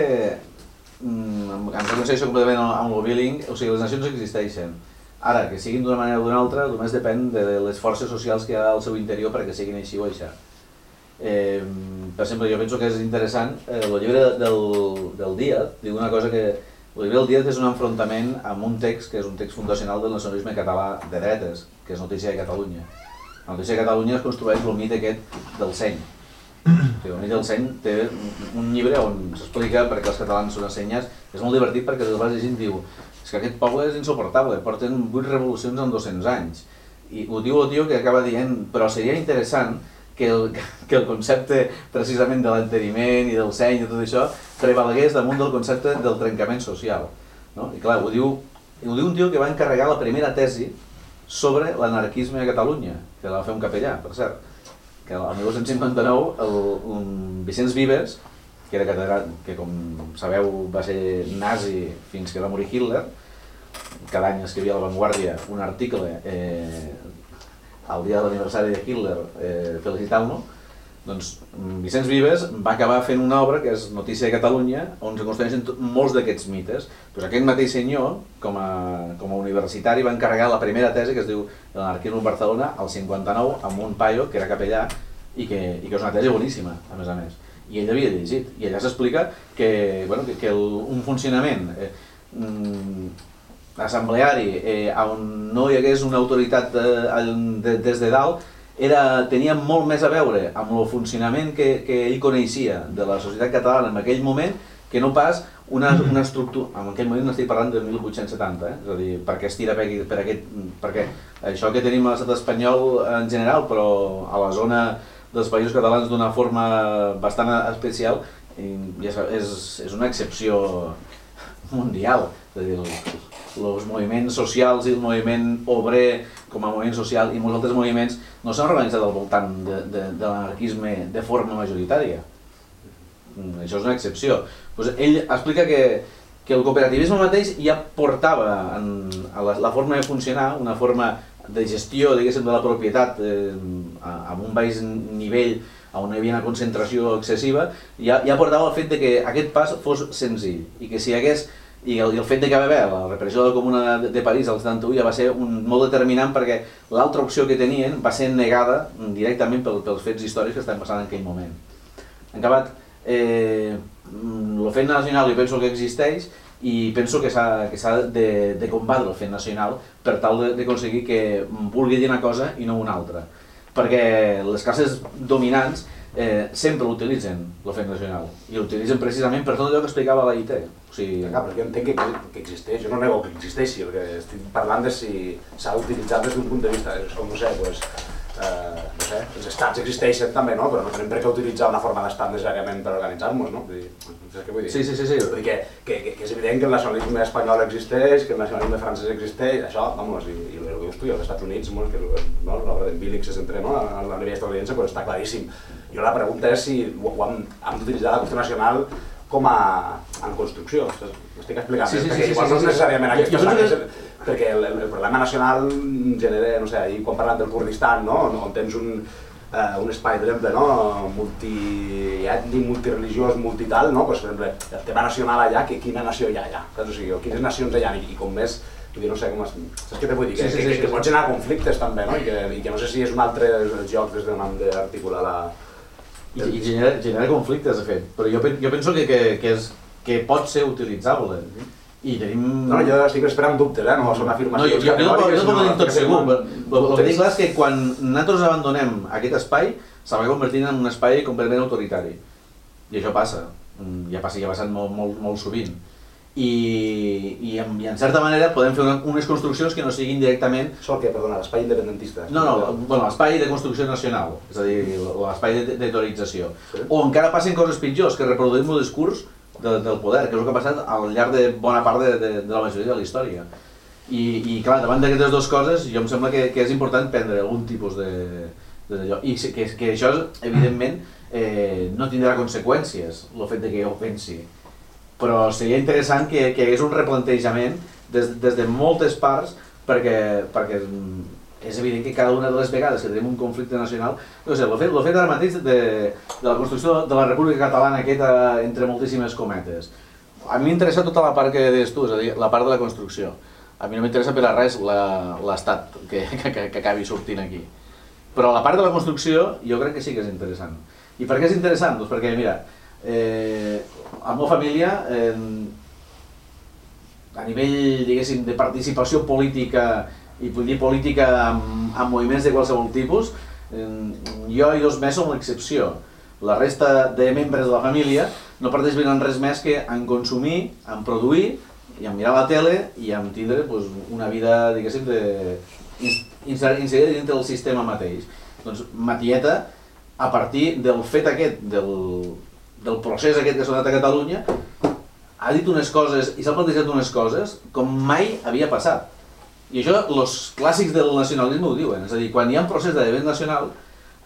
mm, em reconcileixo completament amb el Billing, o sigui, les nacions existeixen. Ara, que siguin d'una manera o d'una altra, només depèn de les forces socials que hi ha al seu interior perquè siguin així o així. Eh, per exemple, jo penso que és interessant, eh, el llibre del, del dia diu una cosa que el llibre del dia és un enfrontament amb un text que és un text fundacional del nacionalisme català de dretes, que és Notícia de Catalunya. La Notícia de Catalunya es construeix el mite aquest del seny. O sigui, el mite del seny té un llibre on s'explica perquè els catalans són assenyes, és molt divertit perquè des vas llegint diu és que aquest poble és insuportable, porten 8 revolucions en 200 anys. I ho diu el tio que acaba dient, però seria interessant que el, que el concepte precisament de l'enteniment i del seny i tot això prevalegués damunt del concepte del trencament social. No? I clar, ho diu, ho diu un tio que va encarregar la primera tesi sobre l'anarquisme a Catalunya, que la va fer un capellà, per cert, que el 1959 el, un Vicenç Vives, que, era catedrà, que com sabeu va ser nazi fins que va morir Hitler, cada any escrivia a La Vanguardia un article eh, al dia de l'aniversari de Hitler eh, felicitant-lo, doncs Vicenç Vives va acabar fent una obra que és Notícia de Catalunya, on se construeixen molts d'aquests mites. Doncs aquest mateix senyor, com a, com a universitari, va encarregar la primera tesi que es diu L'anarquisme en Barcelona, al 59, amb un paio que era capellà i que, i que és una tesi boníssima, a més a més. I ell havia llegit, i allà s'explica que, bueno, que, que el, un funcionament eh, mm, assembleari eh, on no hi hagués una autoritat eh, de, des de dalt era, tenia molt més a veure amb el funcionament que, que ell coneixia de la societat catalana en aquell moment que no pas una, una estructura, en aquell moment estic parlant de 1870, eh? és a dir, perquè es tira per, per aquest, perquè això que tenim a l'estat espanyol en general, però a la zona dels països catalans d'una forma bastant especial, és, és, és una excepció mundial, és a dir, els moviments socials i el moviment obrer com a moviment social i molts altres moviments no s'han organitzat al voltant de, de, de l'anarquisme de forma majoritària. Mm, això és una excepció. Pues ell explica que, que el cooperativisme mateix ja portava en, a la, la forma de funcionar, una forma de gestió diguéssim, de la propietat eh, amb un baix nivell on hi havia una concentració excessiva, ja, ja portava el fet de que aquest pas fos senzill i que si hagués i el, i el fet de que va haver la repressió de la Comuna de, de París al 71 ja va ser un, molt determinant perquè l'altra opció que tenien va ser negada directament pel, pels fets històrics que estan passant en aquell moment. En acabat, eh, el fet nacional jo penso que existeix i penso que s'ha de, de combatre el fet nacional per tal d'aconseguir que vulgui dir una cosa i no una altra. Perquè les classes dominants eh, sempre utilitzen l'ofensa nacional i l'utilitzen precisament per tot allò que explicava la IT. O sigui... Clar, però jo entenc que, que existeix, jo no nego que existeixi, el que estic parlant de si s'ha utilitzat des d'un punt de vista, és com, no sé, pues, eh, no sé, els estats existeixen també, no? però no tenim per què utilitzar una forma d'estat necessàriament per organitzar-nos, no? Vull dir, saps què vull dir? Sí, sí, sí. sí. Vull dir que, que, que, és evident que el nacionalisme espanyol existeix, que el nacionalisme francès existeix, això, vamos, i, i el que dius tu, als Estats Units, molt, que no, l'obra d'en Billig se centra no? a la nivell estadounidense, pues està claríssim Jo la pregunta és si ho, ho hem, hem d'utilitzar la qüestió nacional com a en construcció. M'estic explicant, Sí, sí, sí, perquè sí, igual sí, no és sí. necessàriament Jo- aquest jo perquè el, el, problema nacional genera, no sé, ahir quan parlem del Kurdistan, no? on, tens un, eh, un espai, per exemple, no? multiètnic, multireligiós, multital, no? pues, per exemple, el tema nacional allà, que, quina nació hi ha allà? Saps? O sigui, quines nacions hi ha? I, i com més, vull dir, no sé com es... Saps què te vull dir? Que, Sí, sí, que, sí, que, sí, que sí. pot generar conflictes també, no? I que, i que no sé si és un altre joc des d'on hem d'articular la... I, i genera, genera conflictes, de fet, però jo, jo penso que, que, que, és, que pot ser utilitzable. I tenim... No, no, jo estic esperant dubtes, eh? No són No, jo, afirmacions jo, jo, no, jo no puc dir tot segur, però el, que dic clar és que quan nosaltres abandonem aquest espai, se va convertint en un espai completament autoritari. I això passa, Mm, ja passa, ja ha passat molt, molt, molt sovint. I, i, en, I en certa manera podem fer una, unes construccions que no siguin directament Sol que, perdona, l'espai independentista. no, no, bueno, l'espai de construcció nacional, és a dir, l'espai de- teorització. Sí. O encara passen coses pitjors, que reproduïm el discurs de, del poder, que és el que ha passat al llarg de bona part de, de, de la majoria de la història. I, i clar, davant d'aquestes dues coses, jo em sembla que, que és important prendre algun tipus de, de d'allò. I que, que això, evidentment, eh, no tindrà conseqüències, el fet de que jo pensi. Però seria interessant que, que hi hagués un replantejament des, des de moltes parts perquè, perquè és evident que cada una de les vegades que tenim un conflicte nacional, no sé, el fet, fet ara mateix de, de la construcció de la República Catalana aquesta entre moltíssimes cometes. A mi m'interessa tota la part que deies tu, és a dir, la part de la construcció. A mi no m'interessa per a res l'estat que, que, que, que acabi sortint aquí. Però la part de la construcció jo crec que sí que és interessant. I per què és interessant? Doncs perquè, mira, eh, la meva família, eh, a nivell, diguéssim, de participació política, i dir política amb, amb moviments de qualsevol tipus, eh, jo i dos més som l'excepció. La resta de membres de la família no participen en res més que en consumir, en produir, i en mirar la tele i en tindre pues, una vida, diguéssim, de, ins- inser- inserida dintre del sistema mateix. Doncs Matieta, a partir del fet aquest, del, del procés aquest que s'ha donat a Catalunya, ha dit unes coses i s'ha plantejat unes coses com mai havia passat. I això els clàssics del nacionalisme ho diuen, és a dir, quan hi ha un procés de debat nacional,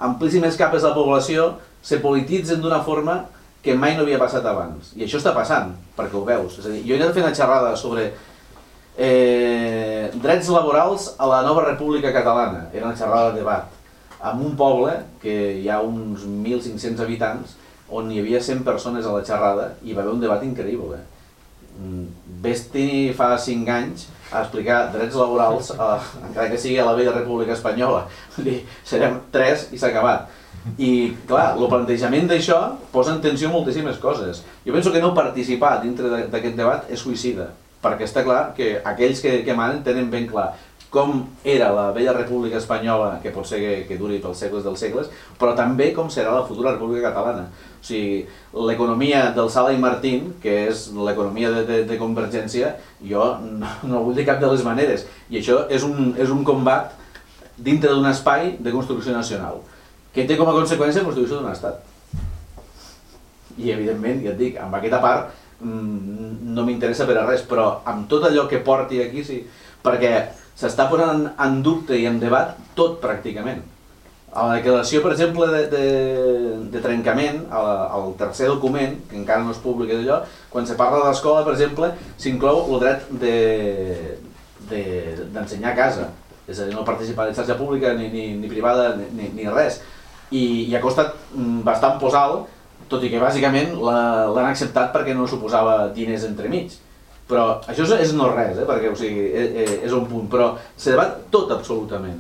amplíssimes capes de la població se polititzen d'una forma que mai no havia passat abans. I això està passant, perquè ho veus. És a dir, jo he anat fent una xerrada sobre eh, drets laborals a la nova República Catalana. Era una xerrada de debat amb un poble que hi ha uns 1.500 habitants on hi havia 100 persones a la xerrada i va haver un debat increïble. Mm, Vés-t'hi fa 5 anys a explicar drets laborals, a, encara que sigui a la vella República Espanyola. Serem 3 i s'ha acabat. I, clar, el plantejament d'això posa en tensió moltíssimes coses. Jo penso que no participar dintre d'aquest debat és suïcida, perquè està clar que aquells que, que manen tenen ben clar com era la vella República Espanyola, que pot ser que, que duri pels segles dels segles, però també com serà la futura República Catalana. O sigui, l'economia del Sala i Martín, que és l'economia de, de, de Convergència, jo no, no vull de cap de les maneres. I això és un, és un combat dintre d'un espai de construcció nacional, que té com a conseqüència la construcció d'un estat. I evidentment, ja et dic, amb aquesta part mm, no m'interessa per a res, però amb tot allò que porti aquí sí, perquè s'està posant en dubte i en debat tot pràcticament. A la declaració, per exemple, de, de, de trencament, al tercer document, que encara no és públic i d'allò, quan se parla de l'escola, per exemple, s'inclou el dret de- de- d'ensenyar a casa, és a dir, no participar en xarxa pública ni, ni, ni privada ni, ni, res. I, I ha costat mm, bastant posar-lo, tot i que bàsicament l'han acceptat perquè no suposava diners entremig. Però això és, no res, eh? perquè o sigui, és, és un punt, però se debat tot absolutament.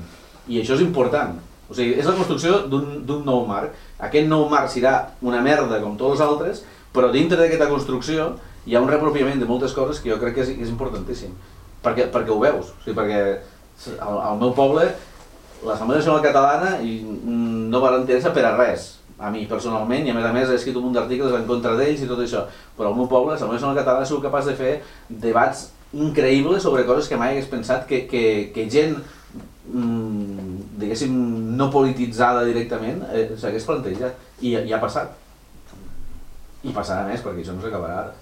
I això és important. O sigui, és la construcció d'un nou marc. Aquest nou marc serà una merda com tots els altres, però dintre d'aquesta construcció hi ha un reapropiament de moltes coses que jo crec que és, és importantíssim. Perquè, perquè ho veus. O sigui, perquè al, al meu poble l'Assemblea Nacional Catalana i, mm, no va interessa per a res a mi personalment, i a més a més he escrit un munt d'articles en contra d'ells i tot això, però al meu poble, l'Assemblea Nacional Catalana, ha capaç de fer debats increïbles sobre coses que mai hagués pensat que, que, que gent mm, diguéssim no polititzada directament eh, s'hagués plantejat. I, i ha passat. I passarà més perquè això no s'acabarà ara.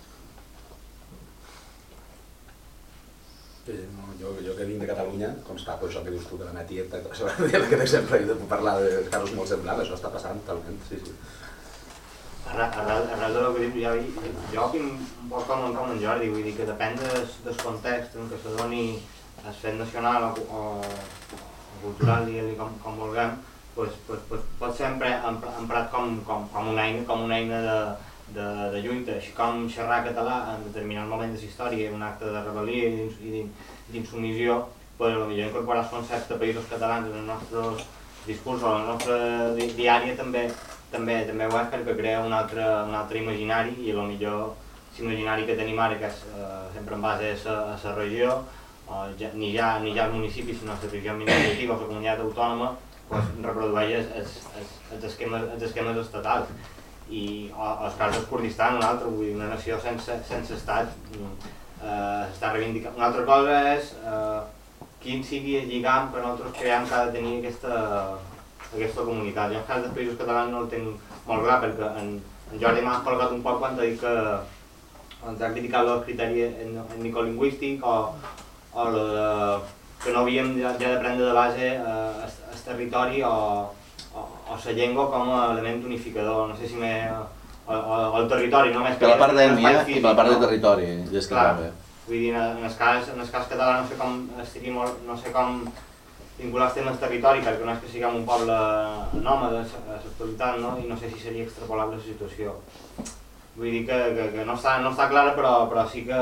Sí, no, jo, jo que vinc de Catalunya, com està per això que dius tu de la meva tieta, que d'exemple, jo puc parlar de casos molt semblants, això està passant totalment, sí, sí. Arrel, arrel, arrel de lo que dic, jo, jo tinc un poc com, com en Jordi, vull dir que depèn del, del context en què se doni el fet nacional o, o, o cultural, digue-li com, com vulguem, pues, pues, pues, pot ser emprat com, com, com una eina, com una eina de, de, de lluita, així com xerrar català en determinat moment de la història, un acte de rebel·lia i d'ins- i d'in- d'insubmissió, pues, potser incorporar els conceptes de països catalans en el nostre discurs o en la nostra di diària també també també ho és perquè crea un altre, un altre imaginari i lo millor l'imaginari que tenim ara, que és eh, sempre en base a la regió, o ja, ni, ja, ni ja el municipi, sinó la regió administrativa o la comunitat autònoma, pues, reprodueix els, els, els, esquemes, els esquemes estatals. I o, o el cas del Kurdistan, un altre, vull dir, una nació sense, sense estat, mm, eh, està reivindicant. Una altra cosa és eh, quin sigui el lligam que nosaltres creiem que ha de tenir aquesta, aquesta comunitat. Jo en el cas dels països catalans no el tinc molt clar perquè en, en Jordi m'ha colgat un poc quan ha dit que quan ha criticat el criteri etnicolingüístic o, de, que no havíem ja, ja de prendre de base eh, el, el territori o, o, o la llengua com a element unificador. No sé si m'he... O, o, o el territori, no? Més Per la part d'ètnia i per la part de territori, és que Clar. també. Vull dir, en el cas, en el cas català no sé com estigui molt, no sé com vincular els temes territori, perquè no és que siguem un poble nòmade a l'actualitat, no? i no sé si seria extrapolable la situació. Vull dir que, que, que no, està, no està clara, però, però sí que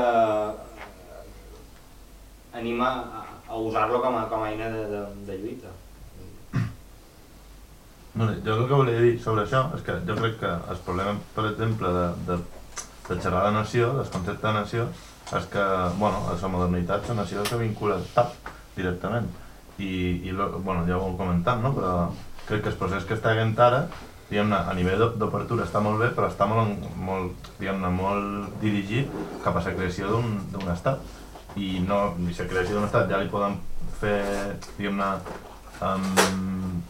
anima a, a usar-lo com, a, com a eina de, de, de lluita. Bueno, jo el que volia dir sobre això és que jo crec que el problema, per exemple, de, de, de xerrar de nació, del concepte de nació, és que, bueno, a la modernitat la nació se vincula estat directament. I, i lo, bueno, ja ho hem comentat, no? però crec que el procés que està havent ara, diguem-ne, a nivell d'o- d'obertura està molt bé, però està molt, molt, molt dirigit cap a la creació d'un estat. I no, i la creació d'un estat ja li poden fer, diguem-ne, um,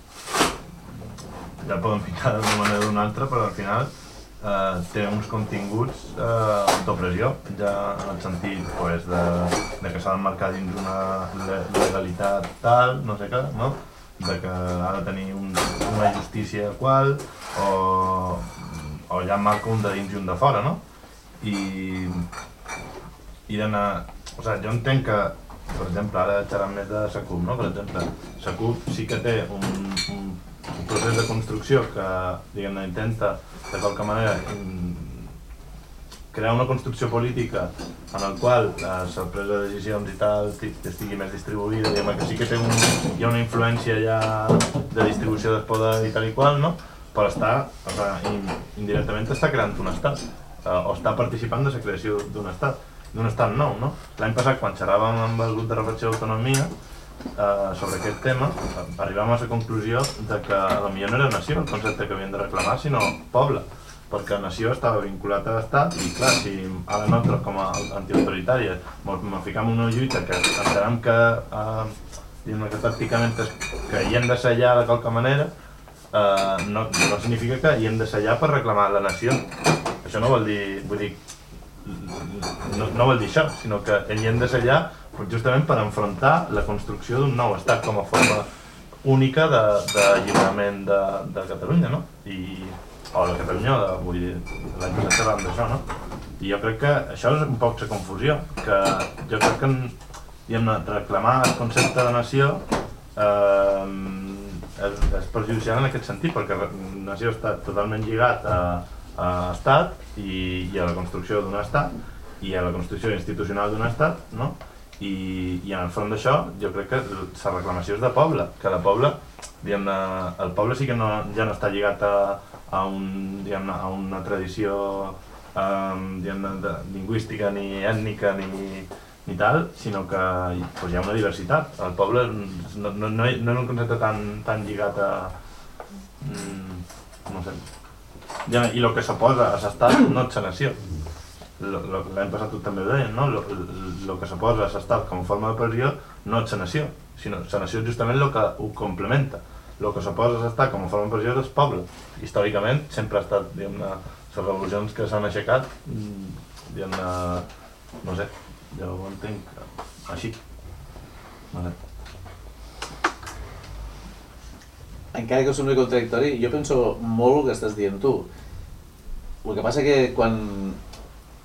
ja poden ficar d'una manera o d'una altra, però al final eh, té uns continguts eh, d'opressió, ja en el sentit pues, de, de que s'ha d'emmarcar dins una le- legalitat tal, no sé què, no? de que ha de tenir un, una justícia qual, o, o ja marca un de dins i un de fora, no? I, i d'anar... O sigui, jo entenc que, per exemple, ara xerrant més de la CUP, no? Per exemple, la CUP sí que té un, un, un procés de construcció que, diguem-ne, intenta, de qualque manera, crear una construcció política en el qual la presa de decisions i tal ti- estigui més distribuïda, diguem que sí que té un, hi ha una influència ja de distribució del poder i tal i qual, no? però està, o sigui, in, indirectament està creant un estat, eh, o està participant de la creació d'un estat, d'un estat nou, no? L'any passat, quan xerràvem amb el grup de reflexió d'autonomia, eh, sobre aquest tema, arribàvem a la conclusió de que la millor no era nació el concepte que havien de reclamar, sinó poble, perquè nació estava vinculat a l'estat i clar, si ara nosaltres com a antiautoritàries ens ficam en una lluita que entenem que, eh, que pràcticament que hi hem de sellar de qualque manera, eh, no, no significa que hi hem de sellar per reclamar la nació. Això no vol dir, vull dir, no, no vol dir això, sinó que hi hem de sellar pues, justament per enfrontar la construcció d'un nou estat com a forma única de, de de, de Catalunya, no? I, o de Catalunya, de, vull dir, l'any passat xerràvem d'això, no? I jo crec que això és un poc la confusió, que jo crec que diguem reclamar el concepte de nació eh, és, és perjudicial en aquest sentit, perquè la nació està totalment lligat a, a estat i, i a la construcció d'un estat i a la construcció institucional d'un estat, no? I, i en el front d'això jo crec que la reclamació és de poble, que de poble, el poble sí que no, ja no està lligat a, a, un, a una tradició um, de, lingüística ni ètnica ni, ni tal, sinó que pues, hi ha una diversitat. El poble no, no, no, no és un concepte tan, tan lligat a... Mm, no sé. Ja, I el que s'oposa a l'estat no és la nació. L'any passat tu també ho deien, no? El que s'oposa a l'estat com a forma de pressió no és la nació, sinó la nació és justament el que ho complementa. El que s'oposa a l'estat com a forma de pressió és el poble. Històricament sempre ha estat, diguem-ne, les revolucions que s'han aixecat, mm, diguem-ne, no sé, jo ho entenc així. Vale. Encara que sembli contradictori, jo penso molt el que estàs dient tu. El que passa que quan...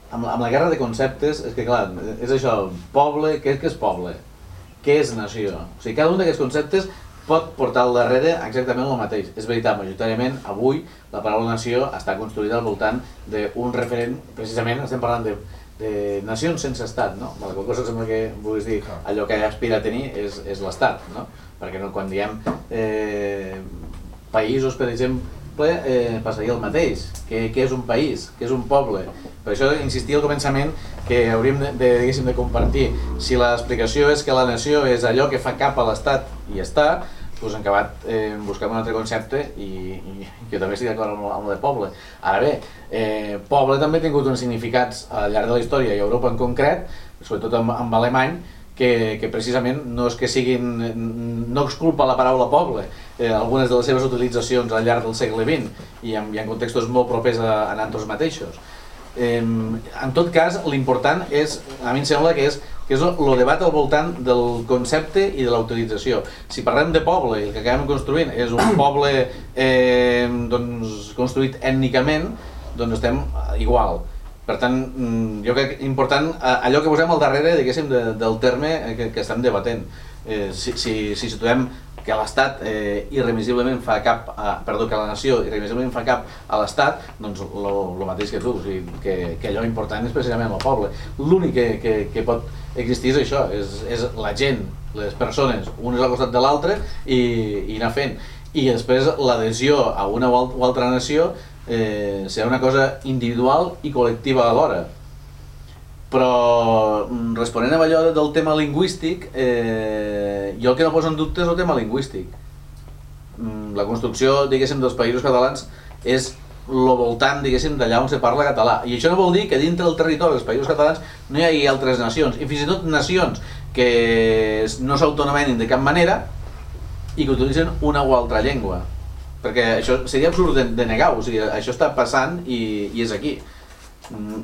Amb, amb la guerra de conceptes, és que clar, és això, poble, què, què és poble? Què és nació? O sigui, cada un d'aquests conceptes pot portar al darrere exactament el mateix. És veritat, majoritàriament, avui, la paraula nació està construïda al voltant d'un referent, precisament estem parlant de, de nacions sense estat, no? La cosa sembla que vulguis dir allò que aspira a tenir és, és l'estat, no? Perquè no, quan diem eh, països, per exemple, eh, passaria el mateix. Què, què és un país? Què és un poble? Per això insistia al començament que hauríem de, de, de compartir. Si l'explicació és que la nació és allò que fa cap a l'Estat i està, doncs en acabat eh, busquem un altre concepte i, i jo també estic d'acord amb, amb el de poble. Ara bé, eh, poble també ha tingut uns significats al llarg de la història i a Europa en concret, sobretot amb, amb alemany, que, que precisament no és que siguin, no és culpa la paraula poble, eh, algunes de les seves utilitzacions al llarg del segle XX i en, i en contextos molt propers a, a nosaltres mateixos. Eh, en tot cas, l'important és, a mi em sembla que és que és el debat al voltant del concepte i de la utilització. Si parlem de poble i el que acabem construint és un (coughs) poble eh, doncs, construït ètnicament, doncs estem igual. Per tant, mm, jo crec que important allò que posem al darrere, diguéssim, de, del terme que, que estem debatent. Eh, si, si, si situem que l'Estat eh, irremisiblement fa cap, a, perdó, que la nació irremisiblement fa cap a l'Estat, doncs el mateix que tu, o sigui, que, que allò important és precisament el poble. L'únic que, que, que pot existir és això, és, és la gent, les persones, unes al costat de l'altre i, i anar fent. I després l'adhesió a una o altra nació eh, serà una cosa individual i col·lectiva alhora però mm, responent a allò del tema lingüístic, eh, jo el que no poso en dubte és el tema lingüístic. Mm, la construcció, diguéssim, dels països catalans és lo voltant, diguéssim, d'allà on se parla català. I això no vol dir que dintre del territori dels països catalans no hi hagi altres nacions, i fins i tot nacions que no s'autonomenin de cap manera i que utilitzen una o altra llengua. Perquè això seria absurd de, de negar-ho, o sigui, això està passant i, i és aquí. Mm,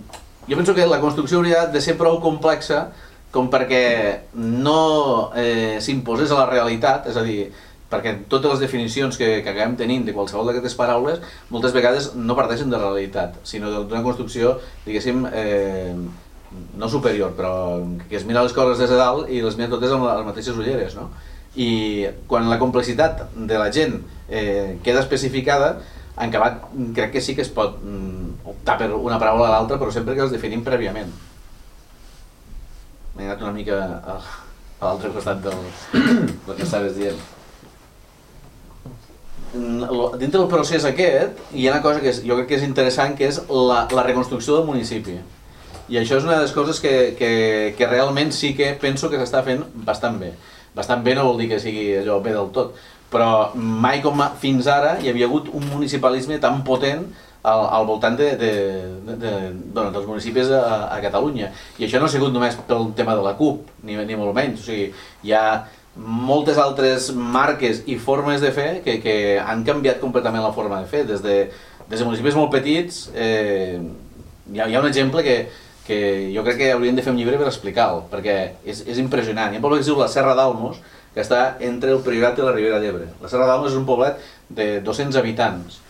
jo penso que la construcció hauria de ser prou complexa com perquè no eh, s'imposés a la realitat, és a dir, perquè totes les definicions que, que acabem tenint de qualsevol d'aquestes paraules moltes vegades no parteixen de la realitat, sinó d'una construcció, diguéssim, eh, no superior, però que es mira les coses des de dalt i les mira totes amb les mateixes ulleres, no? I quan la complexitat de la gent eh, queda especificada, en acabat crec que sí que es pot mm, optar per una paraula a l'altra, però sempre que els definim prèviament. M'he anat una mica a, a l'altre costat del, (coughs) del que estaves dient. Dintre del procés aquest hi ha una cosa que és, jo crec que és interessant, que és la, la reconstrucció del municipi. I això és una de les coses que, que, que realment sí que penso que s'està fent bastant bé. Bastant bé no vol dir que sigui allò bé del tot, però mai com fins ara hi havia hagut un municipalisme tan potent al, al voltant de, de, de, de, bueno, dels municipis a, a Catalunya. I això no ha sigut només pel tema de la CUP, ni, ni molt menys. O sigui, hi ha moltes altres marques i formes de fer que, que han canviat completament la forma de fer. Des de, des de municipis molt petits, eh, hi, ha, hi ha un exemple que, que jo crec que hauríem de fer un llibre per explicar-lo, perquè és, és impressionant. Hi ha un poble que es diu la Serra d'Almos, que està entre el Priorat i la Ribera d'Ebre. La Serra d'Almos és un poblet de 200 habitants.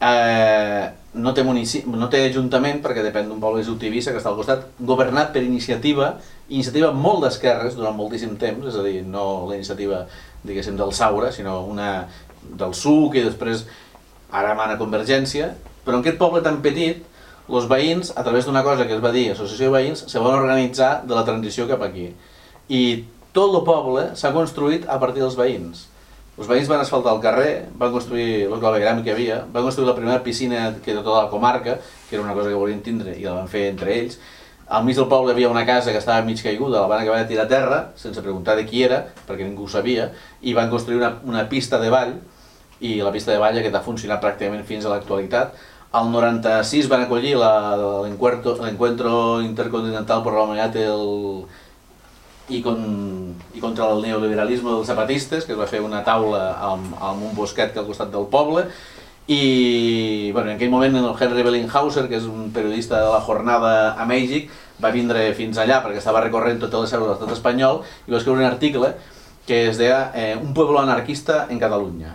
Eh, no, té no té ajuntament perquè depèn d'un poble de Tivissa que està al costat, governat per iniciativa, iniciativa molt d'esquerres durant moltíssim temps, és a dir, no la iniciativa diguéssim del Saura, sinó una del SUC i després ara mana Convergència, però en aquest poble tan petit els veïns, a través d'una cosa que es va dir Associació de Veïns, se van organitzar de la transició cap aquí. I tot el poble s'ha construït a partir dels veïns. Els veïns van asfaltar el carrer, van construir el clavegram que hi havia, van construir la primera piscina que de tota la comarca, que era una cosa que volien tindre i la van fer entre ells. Al mig del poble hi havia una casa que estava mig caiguda, la van acabar de tirar a terra, sense preguntar de qui era, perquè ningú ho sabia, i van construir una, una pista de ball, i la pista de ball que ha funcionat pràcticament fins a l'actualitat. Al 96 van acollir l'encuentro intercontinental per la humanitat el, i, con, i contra el neoliberalisme dels zapatistes, que es va fer una taula amb, amb un bosquet que al costat del poble, i bueno, en aquell moment el Henry Bellinghauser, que és un periodista de la jornada a Mèxic, va vindre fins allà perquè estava recorrent totes les seus de espanyol i va escriure un article que es deia eh, Un pueblo anarquista en Catalunya.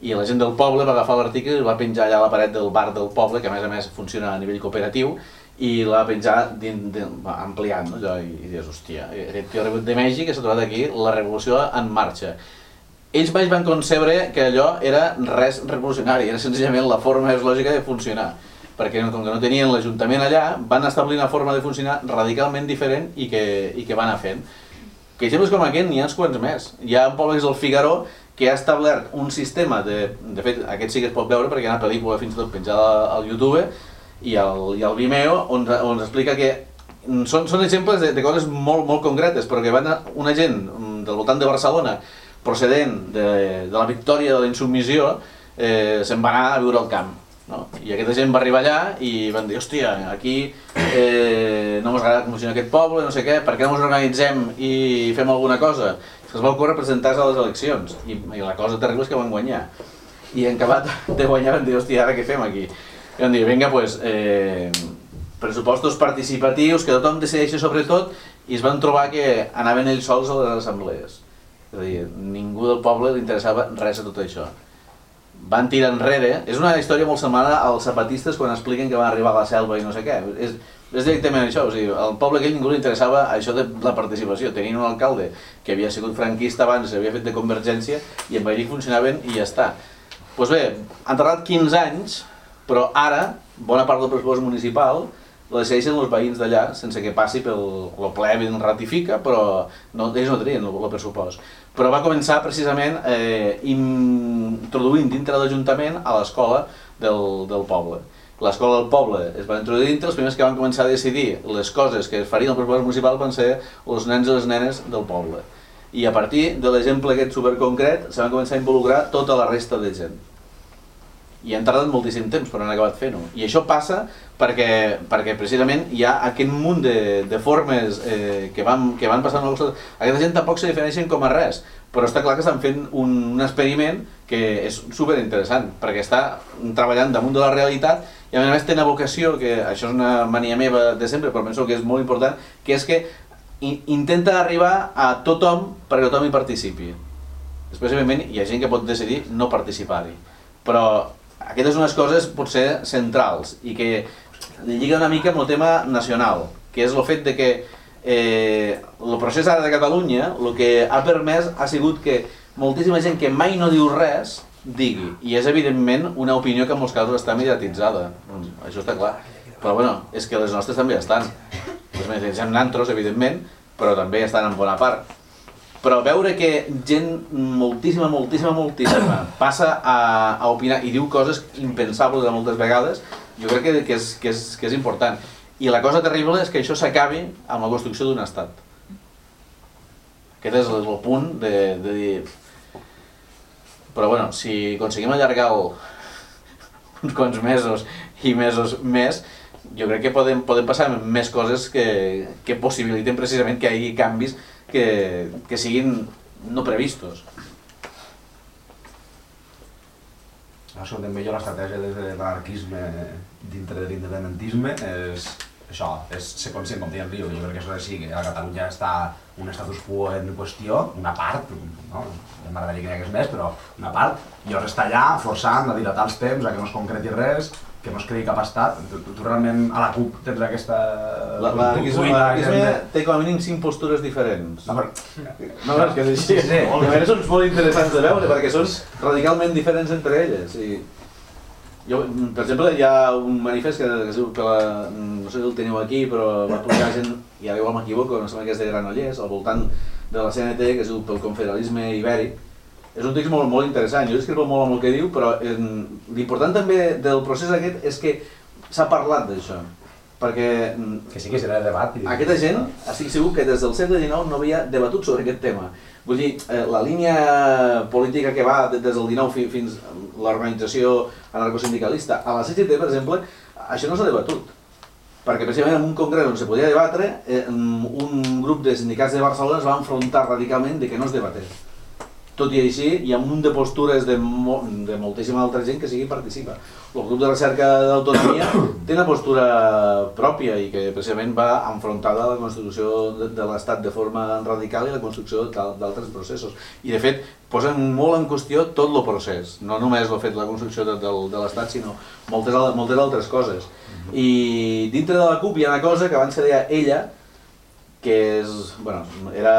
I la gent del poble va agafar l'article i va penjar allà a la paret del bar del poble, que a més a més funciona a nivell cooperatiu, i la va penjar din, din, ampliant, no? Allò, i, i dius, hòstia, aquest tio rebut de Mèxic i s'ha trobat aquí la revolució en marxa. Ells mai van concebre que allò era res revolucionari, era senzillament la forma més lògica de funcionar perquè com que no tenien l'Ajuntament allà, van establir una forma de funcionar radicalment diferent i que, i que van anar fent. Que exemples com aquest n'hi ha uns quants més. Hi ha un poble que és el Figaró, que ha establert un sistema, de, de fet aquest sí que es pot veure perquè hi ha una pel·lícula fins i tot penjada al YouTube i al, i al Vimeo on, on explica que són, són exemples de, de coses molt, molt concretes, però que van a, una gent mm, del voltant de Barcelona procedent de, de la victòria de la insubmissió eh, se'n va anar a viure al camp no? I aquesta gent va arribar allà i van dir, hòstia, aquí eh, no m'ha agradat com funciona aquest poble, no sé què, per què no ens organitzem i fem alguna cosa? Es va ocórrer presentar-se a les eleccions i, i la cosa terrible és que van guanyar. I en acabat de guanyar van dir, hòstia, ara què fem aquí? I van dir, vinga, pues, eh, pressupostos participatius, que tothom decideixi sobre tot, i es van trobar que anaven ells sols a les assemblees. És a dir, ningú del poble li interessava res de tot això van tirar enrere. És una història molt semblant als zapatistes quan expliquen que van arribar a la selva i no sé què. És, és directament això, o sigui, al poble aquell ningú li interessava això de la participació. Tenien un alcalde que havia sigut franquista abans, havia fet de convergència, i amb allí funcionaven i ja està. Doncs pues bé, han tardat 15 anys, però ara, bona part del pressupost municipal la decideixen els veïns d'allà, sense que passi pel... el ple evident ratifica, però no, ells no tenien el, el pressupost però va començar precisament eh, introduint dintre l'Ajuntament a l'escola del, del poble. L'escola del poble es va introduir dintre, els primers que van començar a decidir les coses que es farien al pressupost municipal van ser els nens i les nenes del poble. I a partir de l'exemple aquest superconcret se van començar a involucrar tota la resta de gent i han tardat moltíssim temps però han acabat fent-ho. I això passa perquè, perquè precisament hi ha aquest munt de, de formes eh, que, van, que van passant a costat. Aquesta gent tampoc se defineixen com a res, però està clar que estan fent un, un experiment que és super interessant, perquè està treballant damunt de la realitat i a més té una vocació, que això és una mania meva de sempre, però penso que és molt important, que és que intenta arribar a tothom perquè tothom hi participi. Després, evidentment, hi ha gent que pot decidir no participar-hi, però aquestes són unes coses potser centrals i que lliga una mica amb el tema nacional, que és el fet de que eh, el procés ara de Catalunya el que ha permès ha sigut que moltíssima gent que mai no diu res digui, i és evidentment una opinió que en molts casos està mediatitzada, doncs, això està clar, però bueno, és que les nostres també estan, les mediatitzem nantros, evidentment, però també estan en bona part. Però veure que gent moltíssima, moltíssima, moltíssima passa a, a opinar i diu coses impensables de moltes vegades, jo crec que, que, és, que, és, que és important. I la cosa terrible és que això s'acabi amb la construcció d'un estat. Aquest és el punt de, de dir... Però bueno, si aconseguim allargar el, uns quants mesos i mesos més, jo crec que podem, podem passar més coses que, que possibiliten precisament que hi hagi canvis que, que siguin no previstos. Això també jo l'estratègia de l'anarquisme dintre de l'independentisme és això, és ser conscient, com deia el Rio, jo crec que això sí, que a Catalunya està un status quo en qüestió, una part, no? m'agradaria que n'hi hagués més, però una part, i llavors està allà forçant a dilatar els temps, a que no es concreti res, que no es cregui cap estat, tu, tu, tu realment a la CUP tens aquesta... L'anarquisme té com a mínim cinc postures diferents. No, però... no, és que és així. Sí, sí. I a més són molt interessants de veure, perquè són radicalment diferents entre elles. I... Jo, per exemple, hi ha un manifest que, que, que la, no sé si el teniu aquí, però va publicar gent, i ara igual m'equivoco, no sé que és de Granollers, al voltant de la CNT, que es diu pel confederalisme ibèric, és un text molt, molt interessant, jo discrepo molt amb el que diu, però l'important també del procés aquest és que s'ha parlat d'això. Perquè mm, que sí que serà debat. I... Aquesta gent, estic segur que des del segle XIX no havia debatut sobre aquest tema. Vull dir, eh, la línia política que va des del XIX fins a l'organització anarcosindicalista, a la CGT, per exemple, això no s'ha debatut. Perquè precisament en un congrés on se podia debatre, eh, un grup de sindicats de Barcelona es va enfrontar radicalment de que no es debatés tot i així hi ha un munt de postures de, mo de moltíssima altra gent que hi participa. El grup de recerca d'autonomia (coughs) té una postura pròpia i que precisament va enfrontada a la constitució de, de l'Estat de forma radical i la construcció d'al- d'altres processos. I de fet posen molt en qüestió tot el procés, no només el fet de la construcció de, de, de l'Estat, sinó moltes, moltes altres coses. I dintre de la CUP hi ha una cosa que abans se deia ella, que és, bueno, era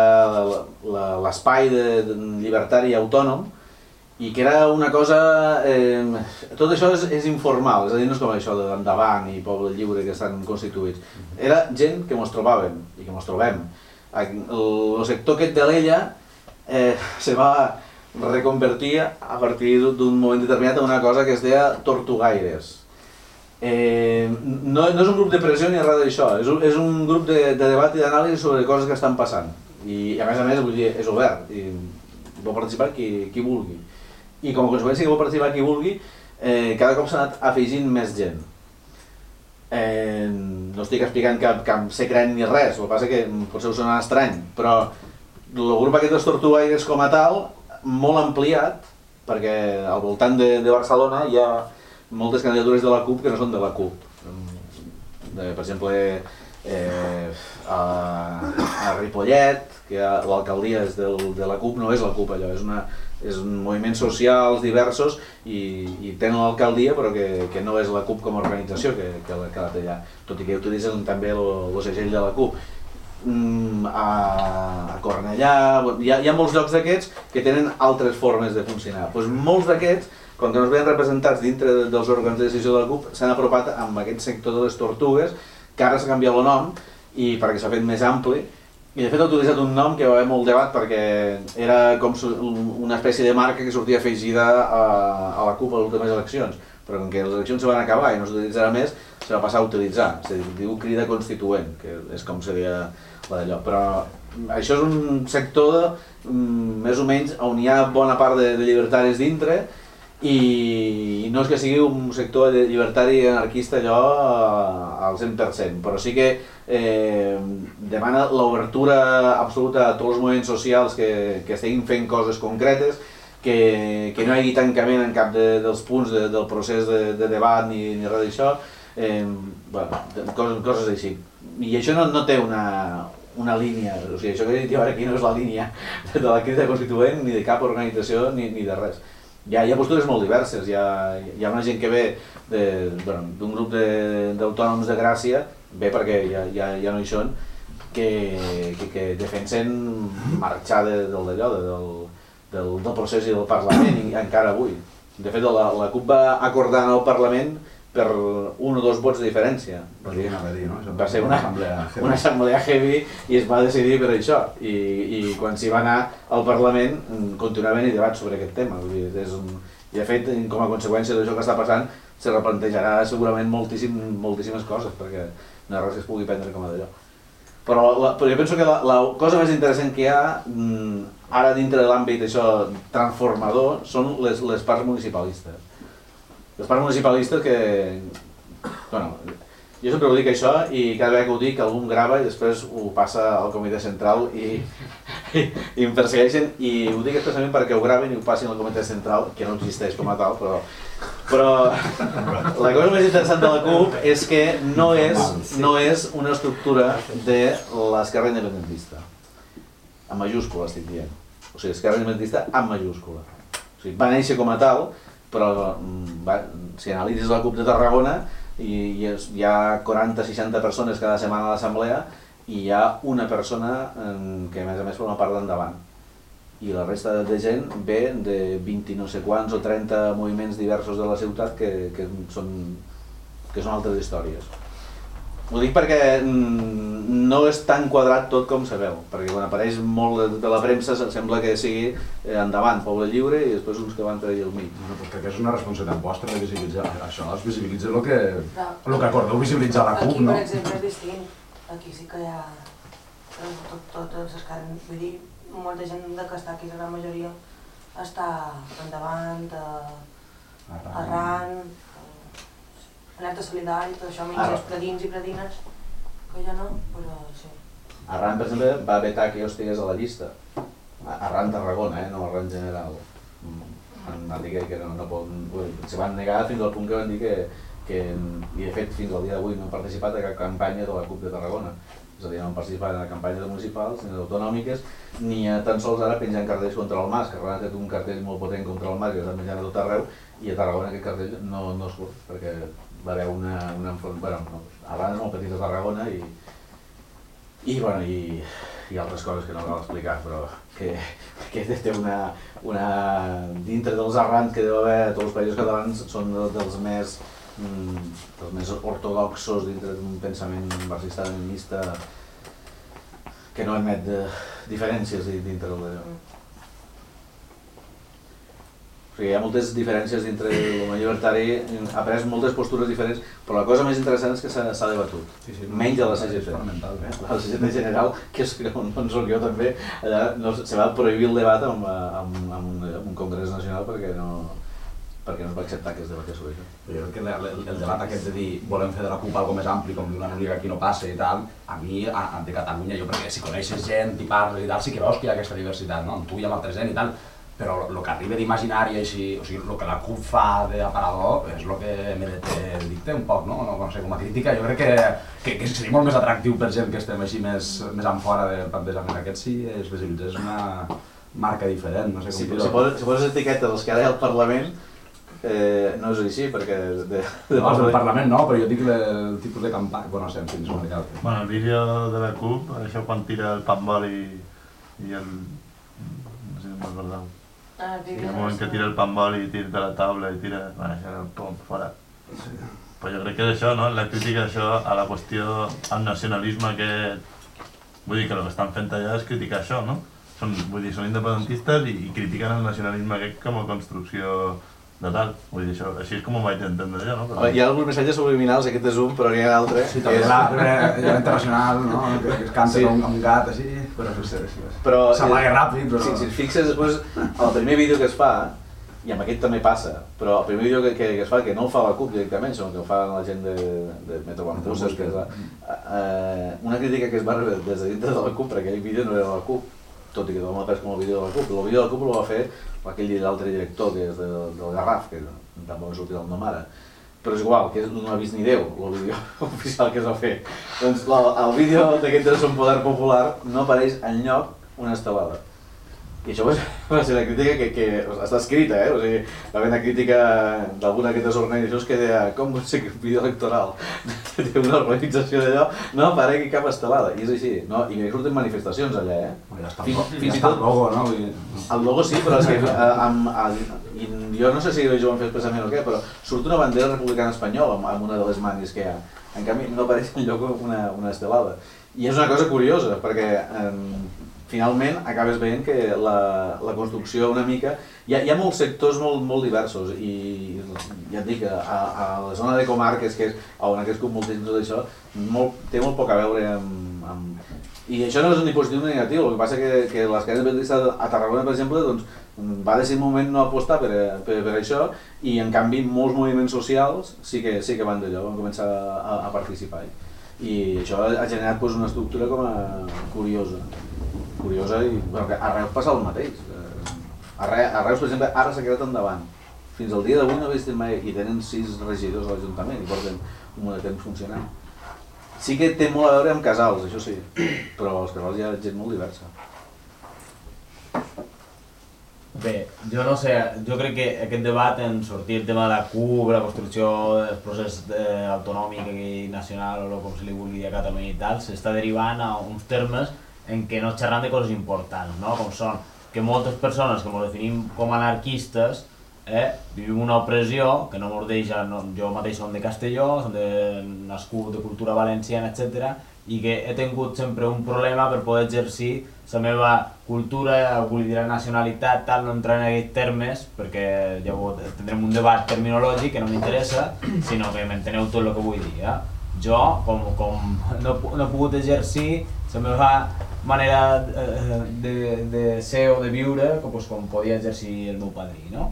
l'espai de, de llibertari autònom i que era una cosa... Eh, tot això és, és informal, és a dir, no és com això d'Endavant i Poble Lliure que estan constituïts. Era gent que mos trobàvem i que mos trobem. El, el sector aquest de l'ella eh, se va reconvertir a partir d'un moment determinat en una cosa que es deia Tortugaires. Eh, no, no és un grup de pressió ni res d'això, és, és un grup de, de debat i d'anàlisi sobre coses que estan passant. I a més a més, vull dir, és obert, i pot participar qui, qui vulgui. I com a conseqüència que pot participar qui vulgui, eh, cada cop s'ha anat afegint més gent. Eh, no estic explicant cap, cap secret ni res, el que passa que potser us sona estrany, però el grup aquest dels Tortugaires com a tal, molt ampliat, perquè al voltant de, de Barcelona hi ha moltes candidatures de la CUP que no són de la CUP. De, per exemple, eh, a, a Ripollet, que l'alcaldia és del, de la CUP, no és la CUP allò, és, una, és un moviments socials diversos i, i tenen l'alcaldia però que, que no és la CUP com a organització que, que, la, que té allà, tot i que utilitzen també el segell de la CUP. Mm, a, a Cornellà, hi ha, hi ha molts llocs d'aquests que tenen altres formes de funcionar. Pues molts d'aquests, com que no es veien representats dintre de- dels òrgans de decisió de la CUP, s'han apropat amb aquest sector de les tortugues, que ara s'ha canviat el nom i perquè s'ha fet més ampli, i de fet ha utilitzat un nom que va haver molt debat perquè era com una espècie de marca que sortia afegida a, a la CUP a les últimes eleccions, però com que les eleccions se van acabar i no s'utilitzarà més, se va passar a utilitzar, dir, diu crida constituent, que és com seria la d'allò, però això és un sector de, mm, més o menys on hi ha bona part de, de llibertaris dintre i no és que sigui un sector llibertari anarquista allò al 100%, però sí que eh, demana l'obertura absoluta a tots els moviments socials que, que estiguin fent coses concretes, que, que no hi hagi tancament en cap de, dels punts de, del procés de, de debat ni, ni res d'això, eh, bueno, coses, coses així. I això no, no té una, una línia, o sigui, això que he dit jo ara aquí no és la línia de la crida constituent ni de cap organització ni, ni de res. Hi ha, hi ha postures molt diverses, hi ha, hi ha una gent que ve de- bueno, d'un grup de- d'autònoms de, Gràcia, bé perquè ja, ja, ja no hi són, que, que, que defensen marxar de, del d'allò, de, del, del, del procés i del Parlament, i encara avui. De fet, la, la CUP va acordar en el Parlament per un o dos vots de diferència. Va dir, anava a dir, no? Va ser una, una assemblea heavy i es va decidir per això. I, i quan s'hi va anar al Parlament mm, continuaven i debats sobre aquest tema. Vull dir, és un, I de fet, com a conseqüència d'això que està passant, se replantejarà segurament moltíssim, moltíssimes coses, perquè no ha res que es pugui prendre com a d'allò. Però, la, però jo penso que la, la cosa més interessant que hi ha mm, ara dintre de l'àmbit transformador són les, les parts municipalistes. Les parts municipalistes que... Bueno, jo sempre ho dic això i cada vegada que ho dic algú em grava i després ho passa al comitè central i, i, i em persegueixen i ho dic expressament perquè ho graven i ho passin al comitè central, que no existeix com a tal, però, però la cosa més interessant de la CUP és que no és, no és una estructura de l'esquerra independentista. En majúscula estic dient. O sigui, esquerra independentista en majúscula. O sigui, va néixer com a tal, però mm, si analitzes la CUP de Tarragona i, i és, hi ha 40-60 persones cada setmana a l'assemblea i hi ha una persona que a més a més forma part d'endavant i la resta de gent ve de 20 i no sé quants o 30 moviments diversos de la ciutat que, que, són, que són altres històries. Ho dic perquè mm, no és tan quadrat tot com se veu, perquè quan apareix molt de, de la premsa se- sembla que sigui eh, endavant, Poble Lliure, i després uns que van allà al mig. No, pues crec que és una responsabilitat vostra de visibilitzar això, es visibilitza el que, el que acordeu visibilitzar la CUP, Aquí, no? per exemple, és distint. Aquí sí que hi ha tot, tot, tots els que vull dir, molta gent de que està aquí, la majoria, està endavant, eh, arran, eh, alerta solidari, tot això, menys els predins i predines, que ja no, però sí. Arran, per exemple, va vetar que jo estigués a la llista. arran Tarragona, eh, no arran general. Mm, van dir que, que no, no poden, se van negar fins al punt que van dir que, que i de fet fins al dia d'avui no han participat a cap campanya de la CUP de Tarragona. És a dir, no han participat en campanyes municipals ni autonòmiques, ni a tan sols ara penjant cartells contra el Mas, que Tarragona té un cartell molt potent contra el Mas i està menjant a tot arreu, i a Tarragona aquest cartell no, no surt, perquè va haver una, una. Bueno, no, Arran és molt petit a Tarragona i, i, bueno, i, i altres coses que no cal explicar, però que, que té una, una... dintre dels arrans que deu haver a tots els països catalans són de- dels més mm, dels més ortodoxos dintre d'un pensament marxista-leninista que no admet de, diferències di- dintre d'allò. O sigui, hi ha moltes diferències dintre el moviment llibertari, ha pres moltes postures diferents, però la cosa més interessant és que s'ha debatut. Sí, sí, Menys a la CGT. Eh? La CGT general, que és que on, on soc jo també, allà no, se va prohibir el debat amb, amb, amb, un, amb un congrés nacional perquè no, perquè no es va acceptar que es debatés sobre això. Jo crec que el, el, el debat aquest de dir volem fer de la CUP algo més ampli, com diu la Núria que aquí no passa i tal, a mi, a, a, de Catalunya, jo perquè si coneixes gent i parles i tal, sí que veus que hi ha aquesta diversitat, no? amb tu i amb altra gent i tal, però el que arriba d'imaginari així, o sigui, el que la CUP fa d'aparador és el que MDT dicta un poc, no? no, no sé, com a crítica, jo crec que, que, que seria molt més atractiu per gent que estem així més, més en fora del plantejament aquest, sí, es visibilitza, és una marca diferent, no sé com Si, dir-ho. si, poses, si poses etiquetes dels que ara hi ha al Parlament, eh, no és així, perquè de, de, de, No, el Parlament no, però jo dic el, el tipus de campanya... Bueno, no sé, en fi, és mica... Bueno, el vídeo de la CUP, això quan tira el pambol i, i el... no sé si me'n recordeu. Ah, Hi ha un moment que tira el pambol i tira de la taula i tira... Bueno, això era pum, fora. Però jo crec que és això, no? La crítica això a la qüestió, al nacionalisme aquest... Vull dir que el que estan fent allà és criticar això, no? Són, vull dir, són independentistes i, i critiquen el nacionalisme aquest com a construcció de tal. Vull dir, això, així és com ho vaig entendre jo, no? Però... Hi ha alguns missatges subliminals, aquest és un, però n'hi ha altre. Sí, també és- la, la internacional, no? Que, que es canta Sí. sí. un, gat així, però sí, sí, sí. Però, S'amaga ràpid, però... Si, si et fixes després, el primer vídeo que es fa, i amb aquest també passa, però el primer vídeo que, que, que es fa, que no el fa la CUP directament, sinó que ho fa la gent de, de Metro Bambusses, que és la, eh, una crítica que es va rebre des de dintre de la CUP, perquè aquell vídeo no era de la CUP, tot i que tothom el com el vídeo de la CUP, el vídeo de la CUP el va fer aquell l'altre director, que és de, del Garraf, que tampoc ha sortit el nom ara, però és igual, que no ha vist ni Déu, el vídeo (laughs) oficial que es va fer. Doncs la, el vídeo d'aquest de Som Poder Popular no apareix enlloc una estelada. I això va ser, va ser la crítica que, que està escrita, eh? O sigui, va haver una crítica d'alguna d'aquestes organitzacions que deia com pot ser que un vídeo electoral (laughs) d'una organització d'allò no aparegui cap estelada. I és així, no? I que surten manifestacions allà, eh? Ja està, Fins- fins, ja està tot- el logo, no? Vull dir, El logo sí, però és que eh, amb, amb, jo no sé si ells ho van fer expressament o què, però surt una bandera republicana espanyola amb, amb una de les manis que hi ha. En canvi, no apareix enlloc una, una estelada. I és una cosa curiosa, perquè eh, finalment acabes veient que la, la construcció una mica... Hi ha, hi ha molts sectors molt, molt diversos i ja et dic, a, a la zona de comarques, que és, on ha crescut moltíssim tot això, molt, té molt poc a veure amb, amb... I això no és ni positiu ni negatiu, el que passa que, que l'esquerra independentista a Tarragona, per exemple, doncs, va decidir un moment no apostar per, per, per això i en canvi molts moviments socials sí que, sí que van d'allò, van començar a, a participar i això ha generat doncs, una estructura com a curiosa curiosa i bueno, que a Reus passa el mateix. Eh, a, Re, a Reus per exemple ara s'ha quedat endavant. Fins al dia d'avui no he vist mai i tenen sis regidors a l'Ajuntament i porten un munt de temps funcionant. Sí que té molt a veure amb casals, això sí però als casals hi ha gent molt diversa. Bé, jo no sé, jo crec que aquest debat en sortir el tema de la CUP, la construcció del procés eh, autonòmic i nacional o com se li vulgui a Catalunya i tal, s'està derivant a uns termes en què no xerran de coses importants, no? com són que moltes persones que ens definim com anarquistes eh, vivim una opressió que no ens deixa, no, jo mateix som de Castelló, som de, nascut de cultura valenciana, etc i que he tingut sempre un problema per poder exercir la meva cultura, la nacionalitat, tal, no entrar en aquests termes, perquè llavors tindrem un debat terminològic que no m'interessa, sinó que m'enteneu tot el que vull dir. Eh? Jo, com, com no, no he pogut exercir la meva manera eh, de, de ser o de viure com, pues, com podia exercir el meu padrí, no?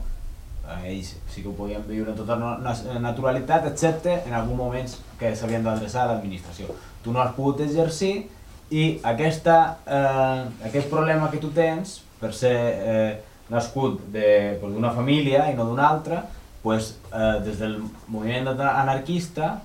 Eh, ells sí que ho podien viure amb tota na- na- naturalitat, excepte en alguns moments que s'havien d'adreçar a l'administració. Tu no has pogut exercir i aquesta, eh, aquest problema que tu tens per ser eh, nascut de- d'una família i no d'una altra, pues, eh, des del moviment anarquista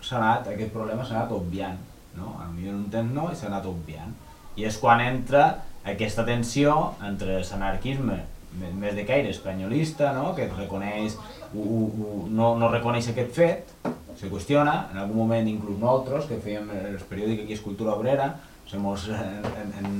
s'ha anat, aquest problema s'ha anat obviant, no? A mi en un temps no i s'ha anat obviant. I és quan entra aquesta tensió entre l'anarquisme me- més de caire espanyolista, no? que reconeix, u, u, no, no reconeix aquest fet, se qüestiona, en algun moment inclús nosaltres, que fèiem els periòdics aquí Escultura Obrera, se mos, en, en,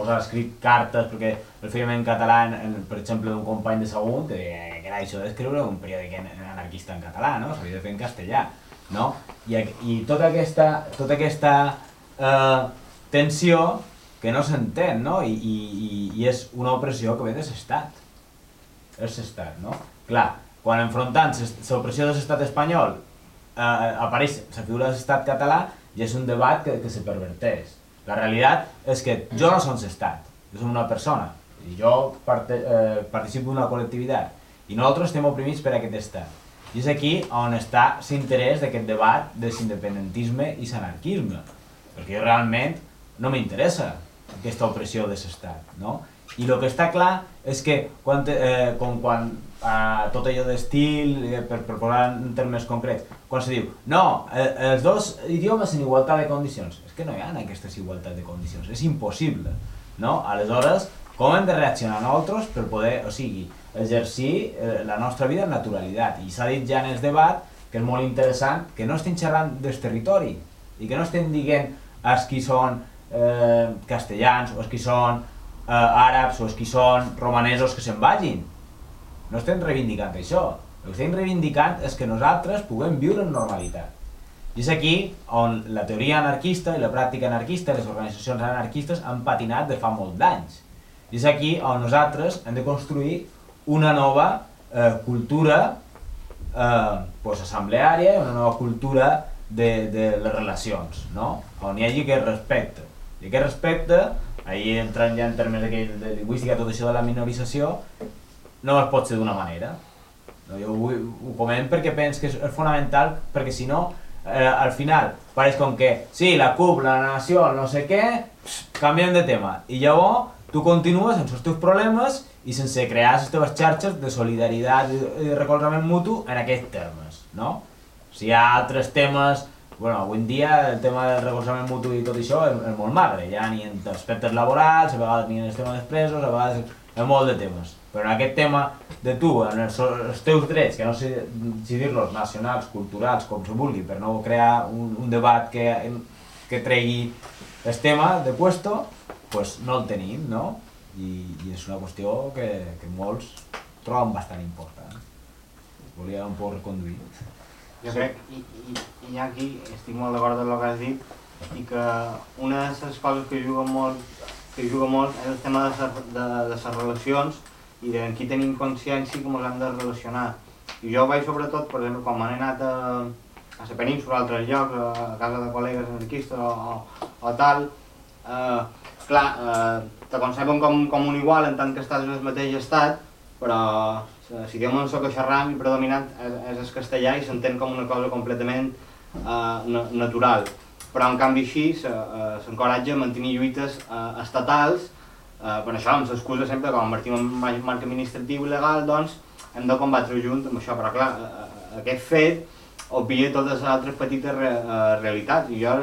ha escrit cartes perquè el fèiem en català, en, en, per exemple, d'un company de Sagunt, que deia que era això d'escriure un periòdic anarquista en català, no? s'havia de fer en castellà. No? I, I tota aquesta, tota aquesta eh, tensió que no s'entén, no? I, i, I és una opressió que ve de l'estat. És l'estat, no? Clar, quan enfrontant l'opressió de l'estat espanyol eh, apareix la figura de l'estat català i és un debat que, que se perverteix. La realitat és que jo no som l'estat, jo som una persona i jo parte, eh, participo d'una col·lectivitat i nosaltres estem oprimits per aquest estat. I és aquí on està l'interès d'aquest debat de l'independentisme i l'anarquisme, perquè realment no m'interessa aquesta opressió de l'estat, no? I el que està clar és que quan, eh, com quan eh, tot allò d'estil, eh, per, per posar en termes concrets, quan se diu no, eh, els dos idiomes en igualtat de condicions, és que no hi ha aquestes igualtat de condicions, és impossible, no? Aleshores, com hem de reaccionar nosaltres per poder, o sigui, exercir eh, la nostra vida en naturalitat? I s'ha dit ja en el debat que és molt interessant que no estem xerrant del territori i que no estem dient els qui són eh, castellans o els qui són eh, àrabs o els qui són romanesos que se'n vagin. No estem reivindicant això. El que estem reivindicant és que nosaltres puguem viure en normalitat. I és aquí on la teoria anarquista i la pràctica anarquista, les organitzacions anarquistes han patinat de fa molt d'anys. I és aquí on nosaltres hem de construir una nova eh, cultura eh, pues, assembleària, una nova cultura de, de les relacions, no? on hi hagi aquest respecte. I aquest respecte, ahir entrant ja en termes de, lingüística, tot això de la minorització, no es pot ser d'una manera. No, jo ho, ho comento perquè penso que és, fonamental, perquè si no, eh, al final pareix com que, sí, la CUP, la nació, no sé què, canviem de tema. I llavors tu continues amb els teus problemes i sense crear les teves xarxes de solidaritat i de recolzament mutu en aquests termes, no? Si hi ha altres temes, bueno, avui en dia el tema del recolzament mutu i tot això és, és molt magre, ja ni en aspectes laborals, a vegades ni en el tema dels presos, a vegades en molt de temes. Però en aquest tema de tu, en els, els teus drets, que no sé si dir-los nacionals, culturals, com se vulgui, per no crear un, un debat que, que tregui el tema de puesto, pues no el tenim, no? I, i és una qüestió que, que molts troben bastant important. Volia un poc reconduir. Jo crec, i, i, i aquí estic molt d'acord amb el que has dit, i que una de les coses que juga molt, que juga molt és el tema de, ses- de, de les relacions i de qui tenim consciència i com ens hem de relacionar. I jo vaig sobretot, per exemple, quan m'han anat a, a la península, a altres llocs, a casa de col·legues anarquistes o, o, o tal, eh, clar, eh, te conceben com, com un igual en tant que estàs en el mateix estat, però eh, l'idioma en què xerram i predominant és, és el castellà i s'entén com una cosa completament eh, na natural. Però en canvi així eh, s'encoratja a mantenir lluites eh, estatals, eh, per això amb l'excusa sempre com un ma- marc administratiu i legal, doncs hem de combatre junt amb això, però clar, eh, eh, aquest fet obvia totes les altres petites re, eh, realitats. I jo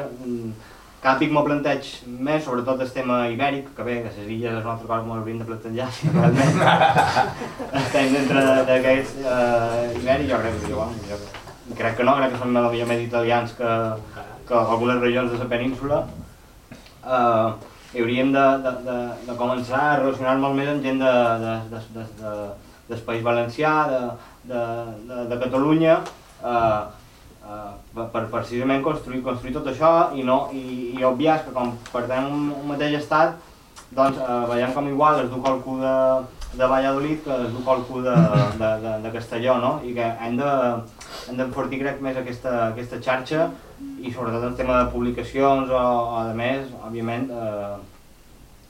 mm, cada pic m'ho planteig més, sobretot el tema ibèric, que bé, que les illes és una altra cosa que m'ho hauríem de plantejar, (laughs) realment estem dintre d'aquests eh, ibèrics, jo crec que igual, jo crec que no, crec que són millor més italians que, que algunes regions de la península. I hauríem de, de, de, de començar a relacionar-nos més amb gent de, de, de, de, de, del País Valencià, de, de, de, de Catalunya, eh, eh, per, precisament construir, construir tot això i, no, i, i obviar que com pertem un, un mateix estat, doncs eh, veiem com igual es du qualcú de, de Valladolid que es du qualcú de, de, de, de Castelló, no? I que hem de hem d'enfortir crec més aquesta, aquesta xarxa i sobretot el tema de publicacions o, o de més, òbviament, eh,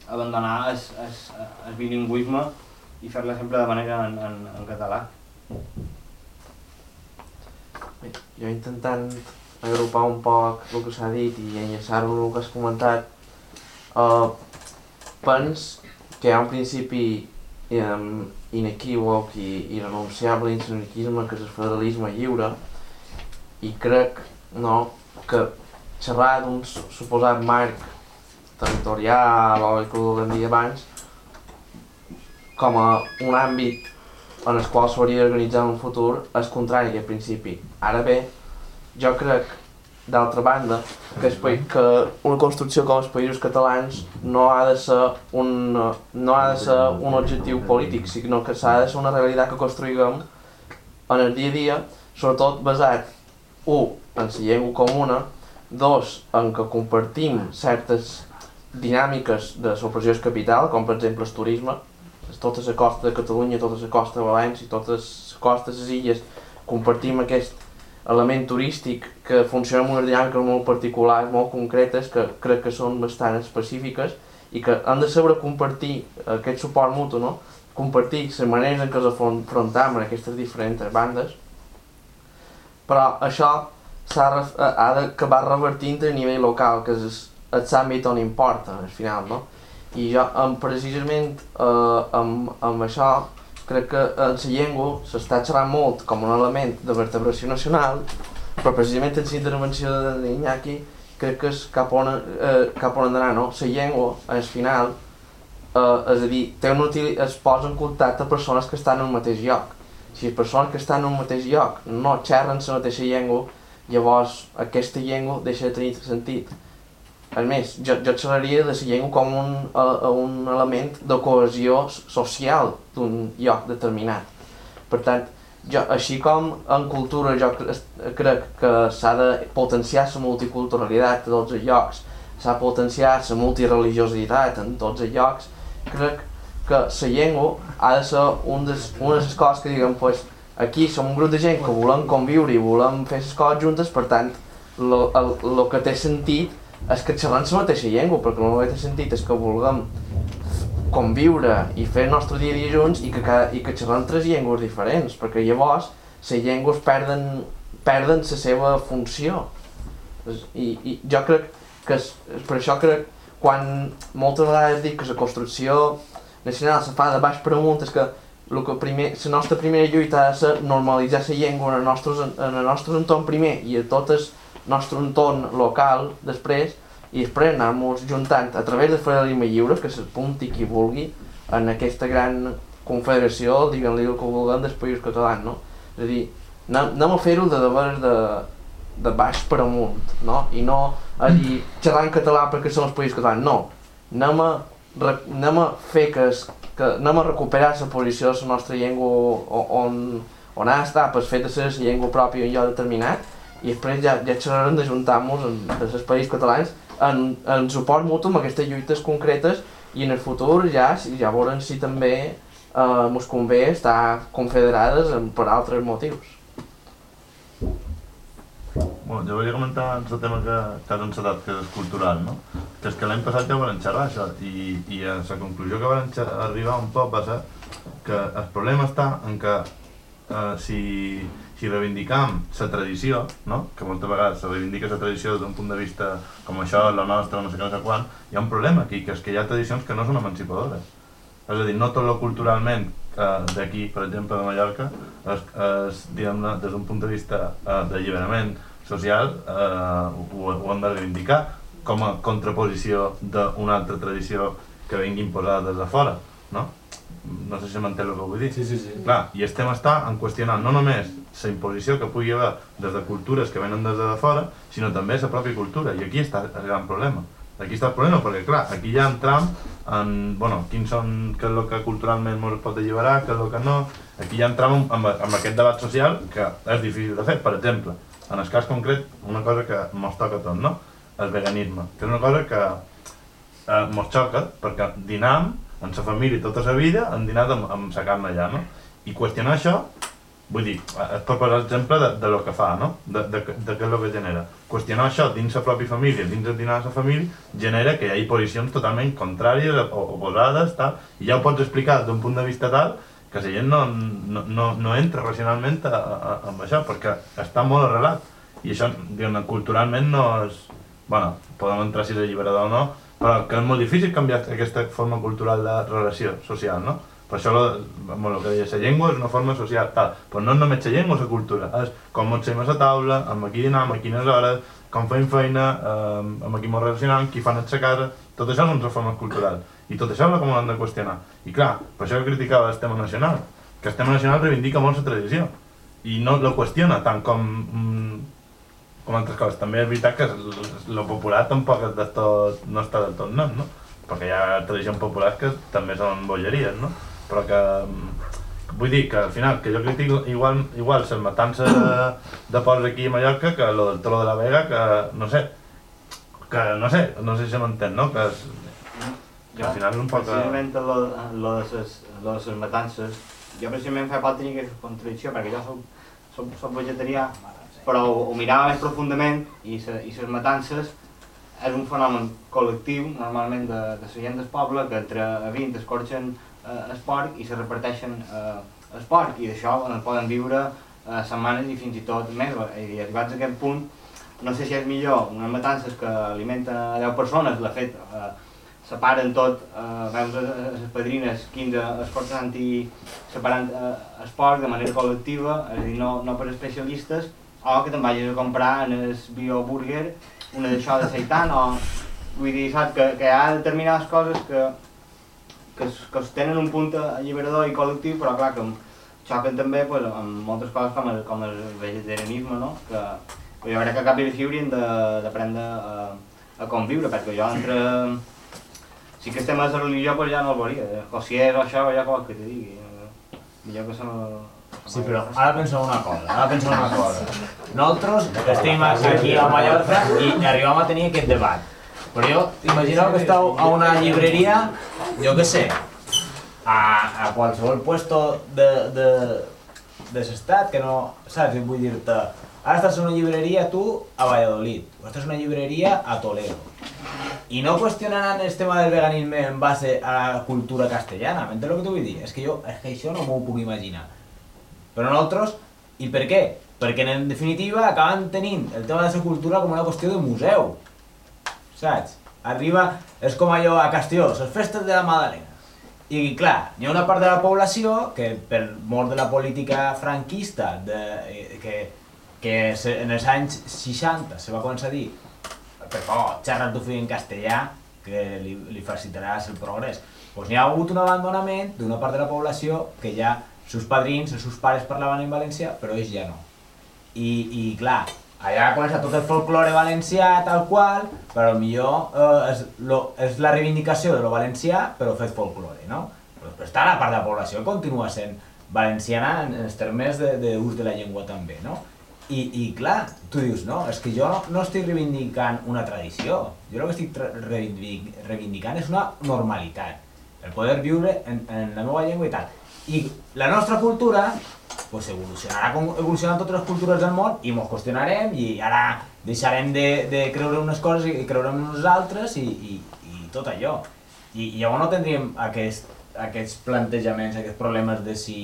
abandonar el, el, el bilingüisme i fer-la sempre de manera en, en, en català. Bé, jo intentant agrupar un poc el que s'ha dit i enllaçar-ho amb el que has comentat, uh, pens que hi ha un principi um, inequívoc i, i renunciable dins l'anarquisme que és el federalisme lliure i crec no, que xerrar d'un su- suposat marc territorial o el que vulguem dir abans com a un àmbit en el qual s'hauria d'organitzar un futur és contrari a aquest principi. Ara bé, jo crec, d'altra banda, que, pa- que una construcció com els països catalans no ha de ser un, no ha de ser un objectiu polític, sinó que s'ha de ser una realitat que construïm en el dia a dia, sobretot basat, un, en la llengua comuna, dos, en que compartim certes dinàmiques de l'opressió capital, com per exemple el turisme, tota la costa de Catalunya, tota la costa de València, totes les costes de les illes, compartim aquest element turístic que funciona amb unes dinàmiques molt particulars, molt concretes, que crec que són bastant específiques i que han de saber compartir aquest suport mutu, no? compartir les maneres en què ens afrontam en aquestes diferents bandes, però això s'ha re- ha d'acabar revertint a nivell local, que és l'àmbit on importa, al final, no? I jo, precisament eh, amb, amb això, crec que la llengua s'està xerrant molt com un element de vertebració nacional, però precisament en la intervenció de Iñaki crec que és cap on, eh, cap on d'anar, no? La llengua, al final, eh, és a dir, té una util... es posa en contacte persones que estan en el mateix lloc. Si les persones que estan en el mateix lloc no xerren la mateixa llengua, llavors aquesta llengua deixa de tenir sentit. A més, jo, jo xerraria de la llengua com un, uh, un element de cohesió social d'un lloc determinat. Per tant, jo, així com en cultura jo crec que s'ha de potenciar la multiculturalitat a tots els llocs, s'ha de potenciar la multireligiositat en tots els llocs, crec que la llengua ha de ser un des, una de les coses que diguem, pues, aquí som un grup de gent que volem conviure i volem fer les coses juntes, per tant, el que té sentit és que xerrem la mateixa llengua, perquè el té sentit és que vulguem conviure i fer el nostre dia a dia junts i que, cada, i que xerrem tres llengües diferents, perquè llavors les llengües perden, perden la seva funció. I, I jo crec que és, per això crec quan moltes vegades dic que la construcció nacional se fa de baix per amunt és que el que primer, la nostra primera lluita ha de ser normalitzar la llengua en el nostre, en el nostre entorn primer i a tot el nostre entorn local després i després anar-nos juntant a través de federalisme lliure que s'apunti qui vulgui en aquesta gran confederació, diguem-li el que vulguem, dels països catalans, no? És a dir, anem, a fer-ho de deberes de, de baix per amunt, no? I no a dir xerrar en català perquè són els països catalans, no. Anem a, anem a fer que, es, que anem a recuperar la posició de la nostra llengua on, on ha estat per fet de ser la llengua pròpia en lloc determinat i després ja, ja xerrarem d'ajuntar-nos en, els països catalans en, en suport mutu amb aquestes lluites concretes i en el futur ja, ja veurem si també eh, mos convé estar confederades per altres motius. Bueno, jo volia comentar el tema que, que has encetat, que és cultural, no? Que és que l'any passat ja ho vam xerrar, això, i, i la conclusió que xer- arribar un poc va ser que el problema està en que eh, si, si reivindicam la tradició, no? que moltes vegades se reivindica la tradició d'un punt de vista com això, la nostra, no sé què, no sé quan, hi ha un problema aquí, que és que hi ha tradicions que no són emancipadores. És a dir, no tot lo culturalment eh, d'aquí, per exemple, de Mallorca, és, és diguem-ne, des d'un punt de vista eh, d'alliberament social, eh, ho, ho hem de reivindicar com a contraposició d'una altra tradició que vingui imposada des de fora, no? No sé si m'entén el que vull dir. Sí, sí, sí. Clar, i el tema està en qüestionar no només la imposició que pugui haver des de cultures que venen des de fora, sinó també la pròpia cultura, i aquí està el gran problema. Aquí està el problema, perquè clar, aquí ja entram en, bueno, quins són, què és el que culturalment ens pot alliberar, què és el que no, aquí ja entram en, en, en aquest debat social que és difícil de fer, per exemple, en el cas concret, una cosa que mos toca tot, no? El veganisme, que és una cosa que eh, mos xoca, perquè dinam, en sa família tota la vida, hem dinat amb, amb sa carn allà, no? I qüestionar això, vull dir, és per posar l'exemple de, de lo que fa, no? De, de, de què és el que genera. Qüestionar això dins la pròpia família, dins el dinar de la família, genera que hi hagi posicions totalment contràries o oposades, tal, i ja ho pots explicar d'un punt de vista tal que la gent no, no, no, no entra racionalment a, a, amb això, perquè està molt arrelat. I això, diguem culturalment no és... bueno, podem entrar si és alliberador o no, però que és molt difícil canviar aquesta forma cultural de relació social, no? Per això, lo, amb el que deia, la llengua és una forma social, tal. Però no només la llengua és la cultura, és com ens seiem a la taula, amb qui dinam, a quines hores, com fem feina, eh, amb qui ens relacionem, qui fan la casa, tot això són les formes culturals. I tot això és el que hem de qüestionar. I clar, per això criticava el tema nacional, que el tema nacional reivindica molt la tradició i no lo qüestiona tant com, mm, com altres coses. També és veritat que el popular tampoc és del tot, no està del tot net, no? Perquè hi ha tradicions populars que també són bogeries, no? Però que, mm, vull dir que al final, que jo critico igual, igual les matances de, de porcs aquí a Mallorca que lo del toro de la Vega, que no sé, que no sé, no sé si m'entén, no? Que és, que al final és un poc... Precisament lo, lo, de les, lo de les matances, jo precisament fa poc tenia aquesta contradicció, perquè jo soc, soc, soc vegetarià, però ho, ho mirava més profundament i, se, i les matances és un fenomen col·lectiu, normalment de, de la gent del poble, que entre 20 escorxen eh, el porc i se reparteixen eh, el porc, i d'això en poden viure eh, setmanes i fins i tot mesos. I arribats a aquest punt, no sé si és millor unes matances que alimenten a 10 persones, de fet, eh, separen tot, eh, veus les padrines 15 esforçant i separant eh, el porc de manera col·lectiva, és a dir, no, no per especialistes, o que te'n vagis a comprar en el bioburger una d'això de seitan, o vull dir, saps, que, que hi ha determinades coses que, que, es, que es tenen un punt alliberador i col·lectiu, però clar, que xoquen també pues, amb moltes coses com el, com el vegetarianisme, no? que, que jo crec que cap i fi haurien d'aprendre a, a conviure, perquè jo entre sí que estem a la religió pues ja no el veuria, o si és això ja qual que te digui, millor que se no... Sí, però ara pensem una cosa, ara pensem una cosa. Nosaltres estem aquí a Mallorca i arribam a tenir aquest debat. Però jo, imagineu que esteu a una llibreria, jo què sé, a, a qualsevol puesto de, de, de l'estat, que no, saps? Vull dir-te, ara estàs en una llibreria tu a Valladolid, o estàs en una llibreria a Toledo, i no qüestionaran el tema del veganisme en base a la cultura castellana, m'entens el que t'ho vull dir? És que jo, és que això no m'ho puc imaginar. Però nosaltres, i per què? Perquè en definitiva acaben tenint el tema de la cultura com una qüestió de museu. Saps? Arriba, és com allò a Castelló, les festes de la Madalena. I clar, hi ha una part de la població que per mort de la política franquista, de, eh, que, que en els anys 60 se va començar a dir per favor, xerra tu fill en castellà, que li, li facilitaràs el progrés. Doncs hi ha hagut un abandonament d'una part de la població que ja els seus padrins, els seus pares parlaven en valencià, però ells ja no. I, i clar, allà comença tot el folklore valencià tal qual, però millor eh, és, lo, és la reivindicació de lo valencià, però fet folklore, no? Però després està la part de la població continua sent valenciana en els termes d'ús de, de, de la llengua també, no? I, I clar, tu dius, no, és que jo no, no estic reivindicant una tradició, jo el que estic reivindic, reivindicant és una normalitat, el poder viure en, en la meva llengua i tal. I la nostra cultura pues, evolucionarà com evolucionen totes les cultures del món i ens qüestionarem i ara deixarem de, de creure unes coses i creure en unes altres i, i, i tot allò. I, i llavors no tindríem aquest, aquests plantejaments, aquests problemes de si,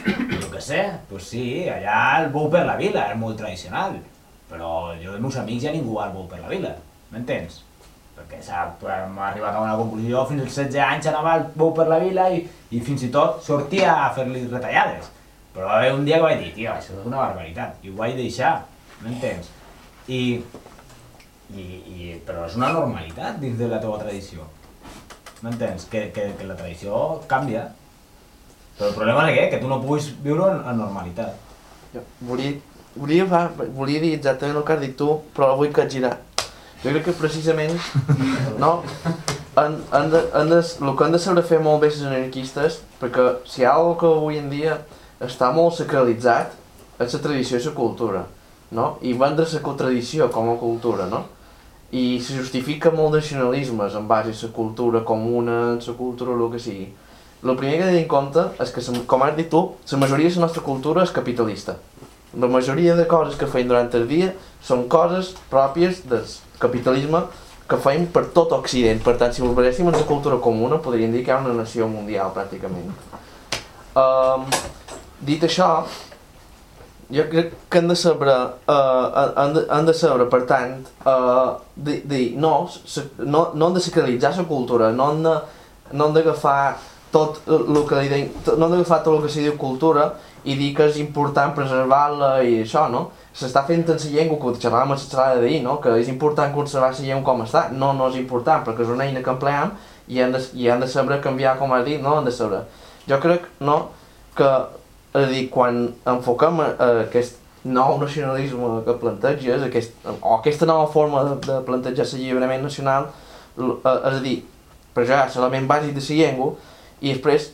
(coughs) jo què sé, pues sí, allà el bou per la vila és molt tradicional, però jo dels meus amics ja ningú va al bou per la vila, m'entens? Perquè s'ha arribat a una conclusió, fins als 16 anys anava al bou per la vila i, i fins i tot sortia a fer-li retallades. Però va haver un dia que vaig dir, tio, això és una barbaritat, i ho vaig deixar, m'entens? I, i, i, però és una normalitat dins de la teva tradició. M'entens? Que, que, que la tradició canvia. Però el problema és què? Que tu no puguis viure en, en normalitat. Jo volia, volia, fa, volia dir exactament el que has dit tu, però vull capgirar. Jo crec que precisament, (laughs) no, han, han de, han de, el que han de saber fer molt bé els anarquistes, perquè si hi ha alguna que avui en dia està molt sacralitzat, és la tradició i la cultura, no? I vendre la tradició com a cultura, no? I se justifica molt nacionalismes en base a la cultura comuna, la cultura, el que sigui. El primer que he de en compte és que, com has dit tu, la majoria de la nostra cultura és capitalista. La majoria de coses que feim durant el dia són coses pròpies del capitalisme que feim per tot Occident. Per tant, si en la cultura comuna, podríem dir que hi ha una nació mundial, pràcticament. Um, dit això, jo crec que han de saber, uh, han, de, han de saber, per tant, uh, dir, dir no, no, no han de sacralitzar la cultura, no han de, no han d'agafar tot el que li no han d'agafar tot el que s'hi diu cultura i dir que és important preservar-la i això, no? S'està fent en la llengua, que xerràvem a la xerrada d'ahir, no? Que és important conservar la llengua com està. No, no és important, perquè és una eina que empleam i han de, i han de saber canviar, com has dit, no? Han de saber. Jo crec, no?, que és a dir, quan enfoquem a aquest nou nacionalisme que planteges, aquest, o aquesta nova forma de, de plantejar l'alliberament nacional, eh, és a dir, preservar l'element bàsic de la llengua i després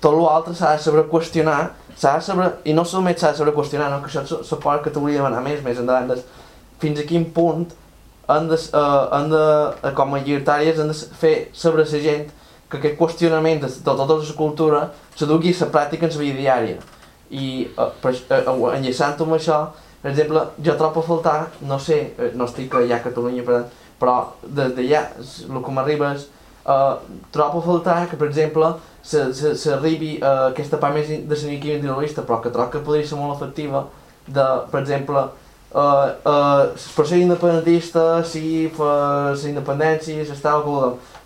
tot l'altre s'ha de saber qüestionar, s'ha de saber, i no solament s'ha de saber qüestionar, no, que això se, se pot que t'hauria de demanar més, més endavant, des, fins a quin punt han de, uh, han de, eh, com a llibertàries, han de fer saber a la gent que aquest qüestionament de, de tota la cultura se dugui a la pràctica en la vida diària. I per, uh, enllaçant amb això, per exemple, jo trobo a faltar, no sé, eh, no estic allà a Catalunya, per, tant, però des d'allà, el que m'arriba és, uh, trobo a faltar que, per exemple, s'arribi a uh, aquesta part més de l'iniquia individualista, però que trobo que podria ser molt efectiva, de, per exemple, uh, uh, per ser independentista, sí, per la independència, s'està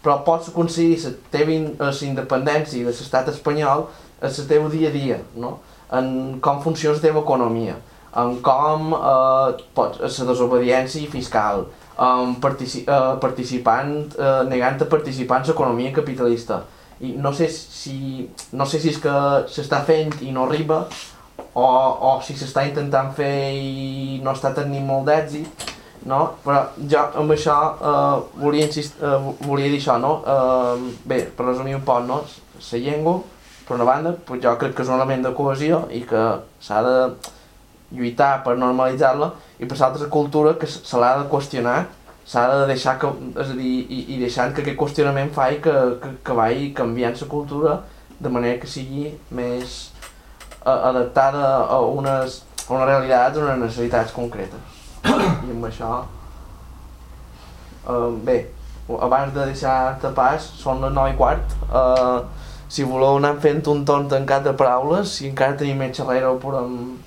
però pots aconseguir la teva eh, la independència de l'estat espanyol a el teu dia a dia, no? En com funciona la teva economia, en com eh, pots, la desobediència fiscal, en partici eh, participant, eh, negant a participar en l'economia capitalista. I no sé si, no sé si és que s'està fent i no arriba, o, o si s'està intentant fer i no està tenint molt d'èxit, no? Però jo amb això eh, volia, insist, eh, volia dir això, no? Eh, bé, per resumir un poc, no? La llengua, per una banda, pues jo crec que és un element de cohesió i que s'ha de lluitar per normalitzar-la i per l'altra cultura que se l'ha de qüestionar s'ha de deixar que, és a dir, i, i deixant que aquest qüestionament faci que, que, que vagi canviant la cultura de manera que sigui més eh, adaptada a unes, a unes realitats, a unes necessitats concretes. I amb això uh, bé, abans de deixar de pas són les 9 i quart uh, si voleu anar fent un torn tancat de paraules si encara tenim més xerrera podem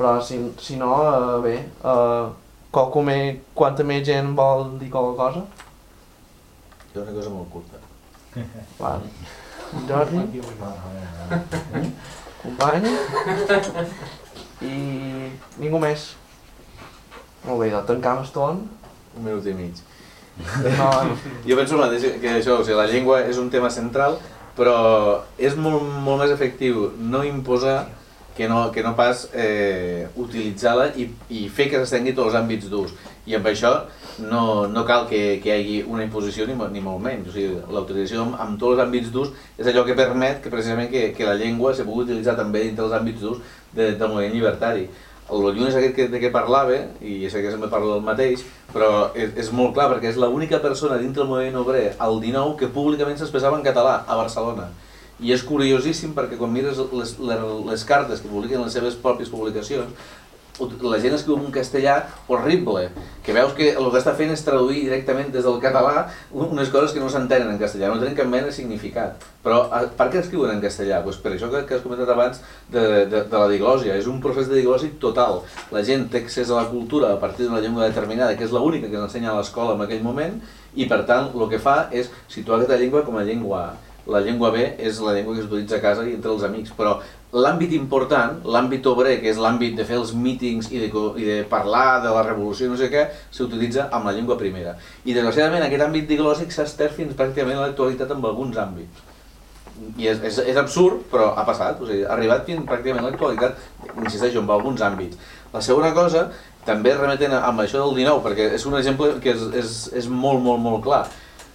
però si, si no, uh, bé uh, qualcú més, quanta més gent vol dir qualque cosa? Jo una cosa molt curta. (laughs) Vale. Jordi? Company? I ningú més. Molt bé, doncs tancam el torn. Un minut i mig. No, Jo penso que això, o sigui, la llengua és un tema central, però és molt, molt més efectiu no imposar que no, que no pas eh, utilitzar-la i, i fer que s'estengui tots els àmbits d'ús. I amb això no, no cal que, que hi hagi una imposició ni, ni molt menys. O sigui, la utilització amb, amb tots els àmbits d'ús és allò que permet que precisament que, que la llengua se pugui utilitzar també dintre dels àmbits d'ús de, del moviment llibertari. El lluny és aquest que, de què parlava, i sé que sempre parlo del mateix, però és, és molt clar perquè és l'única persona dintre del moviment obrer al 19 que públicament s'expressava en català a Barcelona. I és curiosíssim perquè quan mires les, les, les cartes que publiquen les seves pròpies publicacions, la gent escriu en castellà horrible, que veus que el que està fent és traduir directament des del català unes coses que no s'entenen en castellà, no tenen cap mena de significat. Però per què escriuen en castellà? Pues per això que, que has comentat abans de, de, de la diglòsia, és un procés de diglòsia total. La gent té accés a la cultura a partir d'una llengua determinada, que és l'única que s'ensenya a l'escola en aquell moment, i per tant el que fa és situar aquesta llengua com a llengua. La llengua B és la llengua que s'utilitza a casa i entre els amics, però l'àmbit important, l'àmbit obrer, que és l'àmbit de fer els mítings i de, i de parlar de la revolució no sé què, s'utilitza amb la llengua primera. I desgraciadament aquest àmbit diglòsic s'ha estès fins pràcticament a l'actualitat amb alguns àmbits. I és, és, és absurd, però ha passat, o sigui, ha arribat fins pràcticament a l'actualitat, insisteixo, en alguns àmbits. La segona cosa, també remetent a- amb això del 19, perquè és un exemple que és, és, és molt, molt, molt clar.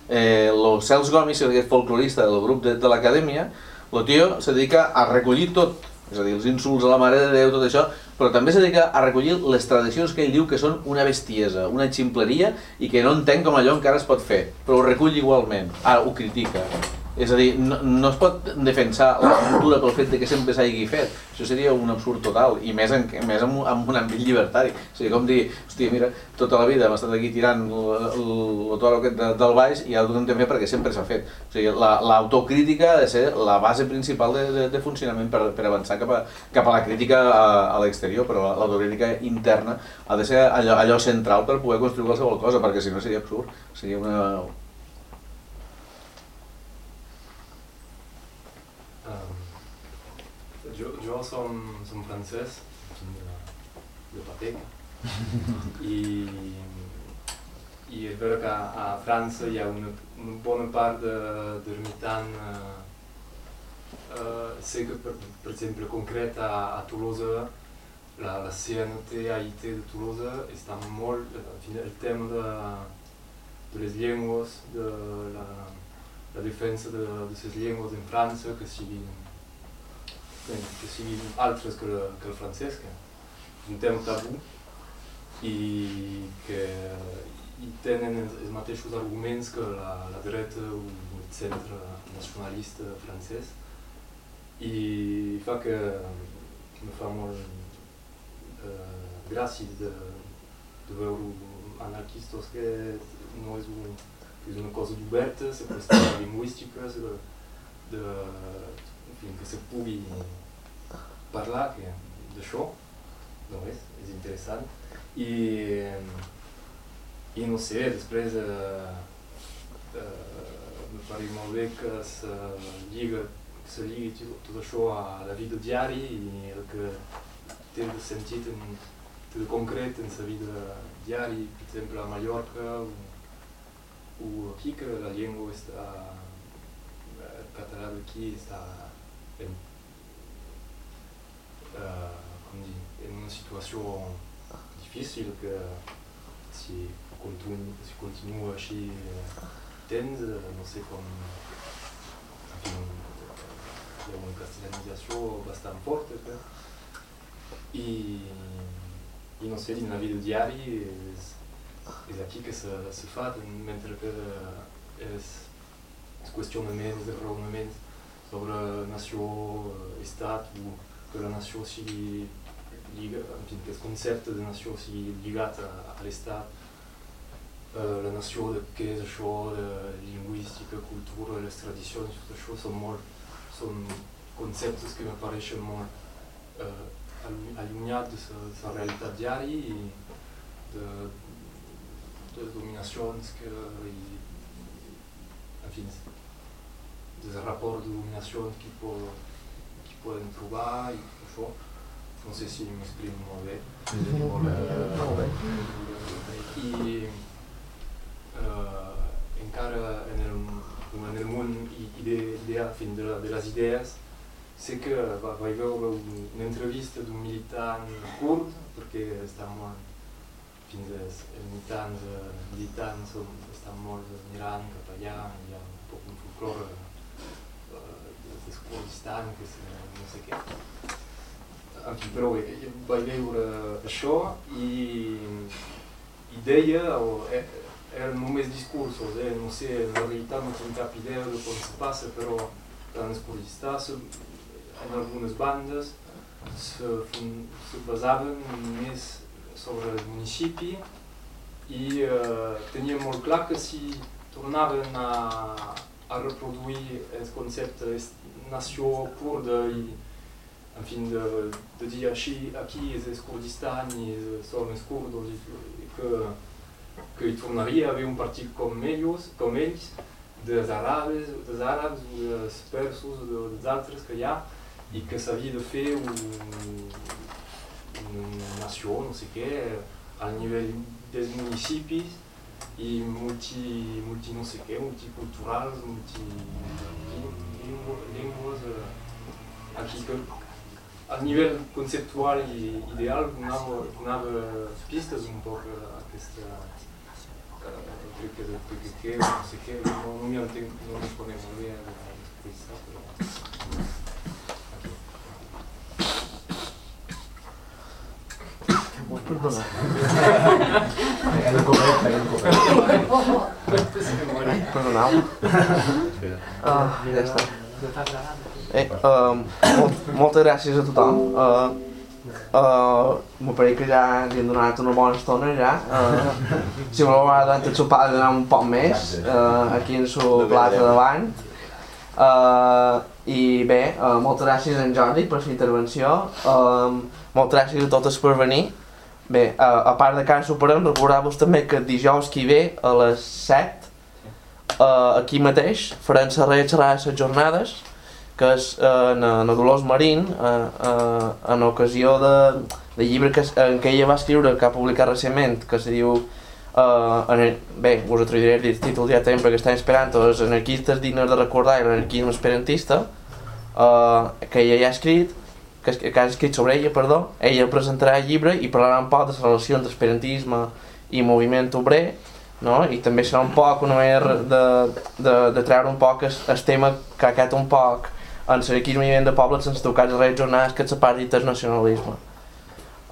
Eh, el Cels Gomis, aquest folclorista del grup de, de l'acadèmia, el tio se dedica a recollir tot, és a dir, els insults a la Mare de Déu, tot això, però també se dedica a recollir les tradicions que ell diu que són una bestiesa, una ximpleria i que no entenc com allò encara es pot fer, però ho recull igualment. Ara ho critica. És a dir, no, no es pot defensar la cultura pel fet de que sempre s'hagi fet. Això seria un absurd total, i més en, més en, en un àmbit llibertari. O sigui, com dir, hòstia, mira, tota la vida hem estat aquí tirant el, toro aquest de, del baix i ara ho hem de perquè sempre s'ha fet. O sigui, la- l'autocrítica ha de ser la base principal de, de, de funcionament per, per avançar cap a, cap a la crítica a, a l'exterior, però la- l'autocrítica interna ha de ser allò, allò central per poder construir qualsevol cosa, perquè si no seria absurd. Seria una, jo, jo som, som francès, som de, de Patec, (laughs) i, i és vera que a, a França hi ha una, una bona part de- d'ermitans eh, eh, sé que per, per exemple concret a, a Tolosa la, la CNT AIT de Tolosa està molt, eh, el tema de, de les llengües, de la, la defensa de, de les llengües en França que siguin, bé, que siguin altres que, la, que el francès, que és un tema tabú. I que i tenen els, els mateixos arguments que la, la dreta o el centre nacionalista francès. I fa que me fa molt eh, gràcia de, de veure anarquistes que no és, un, és una cosa oberta, la qüestió lingüística, de, de, en fi, que se pugui parlar que d'això, no és, és interessant. I, i no sé, després eh, eh, me pare molt bé que se lliga, que se lligui tot, tot això a la vida diària i el que té de sentit en, té de concret en la vida diària, per exemple a Mallorca o, o aquí que la llengua està, el català d'aquí està en, eh, com dir, en una situació difícil que si continu, si continua així eh, tens, eh, no sé com, en fi, hi ha una castellanització bastant forta, que, i, i no sé, dins la vida diària és, és aquí que se, se fa, mentre que els, els qüestionaments, els raonaments sobre nació, eh, estat, que la nació sigui lliga, en fi, de nació sigui lligat a, a l'estat, eh, la nació de què és això, de lingüística, cultura, les tradicions, tot això són molt, són conceptes que m'apareixen molt eh, allu- allunyats de la realitat diària i de, de dominacions que, i, en fi, dels rapports de dominació que, po, que poden trobar i això. No sé si m'exprimo molt bé. Molt bé. I eh, encara en el, en el món i- ide, idea, fin, de, la- de les idees, sé que va, vaig veure un, una entrevista d'un militant kurd, perquè està molt, fins els militants, eh, militants estan molt mirant cap allà, hi ha un poc un folclore eh, no sé què. En fi, però bé, vaig veure això i, i deia, o, eh, eren només discursos, eh? no sé, en realitat no tinc cap idea de com se passa, però se, en algunes bandes, se, se basaven més sobre el municipi i eh, tenien molt clar que si tornaven a, a reproduir el concepte de nació kurda i en de, de dir així, aquí és el Kurdistan i són els kurdos i que, que hi tornaria a haver un partit com ells, com ells dels àrabs, dels àrabs, dels persos, dels altres que hi i que s'havia de fer un, una nació, no sé què, al nivell dels municipis i multi, multi no sé què, multi llengües, llengües eh, aquí que a nivell conceptual i ideal donava, donava pistes un poc a aquesta eh, crec que del PQQ, no sé què, no, no m'hi entenc, no m'hi conec molt bé a aquesta, però Perdoneu. Uh, ja està. Eh, molt, moltes gràcies a tothom. Uh, uh, M'ho pareix que ja li hem donat una bona estona ja. Uh, si voleu ara durant el sopar donar un poc més, uh, aquí en el plat de davant. Uh, I bé, uh, moltes gràcies a en Jordi per la intervenció. Uh, moltes gràcies a totes per venir. Bé, uh, a part de Can Superem, recordar-vos també que dijous que ve a les 7 uh, aquí mateix farem la xerrada de les jornades que és eh, en, en Dolors Marín eh, eh, en ocasió de, de llibre que, en què ella va escriure que ha publicat recentment que se diu eh, en bé, us ho traduiré el títol directament perquè estem esperant els anarquistes dignes de recordar i l'anarquisme esperantista eh, que ella ja ha escrit que, que ha escrit sobre ella, perdó ella presentarà el llibre i parlarà un poc de la relació entre esperantisme i moviment obrer no? i també serà un poc una manera de, de, de treure un poc el, tema que aquest un poc en i moviment de pobles sense tocar redes jornades que la part internacionalisme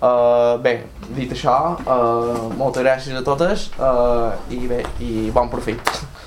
Uh, bé, dit això, uh, moltes gràcies a totes uh, i bé, i bon profit. (laughs)